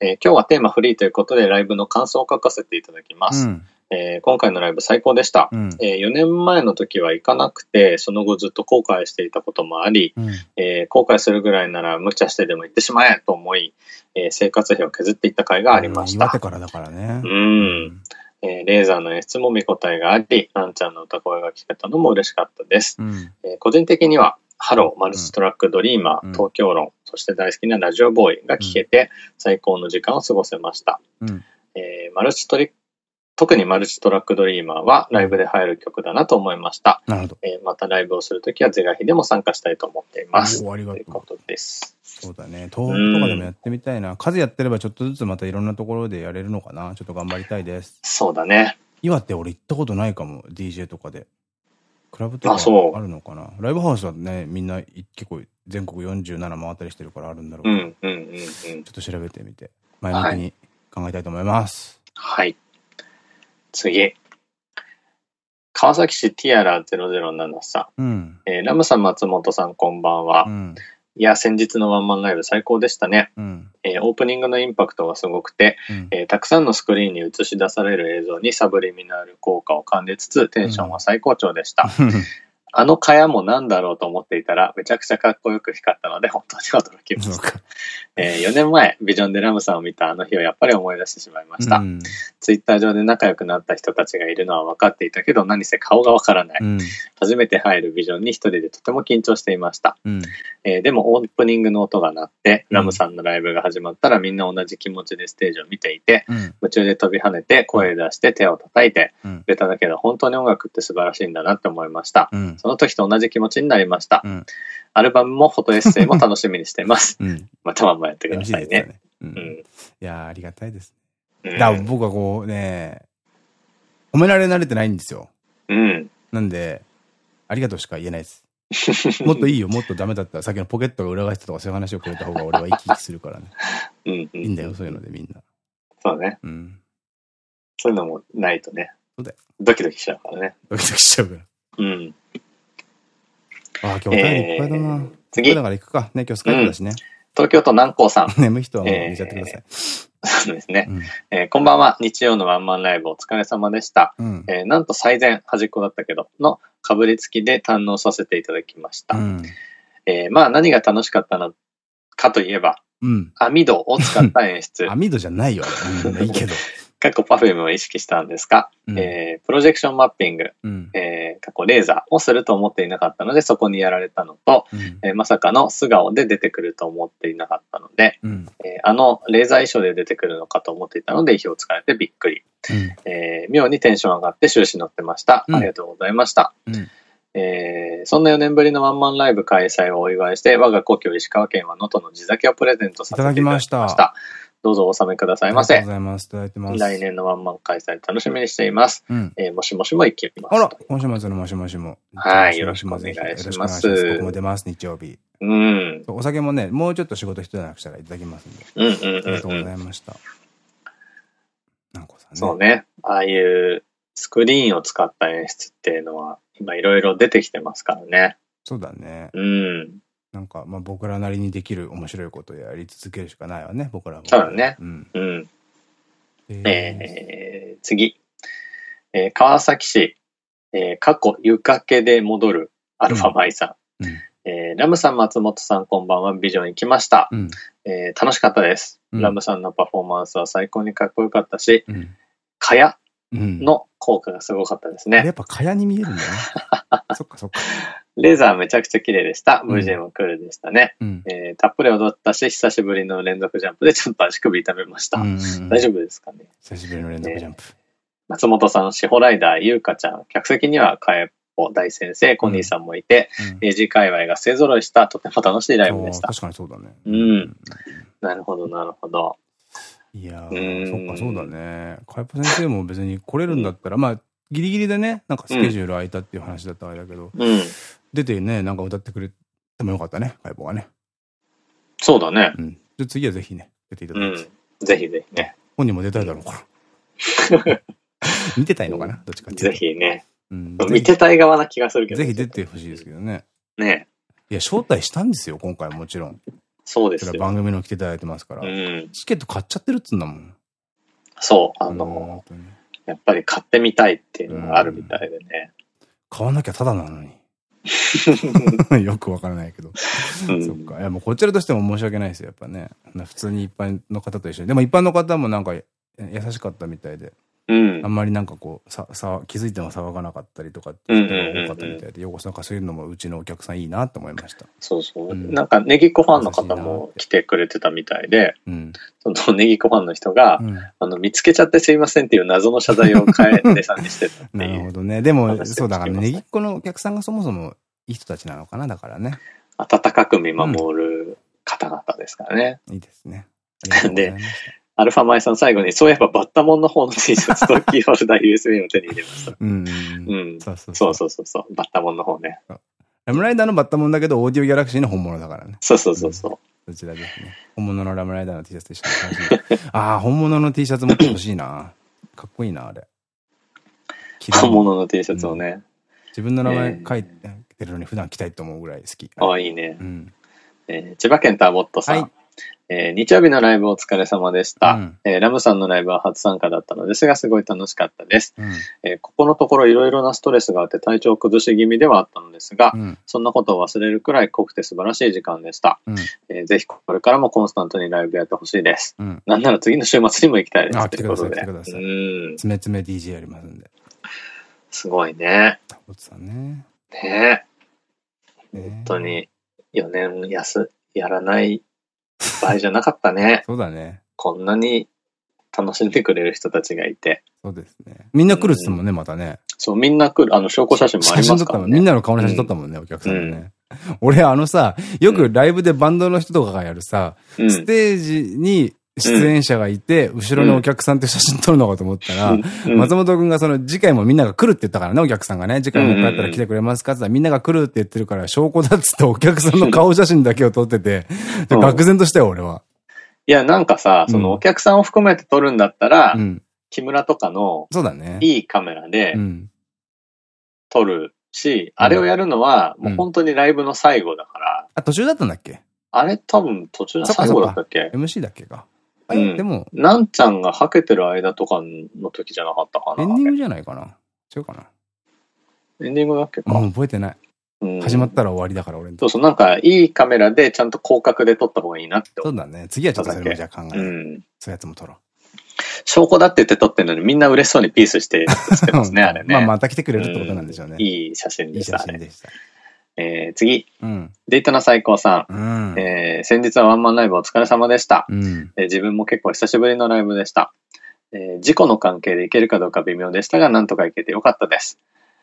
え今日はテーマフリーということで、ライブの感想を書かせていただきます。えー、今回のライブ最高でした、うん、えー、4年前の時は行かなくて、その後ずっと後悔していたこともあり、うん、えー、後悔するぐらいなら無茶してでも行ってしまえと思い、えー、生活費を削っていった甲斐がありました。岩手からだからね。うん。えー、レーザーの演出も見応えがあり、ランちゃんの歌声が聞けたのも嬉しかったです。うん、えー、個人的には、ハロー、マルチトラックドリーマー、東京論、そして大好きなラジオボーイが聞けて、最高の時間を過ごせました。えー、マルチトリ特にマルチトラックドリーマーはライブで入る曲だなと思いました。なるほど。えー、またライブをするときは是が非でも参加したいと思っています。おありがとう。ということです。そうだね。東北とかでもやってみたいな。数やってればちょっとずつまたいろんなところでやれるのかな。ちょっと頑張りたいです。そうだね。岩手俺行ったことないかも。DJ とかで。クラブとかあるのかなライブハウスはね、みんな結構全国47回ったりしてるからあるんだろうけど。ちょっと調べてみて、前向きに考えたいと思います。はい。次。川崎市ティアラ0073。うん、えー、ラムさん、松本さん、こんばんは。うん、いや、先日のワンマンライブ最高でしたね。うん、えー、オープニングのインパクトがすごくて、うん、えー、たくさんのスクリーンに映し出される映像にサブリミナル効果を感じつつ、テンションは最高潮でした。あの蚊帳も何だろうと思っていたら、めちゃくちゃかっこよく光ったので、本当に驚きました。えー、4年前、ビジョンでラムさんを見たあの日をやっぱり思い出してしまいました。うん、ツイッター上で仲良くなった人たちがいるのは分かっていたけど、何せ顔が分からない。うん、初めて入るビジョンに一人でとても緊張していました。うん、えー、でも、オープニングの音が鳴って、ラムさんのライブが始まったらみんな同じ気持ちでステージを見ていて、夢中で飛び跳ねて、声出して手を叩いて、ベタだけど本当に音楽って素晴らしいんだなって思いました。その時と同じ気持ちになりました。うん、アルバムもフォトエッセイも楽しみにしています。うん、またまんまやってくださいね。うん、いやありがたいですね。だ僕はこうね、褒められ慣れてないんですよ。うん。なんで、ありがとうしか言えないです。もっといいよ、もっとダメだったら、さっきのポケットが裏返ってとかそういう話をくれた方が俺は生き生きするからね。うん、いいんだよ、そういうのでみんな。そうね。うん。そういうのもないとね。そうだよ。ドキドキしちゃうからね。ドキドキしちゃうから。うん。ああ、今日お便りいっぱいだな。えー、次。だから行くか。ね、今日スカイプだしね。東京都南光さん。眠い人はもう寝ちゃってください。そうですね、えこんばんは。日曜のワンマンライブお疲れ様でした。うん、えなんと最前端っこだったけど、のかぶりつきで堪能させていただきました。うん、えまあ何が楽しかったのかといえば、うん、網戸を使った演出。網戸じゃないよ、あれ。いいけど。過去パフュームを意識したんですが、うん、えー、プロジェクションマッピング、うん、えー、過去レーザーをすると思っていなかったので、そこにやられたのと、うん、えー、まさかの素顔で出てくると思っていなかったので、うん、えー、あのレーザー衣装で出てくるのかと思っていたので、意表をつかれてびっくり。うん、えー、妙にテンション上がって終始乗ってました。ありがとうございました。うん。えー、そんな4年ぶりのワンマンライブ開催をお祝いして、我が故郷石川県は能登の地酒をプレゼントさせていただきました。したどうぞお納めくださいませ。ありがとうございます。いただいてます。来年のワンマン開催楽しみにしています。うん、えー、もしもしも行きます。あら、今週末のもしもしも。はい、よろしくお願いします。僕も出ます、日曜日。うん。お酒もね、もうちょっと仕事一段したらいただきますんで。うんうんうん。ありがとうございました。なんこさんね。そうね。ああいうスクリーンを使った演出っていうのは、今いろいろ出てきてますからね。そうだね。うん。なんか、まあ僕らなりにできる面白いことをやり続けるしかないわね、僕らも。そうだね。うん。うん。えー、次。えー、川崎市、えー、過去床家で戻るアルファマイさん。うん、えー、ラムさん、松本さん、こんばんは。ビジョン行きました。うん、えー、楽しかったです、うん、ラムさんのパフォーマンスは最高にかっこよかったし、うん、かやの効果がすごかったですね。やっぱかやに見えるんだね。そっかそっか。レーザーめちゃくちゃ綺麗でした。VJ もクールでしたね。うん、えー、たっぷり踊ったし、久しぶりの連続ジャンプでちょっと足首痛めました。大丈夫ですかね？久しぶりの連続ジャンプ。松本さん、しほライダー、ゆうかちゃん、客席にはかえっぽ大先生、コニーさんもいて、うん、AG 界隈が勢揃いした、とても楽しいライブでした。確かにそうだね。うん。なるほど、なるほど。いやー、そっか、そうだね。かえぽ先生も別に来れるんだったら、まあ、ギリギリでね、なんかスケジュール空いたっていう話だったあれだけど、うん、出てね、なんか歌ってくれてもよかったね、解剖がね。そうだね。うん。じゃ次はぜひね、出ていただいて。うん、ぜひぜひね。本人も出たいだろうから。見てたいのかなどっちかってぜひね。うん、見てたい側な気がするけど。ぜひ出てほしいですけどね。ねいや、招待したんですよ、今回もちろん。そうですよ。番組の来ていただいてますから。うん、チケット買っちゃってるっつうんだもん。そう、あのー、やっぱり買ってみたいっていうのがあるみたいでね。買わなきゃただなのに。よくわからないけど。うん、そっか。いや、もうこちらとしても申し訳ないですよ、やっぱね。普通に一般の方と一緒に。でも一般の方もなんか優しかったみたいで。ううん、あんまりなんかこう、さ、さ、気づいても騒がなかったりとかっていう人が多かったみたいで、ようこそなんかそういうのもうちのお客さんいいなと思いました。そうそう。うん、なんかネギっ子ファンの方も来てくれてたみたいで、うん、そのネギっ子ファンの人が、うん、あの、見つけちゃってすいませんっていう謎の謝罪を変えさんにしてたなるほどね。でも、そうだからネギっ子のお客さんがそもそもいい人たちなのかな、だからね。温かく見守る方々ですからね。いいですね。で、アルファマイさん最後に、そういえばバッタモンの方の T シャツとキーホルダー USB を手に入れました。うん。うん。そうそうそうそう。バッタモンの方ね。ラムライダーのバッタモンだけど、オーディオギャラクシーの本物だからね。そうそうそうそう。そちらですね。本物のラムライダーの T シャツと一緒にああ、本物の T シャツ持ってほしいな。かっこいいな、あれ。本物の T シャツをね。自分の名前書いてるのに普段着たいと思うぐらい好き。ああ、いいね。うん。え千葉県ターボットさん。えー、日曜日のライブお疲れ様でした、うん、えー、ラムさんのライブは初参加だったのですが、すごい楽しかったです。うん、えー、ここのところいろいろなストレスがあって体調崩し気味ではあったのですが、うん、そんなことを忘れるくらい濃くて素晴らしい時間でした。うん、えー、ぜひこれからもコンスタントにライブやってほしいです。うん、なんなら次の週末にも行きたいです。ということで。うん。つめつめ DJ やりますんで。すごいね。タボツさんね。ね本当に4年休、やらない場合じゃなかったね。そうだね。こんなに楽しんでくれる人たちがいて。そうですね。みんな来るっつってもね、またね。そう、みんな来る。あの、証拠写真もありますからね。みんなの顔の写真撮ったもんね、お客さんね。俺、あのさ、よくライブでバンドの人とかがやるさ、ステージに出演者がいて、後ろのお客さんって写真撮るのかと思ったら、松本くんがその次回もみんなが来るって言ったからね、お客さんがね、次回も帰ったら来てくれますかって言ったらみんなが来るって言ってるから証拠だっつってお客さんの顔写真だけを撮ってて、愕然としたよ、俺は。いや、なんかさ、そのお客さんを含めて撮るんだったら、木村とかの、そうだね。いいカメラで、撮るし、あれをやるのは、もう本当にライブの最後だから。あ、途中だったんだっけ？あれ多分途中の最後だったっけ ?MC だっけか。うん、でも。なんちゃんがはけてる間とかの時じゃなかったかな。エンディングじゃないかな。違うかな。エンディングだっけか。もう覚えてない。始まったら終わりだから俺そうそう、なんかいいカメラでちゃんと広角で撮った方がいいなってそうだね。次はちょっとそれもじゃあ考える。うん。そういうやつも撮ろう。証拠だって言って撮ってるのにみんな嬉しそうにピースしてしてますね、あれね。まあまた来てくれるってことなんでしょうね。いい写真でした。いい写真でした。えー、次、うん、デートナ最高さん。うん、えー、先日はワンマンライブお疲れ様でした、うん、えー、自分も結構久しぶりのライブでした。えー、事故の関係でいけるかどうか微妙でしたが、なんとかいけてよかったです。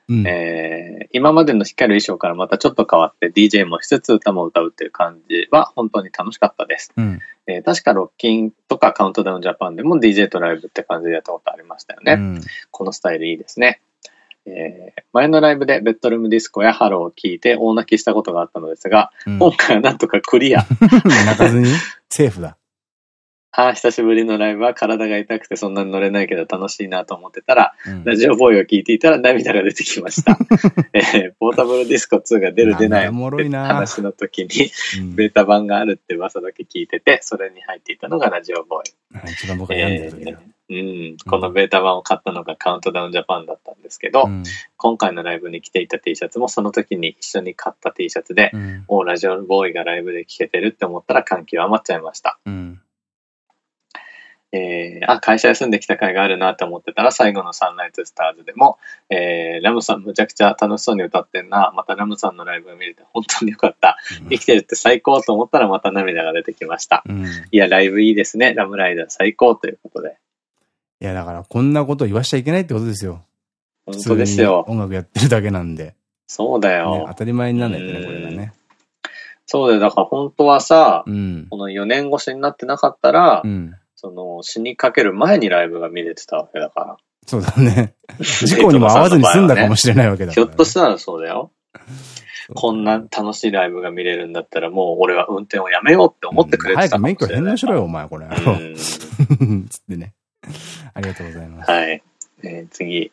うん、えー、今までの光る衣装からまたちょっと変わって DJ もしつつ歌も歌うっていう感じは本当に楽しかったです。うん、えー、確かロッキンとかカウントダウンジャパンでも DJ とライブって感じでやったことありましたよね。うん、このスタイルいいですね。えー、前のライブでベッドルームディスコやハローを聞いて大泣きしたことがあったのですが、うん、今回はなんとかクリア。泣かずに？セーフだ。ああ、久しぶりのライブは体が痛くてそんなに乗れないけど楽しいなと思ってたら、うん、ラジオボーイを聞いていたら涙が出てきました。えー、ポータブルディスコ2が出る出ないって話の時に、ベータ版があるって噂だけ聞いてて、それに入っていたのがラジオボーイ。一番僕が病んでるうん、このベータ版を買ったのがカウントダウンジャパンだったんですけど、うん、今回のライブに着ていた T シャツもその時に一緒に買った T シャツで、うん、おラジオボーイがライブで着けてるって思ったら感極まっちゃいました。うんえー、あ、会社休んできた甲斐があるなって思ってたら、最後のサンライズスターズでも、えー、ラムさんむちゃくちゃ楽しそうに歌ってんな。またラムさんのライブを見れて本当によかった。生きてるって最高と思ったらまた涙が出てきました。うん、いや、ライブいいですね。ラムライダー最高ということで。いや、だからこんなこと言わしちゃいけないってことですよ。本当ですよ。音楽やってるだけなんで。そうだよ。ね、当たり前にならないとね、これがね。そうだよ。だから本当はさ、うん、この4年越しになってなかったら、うんその、死にかける前にライブが見れてたわけだから。そうだね。事故にも合わずに済んだかもしれないわけだから、ね、ひょっとしたらそうだよ。こんな楽しいライブが見れるんだったらもう俺は運転をやめようって思ってくれてたうん、早く免許返納しろよ、お前、これ。つってね。ありがとうございます。はい。えー、次。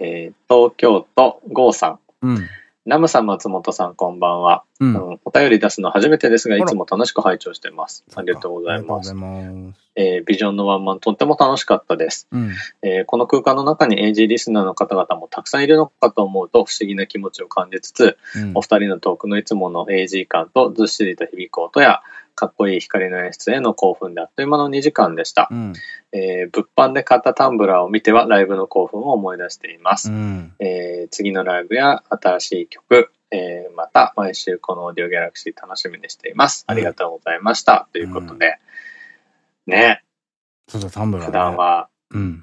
えー、東京都郷さん。うん。ナムさん、松本さん、こんばんは。うん、お便り出すの初めてですが、いつも楽しく拝聴しています。ありがとうございます。ます。えー、ビジョンのワンマン、とっても楽しかったです、うん、えー、この空間の中に AG リスナーの方々もたくさんいるのかと思うと、不思議な気持ちを感じつつ、うん、お二人のトークのいつもの AG 感とずっしりと響く音や、かっこいい光の演出への興奮であっという間の2時間でした。うん、えー、物販で買ったタンブラーを見てはライブの興奮を思い出しています。うん、えー、次のライブや新しい曲、えー、また毎週このオーディオギャラクシー楽しみにしています。ありがとうございました。ということで、ね。そうそう、タンブラー、ね、普段は、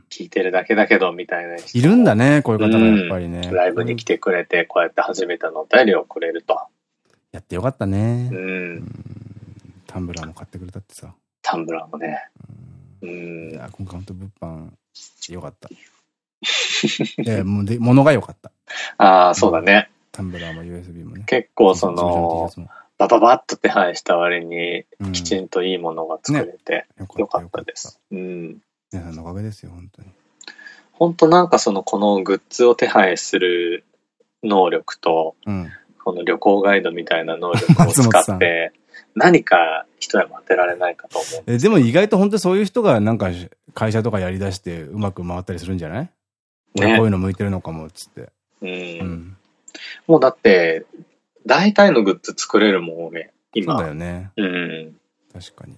聞いてるだけだけど、みたいな、いるんだね、こういう方がやっぱりね、ライブに来てくれて、こうやって初めてのお便りをくれると。やってよかったね。うん。タンブラーも買ってくれたってさ。タンブラーもね。うん。いや、今回本当物販、よかった。え、もうで、物が良かった。ああ、そうだね。タンブラーも USB もね。結構その、バババッと手配した割に、きちんといいものが作れて、よかったです。うん。皆さんのおかげですよ、本当に。本当なんかその、このグッズを手配する能力と、うん、この旅行ガイドみたいな能力を使って、何か一山当てられないかと思う。え、でも意外と本当にそういう人がなんか会社とかやりだしてうまく回ったりするんじゃない？ね。こういうの向いてるのかも、つって。うん。うん、もうだって、大体のグッズ作れるもんね、今。そうだよね。うん。確かに。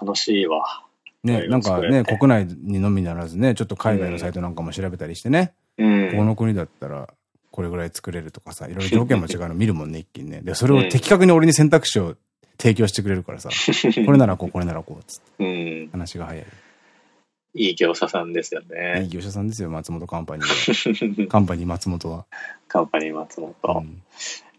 楽しいわ。ね、なんかね、国内にのみならずね、ちょっと海外のサイトなんかも調べたりしてね。うん。この国だったら、これぐらい作れるとかさ、いろいろ条件も違うの見るもんね、一気にね。で、それを的確に俺に選択肢を提供してくれるからさ、これならこう、これならこう、つって。うん。話が早い。いい業者さんですよね。いい業者さんですよ、松本カンパニー。カンパニー松本は。カンパニー松本。うん、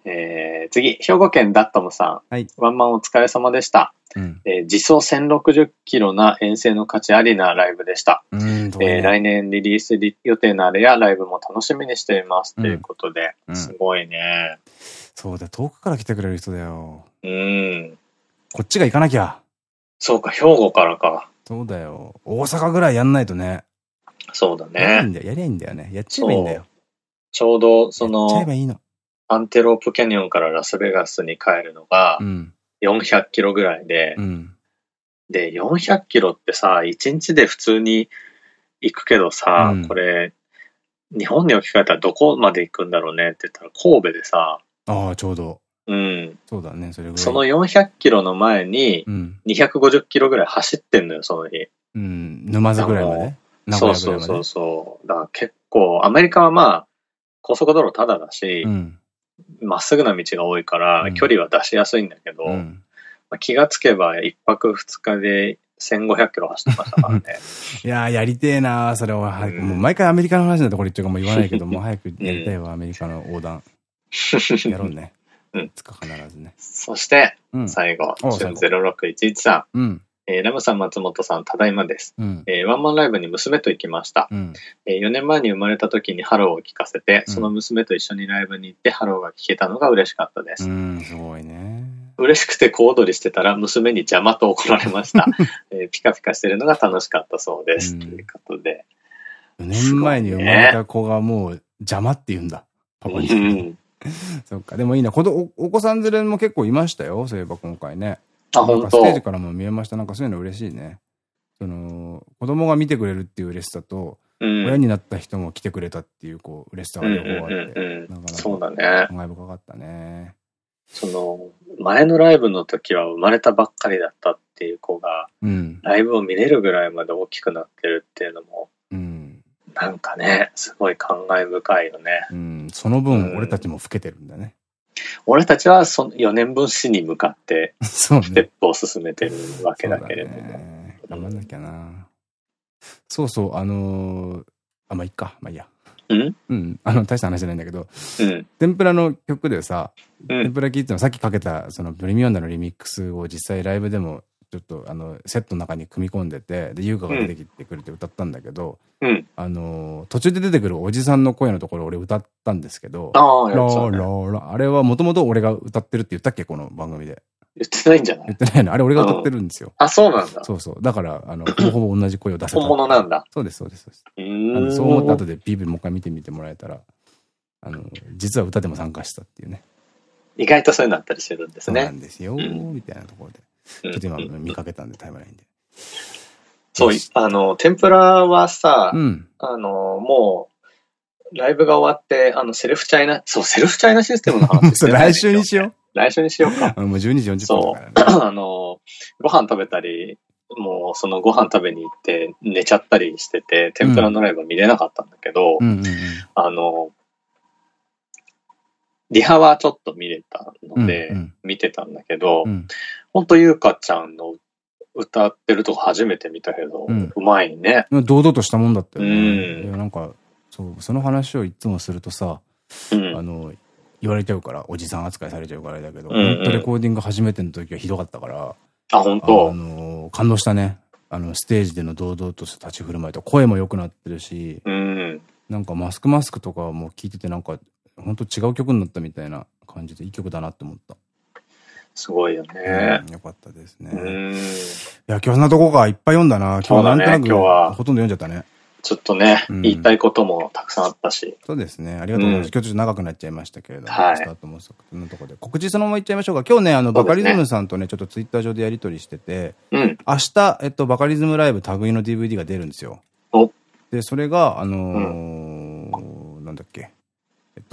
えー、次、兵庫県ダットムさん。はい。ワンマンお疲れ様でした。うん、えー、自走1060キロな遠征の価値ありなライブでした。うん、えー、来年リリース予定のあれやライブも楽しみにしています。ということで、うん、すごいね。そうだ、遠くから来てくれる人だよ。うん。こっちが行かなきゃ。そうか、兵庫からか。そうだよ。大阪ぐらいやんないとね。そうだね。やりゃいいんだよね。やっちゃえばいいんだよ。ちょうど、その、やっちゃえばいいの。アンテロープキャニオンからラスベガスに帰るのが、400キロぐらいで、うん、で、400キロってさ、1日で普通に行くけどさ、うん、これ、日本に置き換えたらどこまで行くんだろうねって言ったら神戸でさ、ああ、ちょうど。うん。そうだね、それぐらい。その400キロの前に、250キロぐらい走ってんのよ、その日。うん、沼津ぐらいまで？そうそうそうそう。だから結構、アメリカはまあ、高速道路ただだし、ま、うん、っすぐな道が多いから、距離は出しやすいんだけど、うん、まあ、気がつけば一泊二日で1500キロ走ってましたからね。いやー、やりてえなー、それは早く。うん、もう毎回アメリカの話のところ言っちゃうかも言わないけど、も う早くやりたいわ、アメリカの横断。やろうね。うん。つか必ずね。そして、最後、春0611さん。うん。えー、ラムさん、松本さん、ただいまです。うん、えー、ワンマンライブに娘と行きました。うん、えー、4年前に生まれた時にハローを聞かせて、その娘と一緒にライブに行ってハローが聞けたのが嬉しかったです。うん、すごいね。嬉しくて小躍りしてたら娘に邪魔と怒られました。えー、ピカピカしてるのが楽しかったそうです。ということで。4年前に生まれた子がもう邪魔って言うんだ。パパに。うん そっか。でもいいな。おお子さん連れも結構いましたよ。そういえば今回ね。あ、本当ステージからも見えました。なんかそういうの嬉しいね。その、子供が見てくれるっていう嬉しさと、うん、親になった人も来てくれたっていう、こう、嬉しさが両方あって。そうだね。感慨深かったね。その、前のライブの時は生まれたばっかりだったっていう子が、うん、ライブを見れるぐらいまで大きくなってるっていうのも、うん、なんかね、すごい感慨深いよね。うん、その分、俺たちも老けてるんだね。俺たちはその4年分死に向かって、ステップを進めてるわけだけれども。ね、頑張んなきゃな。そうそう、あのー、あ、まあ、いっか。まあ、いいや。うん？うん。あの、大した話じゃないんだけど、うん、天ぷらの曲でさ、うん、天ぷらキッズのさっきかけた、その、プレミアムのリミックスを実際ライブでもちょっとあのセットの中に組み込んでてで優香が出てきてくれて歌ったんだけど、うん、あの途中で出てくるおじさんの声のところ俺歌ったんですけどああれはもともと俺が歌ってるって言ったっけこの番組で言ってないんじゃない？言ってないのあれ俺が歌ってるんですよ。あ、そうなんだ。そうそう。だから、あの、ほぼほぼ 同じ声を出せた。本物なんだ。そうです、そうです、そうです。そう思った後で PV もう一回見てみてもらえたら、あの、実は歌でも参加したっていうね。意外とそういうのあったりするんですね。そうなんですよ、みたいなところで。ちょっと今見かけたんで、タイムラインで。そう、あの、天ぷらはさ、うん、あの、もう、ライブが終わって、あの、セルフチャイナ、そう、セルフチャイナシステムの話 そう、来週にしよ来週にしようか。もう12時40分ね。そう。あの、ご飯食べたり、もうそのご飯食べに行って寝ちゃったりしてて、天ぷらのライブは見れなかったんだけど、あの、リハはちょっと見れたので、見てたんだけど、ほんとゆうかちゃんの歌ってるとこ初めて見たけど、うまいね。堂々としたもんだったよね。うん、なんか、そう、その話をいつもするとさ、あの、言われちゃうから、おじさん扱いされちゃうからだけど、本当レコーディング初めての時はひどかったから、あ、本当？あの、感動したね。あの、ステージでの堂々とした立ち振る舞いと声も良くなってるし、うん、なんかマスクマスクとかも聞いててなんか、本当違う曲になったみたいな感じでいい曲だなって思った。すごいよね。よかったですね。いや、今日そんなとこかいっぱい読んだな。今日はなんとなく、ほとんど読んじゃったね。ちょっとね、うん、言いたいこともたくさんあったし。そうですね。ありがとうございます。うん、今日ちょっと長くなっちゃいましたけれども、はい、スタートもそのとこで。告知そのままいっちゃいましょうか。今日ね、あの、バカリズムさんとね、ちょっとツイッター上でやりとりしてて、うん、明日、えっと、バカリズムライブタグイの DVD が出るんですよ。で、それが、あのー、なんだっけ。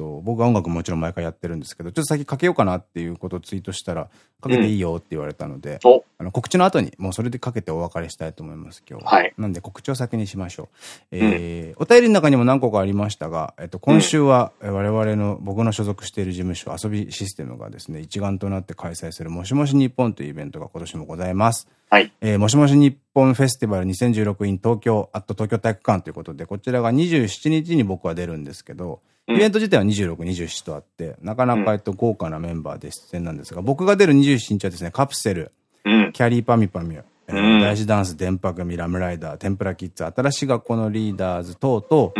と、僕は音楽もちろん毎回やってるんですけど、ちょっと先かけようかなっていうことをツイートしたら、かけていいよって言われたので、うん、あの告知の後にもうそれでかけてお別れしたいと思います、今日。はい。なんで告知を先にしましょう。えー、うん、お便りの中にも何個かありましたが、えっと、今週は我々の、僕の所属している事務所、遊びシステムがですね、一丸となって開催するもしもし日本というイベントが今年もございます。はい。えー、もしもし日本フェスティバル2016 in 東京、あと東京体育館ということで、こちらが27日に僕は出るんですけど、イベント自体は26、27とあって、なかなか、えっと、豪華なメンバーで出演なんですが、僕が出る27日はですね、カプセル、キャリーパミパミュ、えー、大師ダンス、電波組、ラムライダー、天ぷらキッズ、新しい学校のリーダーズ等々、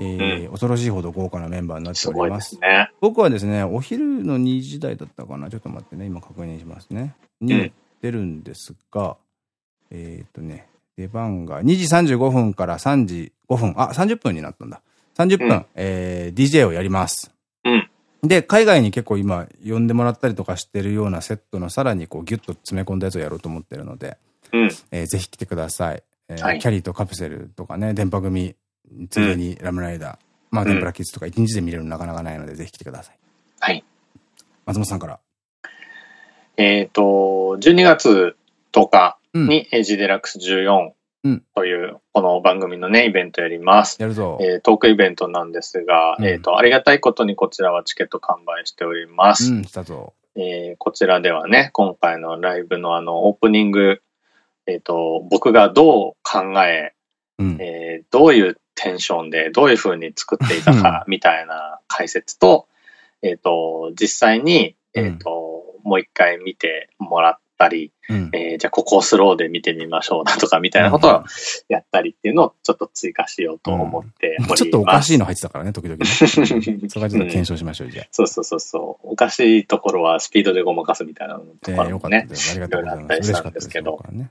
え恐ろしいほど豪華なメンバーになっております。すね、僕はですね、お昼の2時台だったかな？ちょっと待ってね、今確認しますね。に出るんですが、えっとね、出番が2時35分から3時5分、あ、30分になったんだ。30分、うん、えー、DJ をやります。うん。で、海外に結構今呼んでもらったりとかしてるようなセットのさらにこうギュッと詰め込んだやつをやろうと思ってるので、うん、えー、ぜひ来てください。えーはい、キャリーとカプセルとかね、電波組、ついでにラムライダー、まあ、電波ラキッズとか一日で見れるのなかなかないので、ぜひ来てください。はい。松本さんから。えっと、12月10日に、エイジデラックス14、という、この番組のね、イベントやります。やるぞ。えー、トークイベントなんですが、うん、えっと、ありがたいことにこちらはチケット完売しております。うん、したぞ。えー、こちらではね、今回のライブのあの、オープニング、えっ、ー、と、僕がどう考え、うん、えー、どういうテンションで、どういう風に作っていたか、みたいな解説と、えっと、実際に、えっ、と、もう一回見てもらったり、うん、えー、じゃあここをスローで見てみましょうなとかみたいなことをやったりっていうのをちょっと追加しようと思ってうん、ちょっとおかしいの入ってたからね、時々ね。そこはちょっと検証しましょう、じゃあ。そうそうそうそう。おかしいところはスピードでごまかすみたいなのとかもね、えー、ありがとうごしたんですけど。ね、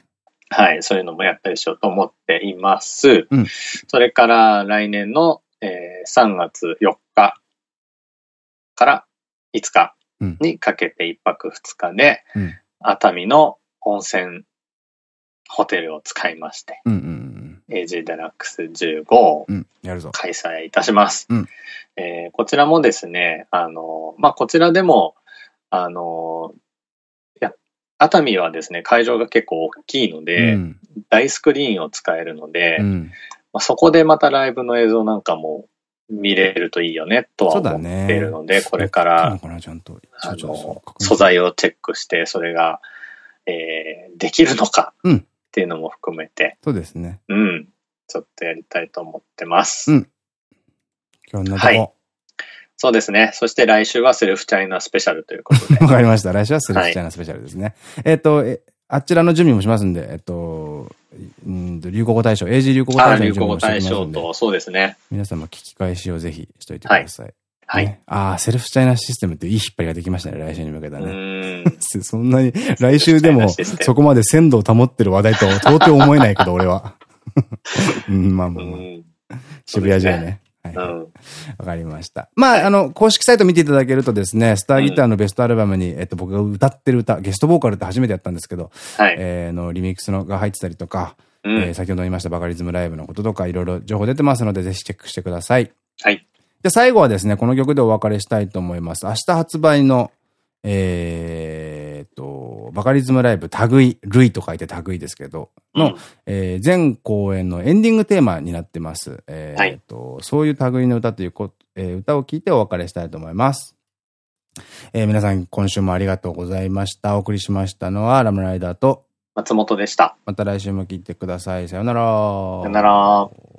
はい、そういうのもやったりしようと思っています。うん、それから来年の、えー、3月4日から5日にかけて1泊2日で、うん熱海の温泉ホテルを使いまして、AG デラックス15を開催いたします。えこちらもですね、あの、まあ、こちらでも、あの、や、熱海はですね、会場が結構大きいので、うん、大スクリーンを使えるので、うん、まあ、そこでまたライブの映像なんかも見れるといいよね、とは思っているので、ね、これから、あの、素材をチェックして、それが、えー、できるのか、っていうのも含めて、そうですね。うん。ちょっとやりたいと思ってます。うん。今日のはい、そうですね。そして来週はセルフチャイナスペシャルということで。わかりました。来週はセルフチャイナスペシャルですね。はい、えっと、え、あちらの準備もしますんで、えっと、うん流行語大賞、英字流行語大賞流行語大賞と、そうですね。皆様聞き返しをぜひしといてください。はい。ね、ああ、セルフチャイナシステムっていい引っ張りができましたね、来週に向けたね。そんなに、来週でもそこまで鮮度を保ってる話題とは到底思えないけど、俺は。うん、まあまあまあ。渋谷じゃね。わかりました。まあ、あの、公式サイト見ていただけるとですね、スターギターのベストアルバムに、えっと、僕が歌ってる歌、ゲストボーカルって初めてやったんですけど、はい、えの、リミックスのが入ってたりとか、うん、え先ほど言いましたバカリズムライブのこととか、いろいろ情報出てますので、ぜひチェックしてください。はい。で、最後はですね、この曲でお別れしたいと思います。明日発売の、えー、バカリズムライブ、類、類と書いて類ですけど、の、うん、えー、全公演のエンディングテーマになってます。えー、っと、はい、そういう類の歌というこ、えー、歌を聴いてお別れしたいと思います。えー、皆さん今週もありがとうございました。お送りしましたのはラムライダーと松本でした。また来週も聞いてください。さよなら。さよなら。